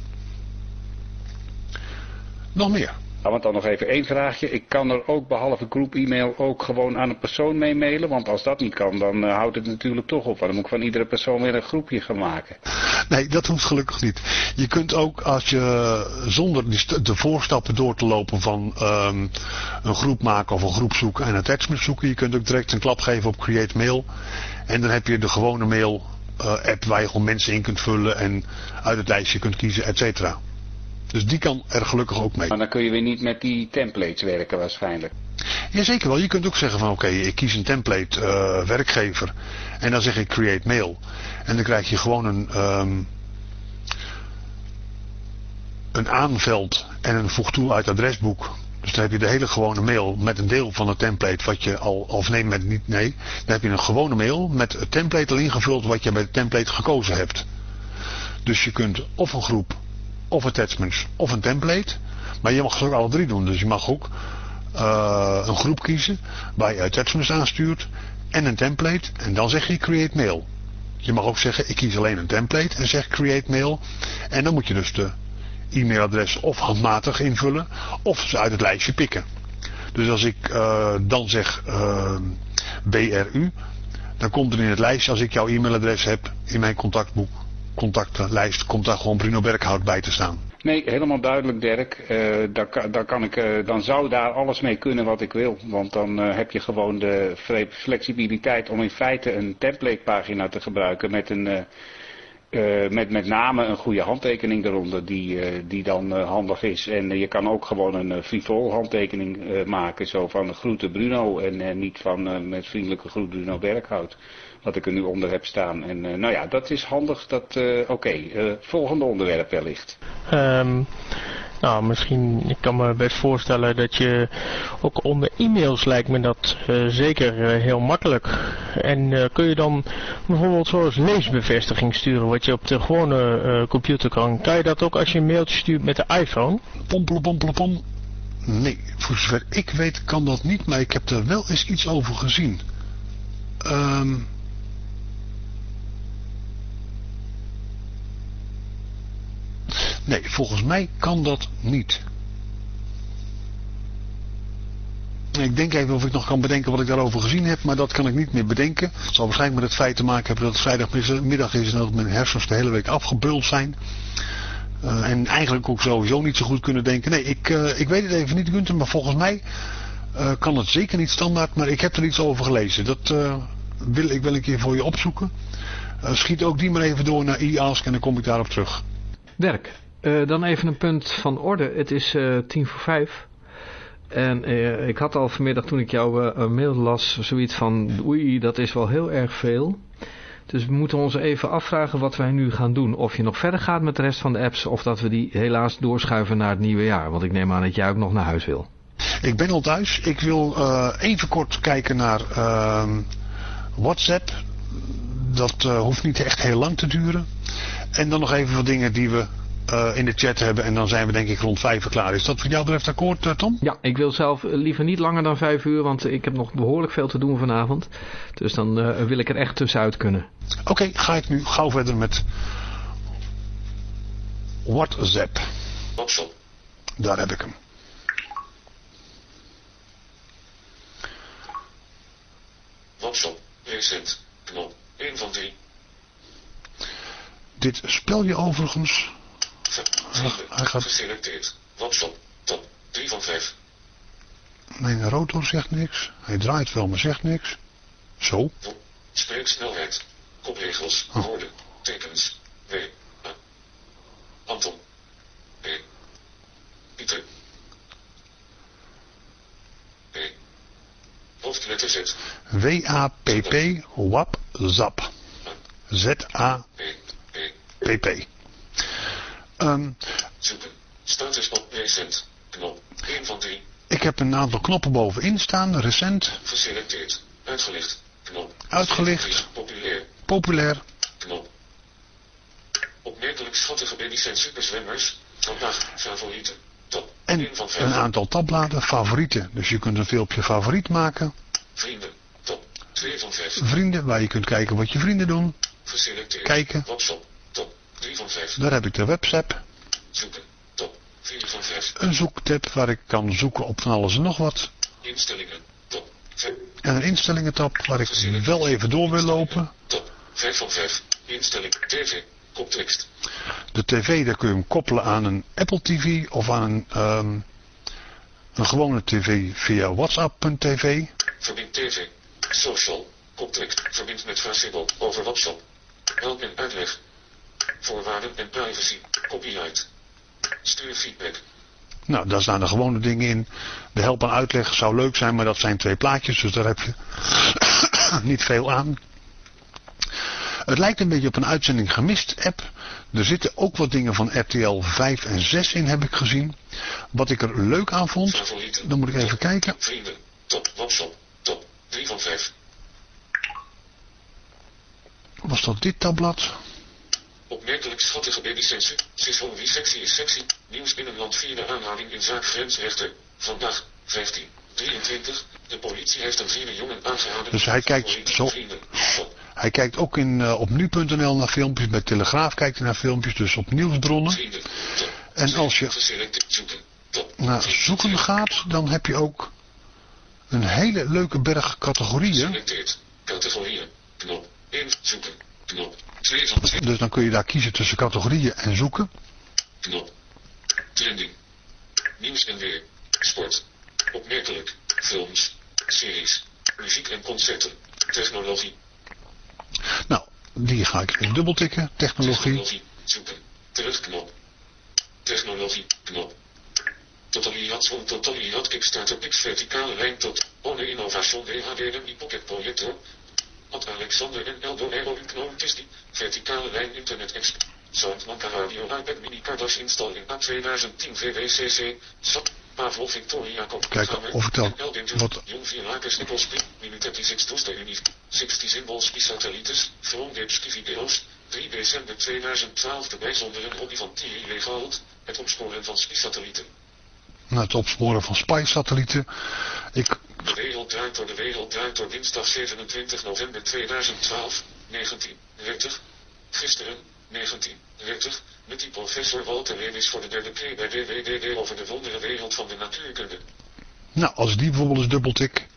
S2: Nog meer?
S6: Ja, want dan nog even één vraagje. Ik kan er ook behalve groep e-mail ook gewoon aan een persoon mee mailen. Want als dat niet kan, dan uh, houdt het natuurlijk toch op. Want dan moet ik van iedere persoon weer een groepje gaan maken.
S2: Nee, dat hoeft gelukkig niet. Je kunt ook als je zonder de voorstappen door te lopen van um, een groep maken of een groep zoeken en attachment zoeken. Je kunt ook direct een klap geven op create mail. En dan heb je de gewone mail uh, app waar je gewoon mensen in kunt vullen en uit het lijstje kunt kiezen, et cetera. Dus die kan er gelukkig ook mee.
S6: Maar dan kun je weer niet met die templates werken waarschijnlijk.
S2: Jazeker wel. Je kunt ook zeggen van oké, okay, ik kies een template uh, werkgever. En dan zeg ik create mail. En dan krijg je gewoon een, um, een aanveld en een voeg toe uit adresboek. Dus dan heb je de hele gewone mail met een deel van het template wat je al, of nee, met niet, nee. Dan heb je een gewone mail met het template al ingevuld wat je bij het template gekozen hebt. Dus je kunt of een groep of attachments of een template. Maar je mag ze ook alle drie doen. Dus je mag ook uh, een groep kiezen waar je attachments aanstuurt en een template. En dan zeg je create mail. Je mag ook zeggen ik kies alleen een template en zeg create mail. En dan moet je dus de e-mailadres of handmatig invullen of ze uit het lijstje pikken. Dus als ik uh, dan zeg uh, BRU, dan komt er in het lijstje als ik jouw e-mailadres heb in mijn contactboek contactlijst komt daar gewoon Bruno Berghout bij te staan.
S6: Nee, helemaal duidelijk Dirk. Uh, daar, daar kan ik, uh, dan zou daar alles mee kunnen wat ik wil. Want dan uh, heb je gewoon de flexibiliteit om in feite een templatepagina te gebruiken met een... met met name een goede handtekening eronder die, die dan handig is. En je kan ook gewoon een frivol handtekening maken. Zo van groeten Bruno en niet van met vriendelijke groet Bruno Berghout wat ik er nu onder heb staan. En uh, nou ja, dat is handig. Dat, uh, Oké, okay. uh, volgende onderwerp wellicht.
S7: Um, nou, misschien, ik kan me best voorstellen dat je ook onder e-mails lijkt me dat zeker heel makkelijk. En kun je dan bijvoorbeeld zoals leesbevestiging sturen, wat je op de gewone computer kan. Kan je dat ook als je een mailtje stuurt met de iPhone?
S2: Pompelen, pompelen, pom. Nee, voor zover ik weet kan dat niet, maar ik heb er wel eens iets over gezien. Um, Nee, volgens mij kan dat niet. Ik denk even of ik nog kan bedenken wat ik daarover gezien heb, maar dat kan ik niet meer bedenken. Het zal waarschijnlijk met het feit te maken hebben dat het vrijdagmiddag is en dat mijn hersens de hele week afgebruld zijn. Eh, en eigenlijk ook sowieso niet zo goed kunnen denken. Nee, ik, eh, ik weet het even niet, Gunther, maar volgens mij eh, kan het zeker niet standaard. Maar ik heb er iets over gelezen. Dat wil ik wel een keer voor je opzoeken. Schiet ook die maar even door naar e-ask en dan kom ik daarop terug.
S3: Dirk, eh, dan even een punt van orde. Het is eh, tien voor vijf. En eh, ik had al vanmiddag toen ik jouw mail las zoiets van oei, dat is wel heel erg veel. Dus we moeten ons even afvragen wat wij nu gaan doen. Of je nog verder gaat met de rest van de apps of dat we die helaas doorschuiven naar het nieuwe jaar. Want ik neem aan dat jij ook nog naar huis wil.
S2: Ik ben al thuis. Ik wil even kort kijken naar ehm, WhatsApp. Dat hoeft niet echt heel lang te duren. En dan nog even wat dingen die we eh, in de chat hebben. En dan zijn we denk ik rond vijf uur klaar. Is dat voor jou betreft akkoord, eh, Tom?
S3: Ja, ik wil zelf eh, liever niet langer dan vijf uur, want ik heb nog behoorlijk veel te doen vanavond. Dus dan eh, wil ik er echt tussenuit kunnen.
S2: Oké, ga ik nu gauw verder met WhatsApp.
S5: WhatsApp.
S2: Daar heb ik hem.
S5: WhatsApp. Recent. Knop. 1 van 3.
S2: Dit spel je overigens.
S5: Vrienden.
S2: Hij gaat-
S5: Geselecteerd. WhatsApp. Top. 3 van 5.
S2: Mijn rotor zegt niks. Hij draait wel, maar zegt niks. Zo.
S5: Spreeksnelheid. Kopregels.
S2: Oh.
S5: Woorden. Tekens. W. A. Anton. P. Pieter. P. Hoofdletter Z.
S2: W-A-P-P. WAP. Zap. Z-A-P-P. Ehm,
S5: Zoeken. Status op recent. Knop. 1 van 3.
S2: ik heb een aantal knoppen bovenin staan. Recent.
S5: Geselecteerd. Uitgelicht. Knop.
S2: Uitgelicht.
S5: 4 van 3. Populair.
S2: Populair.
S5: Knop. Opmerkelijk schattige baby's zijn superzwemmers. Vandaag favorieten. Top.
S2: En
S5: 1 van 5.
S2: een aantal tabbladen. Favorieten. Dus je kunt een filmpje favoriet maken.
S5: Vrienden. Top. 2 van 5.
S2: Vrienden. Waar je kunt kijken wat je vrienden doen.
S5: Geselecteerd.
S2: Kijken.
S5: WhatsApp. Top. 3 van 5.
S2: Daar heb ik de websap.
S5: Zoeken. Top. 4 van 5.
S2: Een zoektab waar ik kan zoeken op van alles en nog wat.
S5: Instellingen. Top. 5.
S2: En een instellingentab waar ik wel even door wil lopen.
S5: Top. 5 van 5. Instelling. TV. Koptekst.
S2: De tv, daar kun je hem koppelen aan een Apple TV of aan een, ehm, een gewone tv via whatsapp.tv.
S5: Verbind TV. Social. Koptekst. Verbind met Facebook. Over WhatsApp. Help en uitleg. Voorwaarden en privacy. Copyright. Stuur feedback.
S2: Nou, daar staan de gewone dingen in. De help en uitleg zou leuk zijn, maar dat zijn twee plaatjes, dus daar heb je niet veel aan. Het lijkt een beetje op een uitzending gemist app. Er zitten ook wat dingen van RTL 5 en 6 in, heb ik gezien. Wat ik er leuk aan vond,
S5: Favorieten.
S2: dan moet ik even kijken.
S5: Vrienden. Top. WhatsApp. Top. 3 van 5.
S2: Was dat dit tabblad?
S5: Opmerkelijk schattige baby's zijn su- Sisson wie sexy is sexy. Nieuws binnenland vierde aanhouding in zaak grensrechter. Vandaag, 15, 23. De politie heeft een vierde jongen aangehouden.
S2: Dus hij kijkt zo-. Hij kijkt ook in, eh, op nu.nl naar filmpjes, bij Telegraaf kijkt hij naar filmpjes, dus op nieuwsbronnen. En als je naar zoeken gaat, dan heb je ook een hele leuke berg categorieën.
S5: Categorieën. Knop. 1. Zoeken. Knop. 2 van 2.
S2: Dus dan kun je daar kiezen tussen categorieën en zoeken.
S5: Knop. Trending. Nieuws en weer. Sport. Opmerkelijk. Films. Series. Muziek en concerten. Technologie.
S2: Nou, die ga ik even dubbeltikken. Technologie.
S5: Technologie. Zoeken. Terugknop. Technologie. Knop. Totaliat van Totaliat Kickstarter Pix verticale lijn tot One Innovation DHDMI Pocket Projector. Ad Alexander en Eldo Aero Knop Disney. Verticale lijn Internet Exp. Soundmanka Radio iPad Mini Kardas installing A 2010 VWCC. SAP. Pavlov Victoria Kop.
S2: Kijken of ik dan wat-
S5: Jong vier lakers Nippels. Minutetti 6 toeste Unif. 60 symbols Satellites. Vroomdipski video's. 3 december 2012 de bijzondere hobby van Thierry Legault. Het opsporen van satellieten.
S2: Nou, het opsporen van spy-satellieten. Ik,
S5: De wereld draait door de wereld draait door dinsdag 27 november 2012, 1930. Gisteren, 1930, met die professor Walter Lewis voor de derde keer bij WWDD over de wondere wereld van de natuurkunde.
S2: nou, als die bijvoorbeeld eens dubbeltik.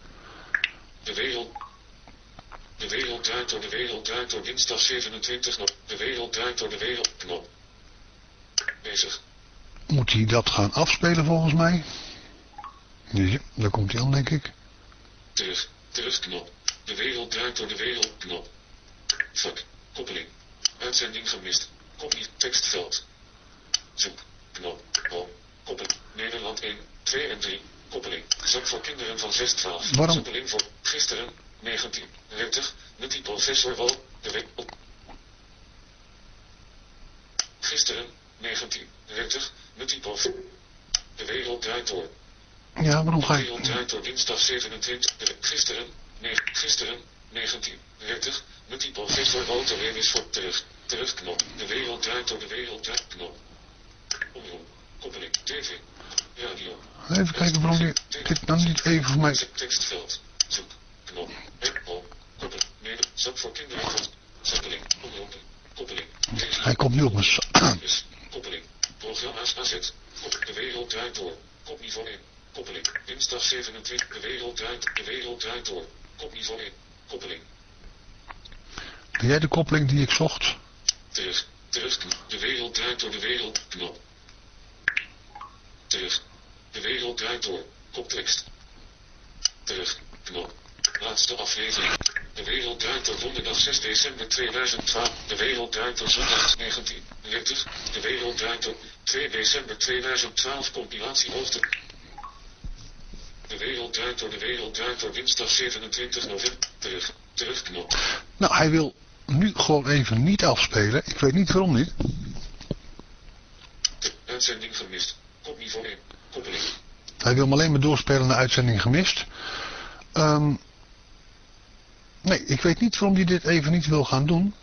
S5: De wereld. De wereld draait door de wereld draait door dinsdag 27 nog. De wereld draait door de wereld. Knop. Bezig.
S2: Moet hij dat gaan afspelen volgens mij. Ja, daar komt hij aan denk ik.
S5: Terug. Terugknop. De wereld draait door de wereld. Knop. Vak. Koppeling. Uitzending gemist. Kopie. Tekstveld. Zoek. Knop. Home. Koppeling. Nederland 1, 2 en 3. Koppeling. Zak voor kinderen van 6 12.
S2: Waarom?
S5: Koppeling voor gisteren. 19. 30. Met die professor Wal. De week op. Gisteren. 19. 30. Met die prof. De wereld draait door.
S2: Ja, waarom ga
S5: De
S2: je...
S5: wereld draait door dinsdag 27. De, gisteren, ne, gisteren, 1930. Met die professor Walter weer is voor terug. Terugknop. De wereld draait door de wereld draait knop. Omroep. Koppeling. TV. Radio.
S2: Even kijken waarom die, dit nou niet even voor mij...
S5: Tekstveld. Zoek. Knop. Home. Koppeling. Neder. Zak voor kinderen van. Zappeling. Omroepen. Koppeling.
S2: Hij komt nu op mijn...
S5: koppeling. Programma's AZ. Kop, de wereld draait door. Kopniveau 1. Koppeling. Dinsdag 27. De wereld draait, de wereld draait door. Kopniveau 1. Koppeling.
S2: Ben jij de koppeling die ik zocht?
S5: Terug. Terug. De wereld draait door de wereld. Knop. Terug. De wereld draait door. Koptekst. Terug. Knop. Laatste aflevering. De wereld draait door donderdag 6 december 2012. De wereld draait door zondag 19. 30. De wereld draait door 2 december 2012. Compilatie hoogte. De wereld draait door de wereld draait door dinsdag 27 november. Terug. Terugknop.
S2: Nou, hij wil nu gewoon even niet afspelen. Ik weet niet waarom niet.
S5: De uitzending gemist. Kopniveau 1. Koppeling.
S2: Hij wil me alleen maar doorspelen naar uitzending gemist. Ehm, nee, ik weet niet waarom hij dit even niet wil gaan doen.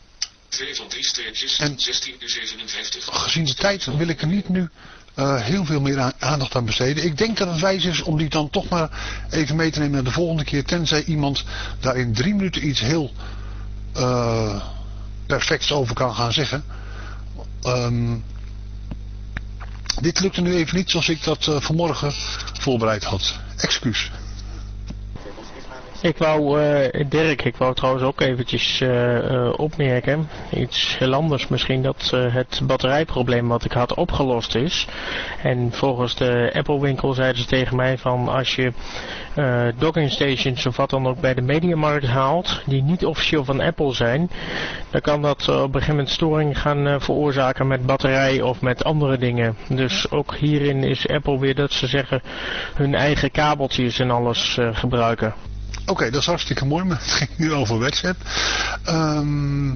S5: 2 van 3 streepjes.
S2: En-
S5: 16 uur 57.
S2: Gezien de tijd wil ik er niet nu eh, heel veel meer aan- aandacht aan besteden. Ik denk dat het wijs is om die dan toch maar even mee te nemen naar de volgende keer. Tenzij iemand daar in drie minuten iets heel eh, perfects over kan gaan zeggen. Ehm, dit lukte nu even niet zoals ik dat eh, vanmorgen voorbereid had. Excuus.
S7: Ik wou, eh, Dirk, ik wou trouwens ook eventjes eh, eh, opmerken, iets heel anders misschien, dat het batterijprobleem wat ik had opgelost is. En volgens de Apple winkel zeiden ze tegen mij van als je docking stations of wat dan ook bij de Mediamarkt haalt, die niet officieel van Apple zijn, dan kan dat op een gegeven moment storing gaan veroorzaken met batterij of met andere dingen. Dus ook hierin is Apple weer dat ze zeggen hun eigen kabeltjes en alles gebruiken.
S2: Oké, dat is hartstikke mooi, maar het ging nu over WhatsApp. Ehm,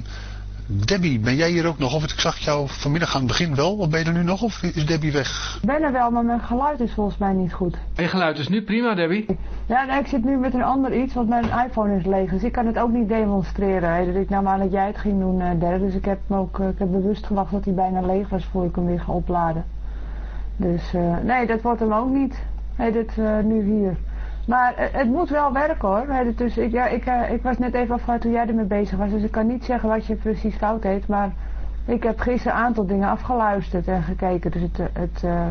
S2: Debbie, ben jij hier ook nog? Of ik zag jou vanmiddag aan het begin wel. Ben je er nu nog of is Debbie weg?
S10: Ik ben er wel, maar mijn geluid is volgens mij niet goed.
S3: En je geluid is nu prima, Debbie.
S10: Ja, nee, ik zit nu met een ander iets, want mijn iPhone is leeg. Dus ik kan het ook niet demonstreren. Hè. Dus ik nam aan dat jij het ging doen, uh, Dirk. Dus ik heb, hem ook, uh, ik heb bewust gewacht dat hij bijna leeg was voor ik hem weer ga opladen. Dus uh, nee, dat wordt hem ook niet. Nee, dit nu hier. Maar het moet wel werken hoor. Dus ik, ja, ik, ik was net even afgehaald toen jij ermee bezig was. Dus ik kan niet zeggen wat je precies fout heet. Maar ik heb gisteren een aantal dingen afgeluisterd en gekeken. Dus het, het, uh,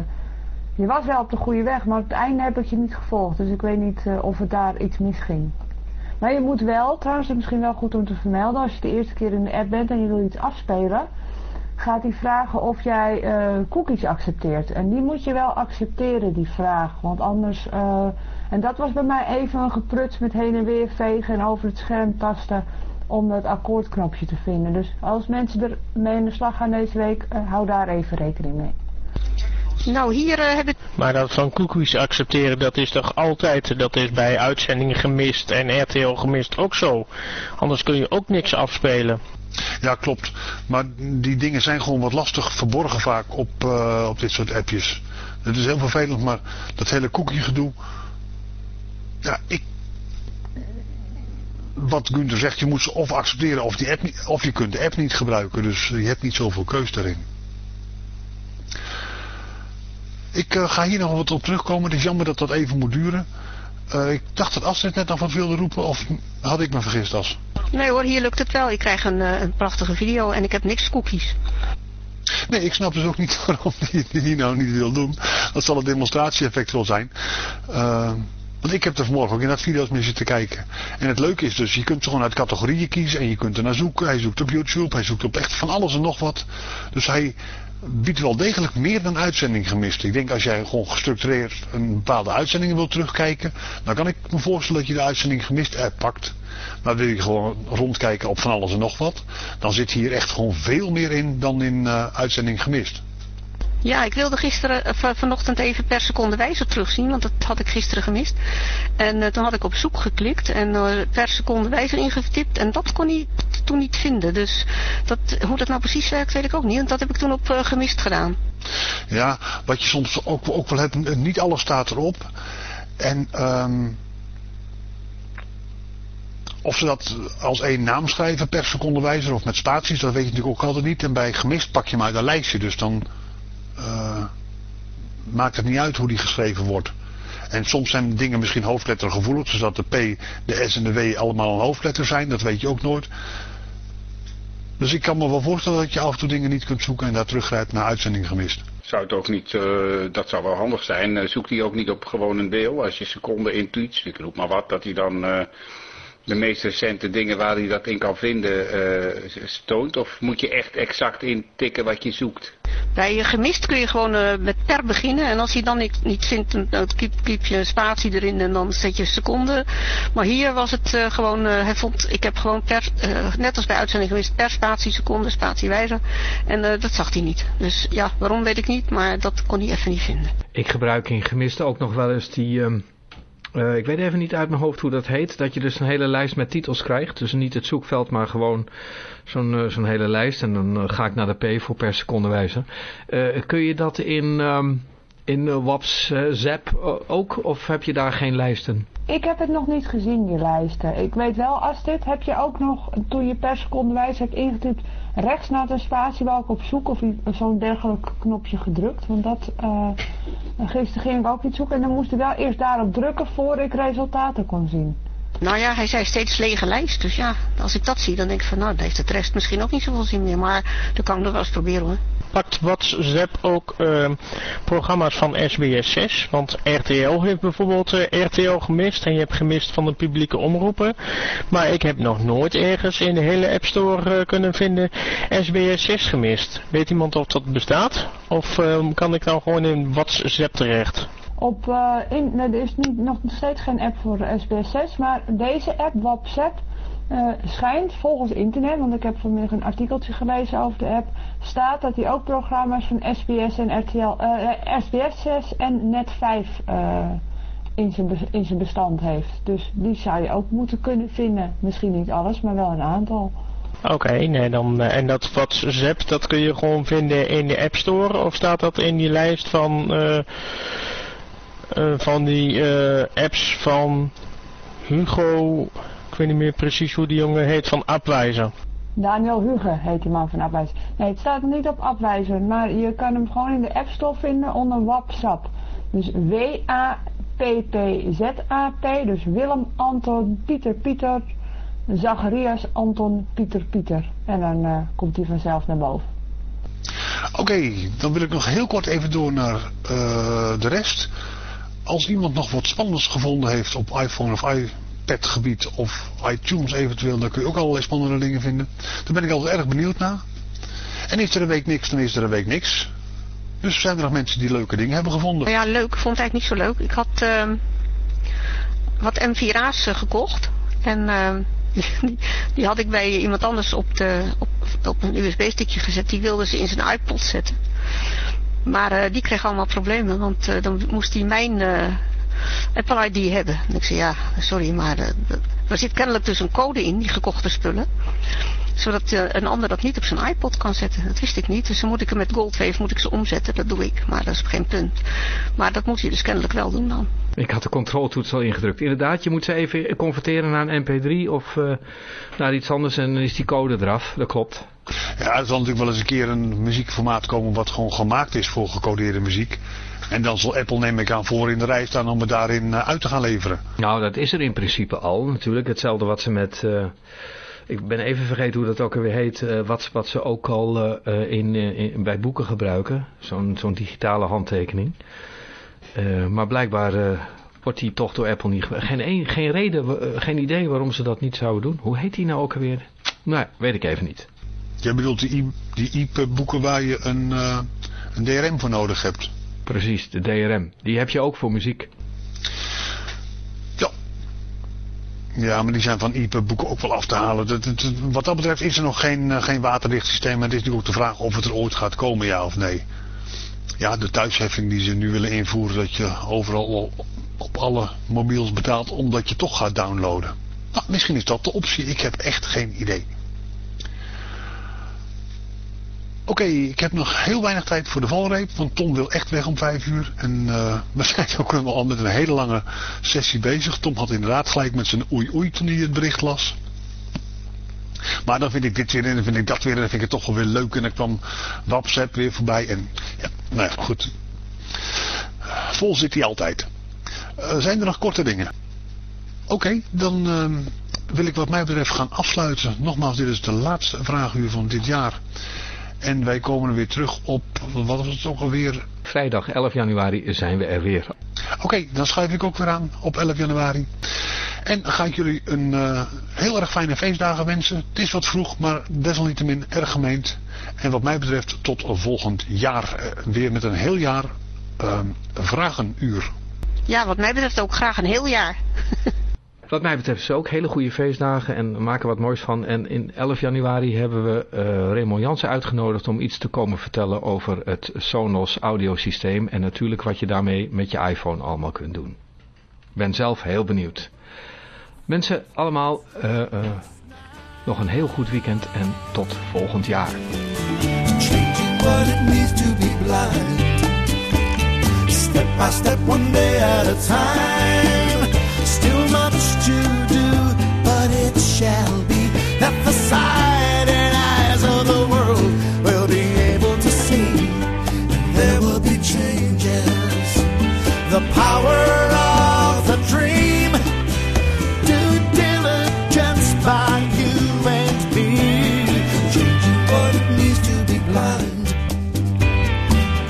S10: je was wel op de goede weg. Maar op het einde heb ik je niet gevolgd. Dus ik weet niet of het daar iets misging. Maar je moet wel, trouwens het is misschien wel goed om te vermelden. Als je de eerste keer in de app bent en je wil iets afspelen. Gaat hij vragen of jij uh, cookies accepteert. En die moet je wel accepteren, die vraag. Want anders... En dat was bij mij even een gepruts met heen en weer vegen en over het scherm tasten om dat akkoordknopje te vinden. Dus als mensen er mee in de slag gaan deze week, uh, hou daar even rekening mee.
S9: Nou, hier uh, heb ik...
S7: Maar dat van cookies accepteren, dat is toch altijd, dat is bij uitzendingen gemist en RTL gemist ook zo. Anders kun je ook niks afspelen.
S2: Ja, klopt. Maar die dingen zijn gewoon wat lastig verborgen vaak op, uh, op dit soort appjes. Het is heel vervelend, maar dat hele cookie gedoe... Ja, ik... Wat Gunther zegt, je moet ze of accepteren of, die app niet, of je kunt de app niet gebruiken. Dus je hebt niet zoveel keus daarin. Ik uh, ga hier nog wat op terugkomen. Het is jammer dat dat even moet duren. Uh, ik dacht dat Astrid net nog wat wilde roepen of had ik me vergist As?
S9: Nee hoor, hier lukt het wel. Ik krijg een, uh, een prachtige video en ik heb niks cookies.
S2: Nee, ik snap dus ook niet waarom die, die nou niet wil doen. Dat zal het demonstratie-effect wel zijn. Uh, Want ik heb er vanmorgen ook in dat video's mee zitten kijken. En het leuke is dus, je kunt gewoon uit categorieën kiezen en je kunt er naar zoeken. Hij zoekt op YouTube, hij zoekt op echt van alles en nog wat. Dus hij biedt wel degelijk meer dan uitzending gemist. Ik denk als jij gewoon gestructureerd een bepaalde uitzending wil terugkijken, dan kan ik me voorstellen dat je de uitzending gemist app pakt. Maar wil je gewoon rondkijken op van alles en nog wat, dan zit hier echt gewoon veel meer in dan in uh, uitzending gemist.
S9: Ja, ik wilde gisteren, uh, vanochtend even per seconde wijzer terugzien, want dat had ik gisteren gemist. En uh, toen had ik op zoek geklikt en uh, per seconde wijzer ingetipt en dat kon hij toen niet vinden. Dus dat, hoe dat nou precies werkt, weet ik ook niet. En dat heb ik toen op gemist gedaan.
S2: Ja, wat je soms ook, ook wel hebt, niet alles staat erop. En um, of ze dat als één naam schrijven per seconde wijzer of met spaties, dat weet je natuurlijk ook altijd niet. En bij gemist pak je hem uit een lijstje, dus dan uh, maakt het niet uit hoe die geschreven wordt. En soms zijn dingen misschien hoofdlettergevoelig, zodat de P, de S en de W allemaal een hoofdletter zijn. Dat weet je ook nooit. Dus ik kan me wel voorstellen dat je af en toe dingen niet kunt zoeken en daar teruggrijpt naar uitzending gemist.
S6: Zou het ook niet, uh, dat zou wel handig zijn, uh, zoekt hij ook niet op gewoon een deel. Als je seconde intoetst, ik roep maar wat, dat hij dan de meest recente dingen waar hij dat in kan vinden toont. Of moet je echt exact intikken wat je zoekt?
S9: Bij gemist kun je gewoon uh, met per beginnen. En als je dan niet, niet vindt, dan kiep, je een spatie erin en dan zet je seconde. Maar hier was het uh, gewoon, uh, hij vond, ik heb gewoon per, net als bij uitzending geweest, per spatie, seconde, spatie wijzer. En dat zag hij niet. Dus ja, waarom weet ik niet, maar dat kon hij even niet vinden.
S3: Ik gebruik in gemist ook nog wel eens die... Um... Uh, ik weet even niet uit mijn hoofd hoe dat heet. Dat je dus een hele lijst met titels krijgt. Dus niet het zoekveld, maar gewoon zo'n uh, zo'n hele lijst. En dan uh, ga ik naar de P voor per seconde wijzen. kun je dat in, um, in WAPS Zap ook? Of heb je daar geen lijsten?
S10: Ik heb het nog niet gezien, die lijsten. Ik weet wel, Astrid, heb je ook nog, toen je per seconde wijze hebt ingetipt, rechts naar de spatie welke op zoek of zo'n dergelijk knopje gedrukt? Want dat, uh, gisteren ging ik ook iets zoeken en dan moest ik wel eerst daarop drukken voor ik resultaten kon zien.
S9: Nou ja, hij zei steeds lege lijst. Dus ja, als ik dat zie, dan denk ik van nou, dan heeft het rest misschien ook niet zoveel zin meer. Maar dan kan ik nog wel eens proberen hoor.
S7: Pakt WhatsApp ook uh, programma's van SBS 6? Want RTL heeft bijvoorbeeld uh, RTL gemist. En je hebt gemist van de publieke omroepen. Maar ik heb nog nooit ergens in de hele App Store uh, kunnen vinden SBS 6 gemist. Weet iemand of dat bestaat? Of ehm, kan ik dan gewoon in WhatsApp terecht?
S10: Op, uh, in, er is niet, nog steeds geen app voor SBS6, maar deze app, WhatsApp, uh, schijnt volgens internet, want ik heb vanmiddag een artikeltje gelezen over de app, staat dat hij ook programma's van SBS en RTL, uh, SBS 6 en Net 5 in, zijn in zijn bestand heeft. Dus die zou je ook moeten kunnen vinden. Misschien niet alles, maar wel een aantal.
S7: Oké, nee, dan, en dat WhatsApp, dat kun je gewoon vinden in de App Store? Of staat dat in die lijst van van die uh, apps van Hugo, ik weet niet meer precies hoe die jongen heet, van Abwijzer.
S10: Daniel Huge heet die man van Abwijzer. Nee, het staat niet op Abwijzer, maar je kan hem gewoon in de App Store vinden onder WhatsApp. Dus W-A-P-P-Z-A-P, dus Willem, Anton, Pieter, Pieter, Zacharias, Anton, Pieter, Pieter. En dan uh, komt hij vanzelf naar boven.
S2: Oké, okay, dan wil ik nog heel kort even door naar uh, de rest als iemand nog wat spannends gevonden heeft op iPhone of iPad gebied of iTunes eventueel, dan kun je ook allerlei spannende dingen vinden. Daar ben ik altijd erg benieuwd naar. En is er een week niks, dan is er een week niks. Dus zijn er nog mensen die leuke dingen hebben gevonden.
S9: Ja, leuk. Ik vond het eigenlijk niet zo leuk. Ik had uh, wat M4A's uh, gekocht. En uh, die, had ik bij iemand anders op, de, op een USB-stickje gezet. Die wilde ze in zijn iPod zetten. Maar uh, die kreeg allemaal problemen, want uh, dan moest hij mijn uh, Apple ID hebben. En ik zei, ja, sorry, maar er zit kennelijk dus een code in, die gekochte spullen. Zodat een ander dat niet op zijn iPod kan zetten. Dat wist ik niet. Dus dan moet ik hem met Goldwave moet ik ze omzetten. Dat doe ik, maar dat is geen punt. Maar dat moet je dus kennelijk wel doen dan.
S3: Ik had de controltoets al ingedrukt. Inderdaad, je moet ze even converteren naar een mp3 of uh, naar iets anders en dan is die code eraf. Dat klopt.
S2: Ja, er zal natuurlijk wel eens een keer een muziekformaat komen wat gewoon gemaakt is voor gecodeerde muziek. En dan zal Apple neem ik aan voor in de rij staan om het daarin uit te gaan leveren.
S3: Nou, dat is er in principe al natuurlijk. Hetzelfde wat ze met... Uh, ik ben even vergeten hoe dat ook alweer heet. Uh, wat, wat ze ook al uh, in, in, bij boeken gebruiken. Zo'n zo'n digitale handtekening. maar blijkbaar wordt die toch door Apple niet... ge- Geen, een- geen reden, eh, geen idee waarom ze dat niet zouden doen. Hoe heet die nou ook alweer? Nou, weet ik even niet.
S2: Jij bedoelt die, I- die IPE-boeken waar je een, eh, een DRM voor nodig hebt.
S3: Precies, de DRM. Die heb je ook voor muziek.
S2: Ja. Ja, maar die zijn van IPE-boeken ook wel af te halen. Dat, wat dat betreft is er nog geen, eh, geen waterdicht systeem. En het is natuurlijk ook de vraag of het er ooit gaat komen, ja of nee. Ja, de thuisheffing die ze nu willen invoeren, dat je overal op alle mobiels betaalt omdat je toch gaat downloaden. Nou, misschien is dat de optie. Ik heb echt geen idee. Oké, ik heb nog heel weinig tijd voor de valreep, want Tom wil echt weg om vijf uur. En eh, we zijn ook al met een hele lange sessie bezig. Tom had inderdaad gelijk met zijn oei oei toen hij het bericht las. Maar dan vind ik dit weer en dan vind ik dat weer en dan vind ik het toch wel weer leuk. En dan kwam WhatsApp weer voorbij en ja, nou ja, goed. Vol zit hij altijd. Eh, zijn er nog korte dingen? Oké, dan ehm, wil ik wat mij betreft gaan afsluiten. Nogmaals, dit is de laatste vraaguur van dit jaar. En wij komen weer terug op, wat was het ook alweer?
S3: Vrijdag 11 januari zijn we er weer.
S2: Oké, dan schuif ik ook weer aan op 11 januari. En ga ik jullie een eh, heel erg fijne feestdagen wensen. Het is wat vroeg, maar desalniettemin erg gemeend. En wat mij betreft tot volgend jaar eh, weer met een heel jaar eh, vragenuur.
S9: Ja, wat mij betreft ook graag een heel jaar.
S3: Wat mij betreft is ook hele goede feestdagen en maken wat moois van. En in 11 januari hebben we eh Raymond Jansen uitgenodigd om iets te komen vertellen over het Sonos audiosysteem. En natuurlijk wat je daarmee met je iPhone allemaal kunt doen. Ik ben zelf heel benieuwd. Mensen, allemaal eh, eh, nog een heel goed weekend en tot volgend jaar.
S11: time. To do, but it shall be that the sight and eyes of the world will be able to see. And there will be changes. The power of the dream. Due diligence by you and me. Changing what it means to be blind.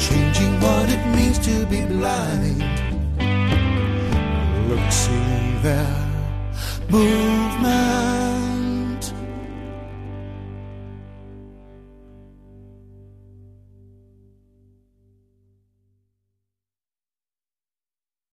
S11: Changing what it means to be blind. Look, see there, Move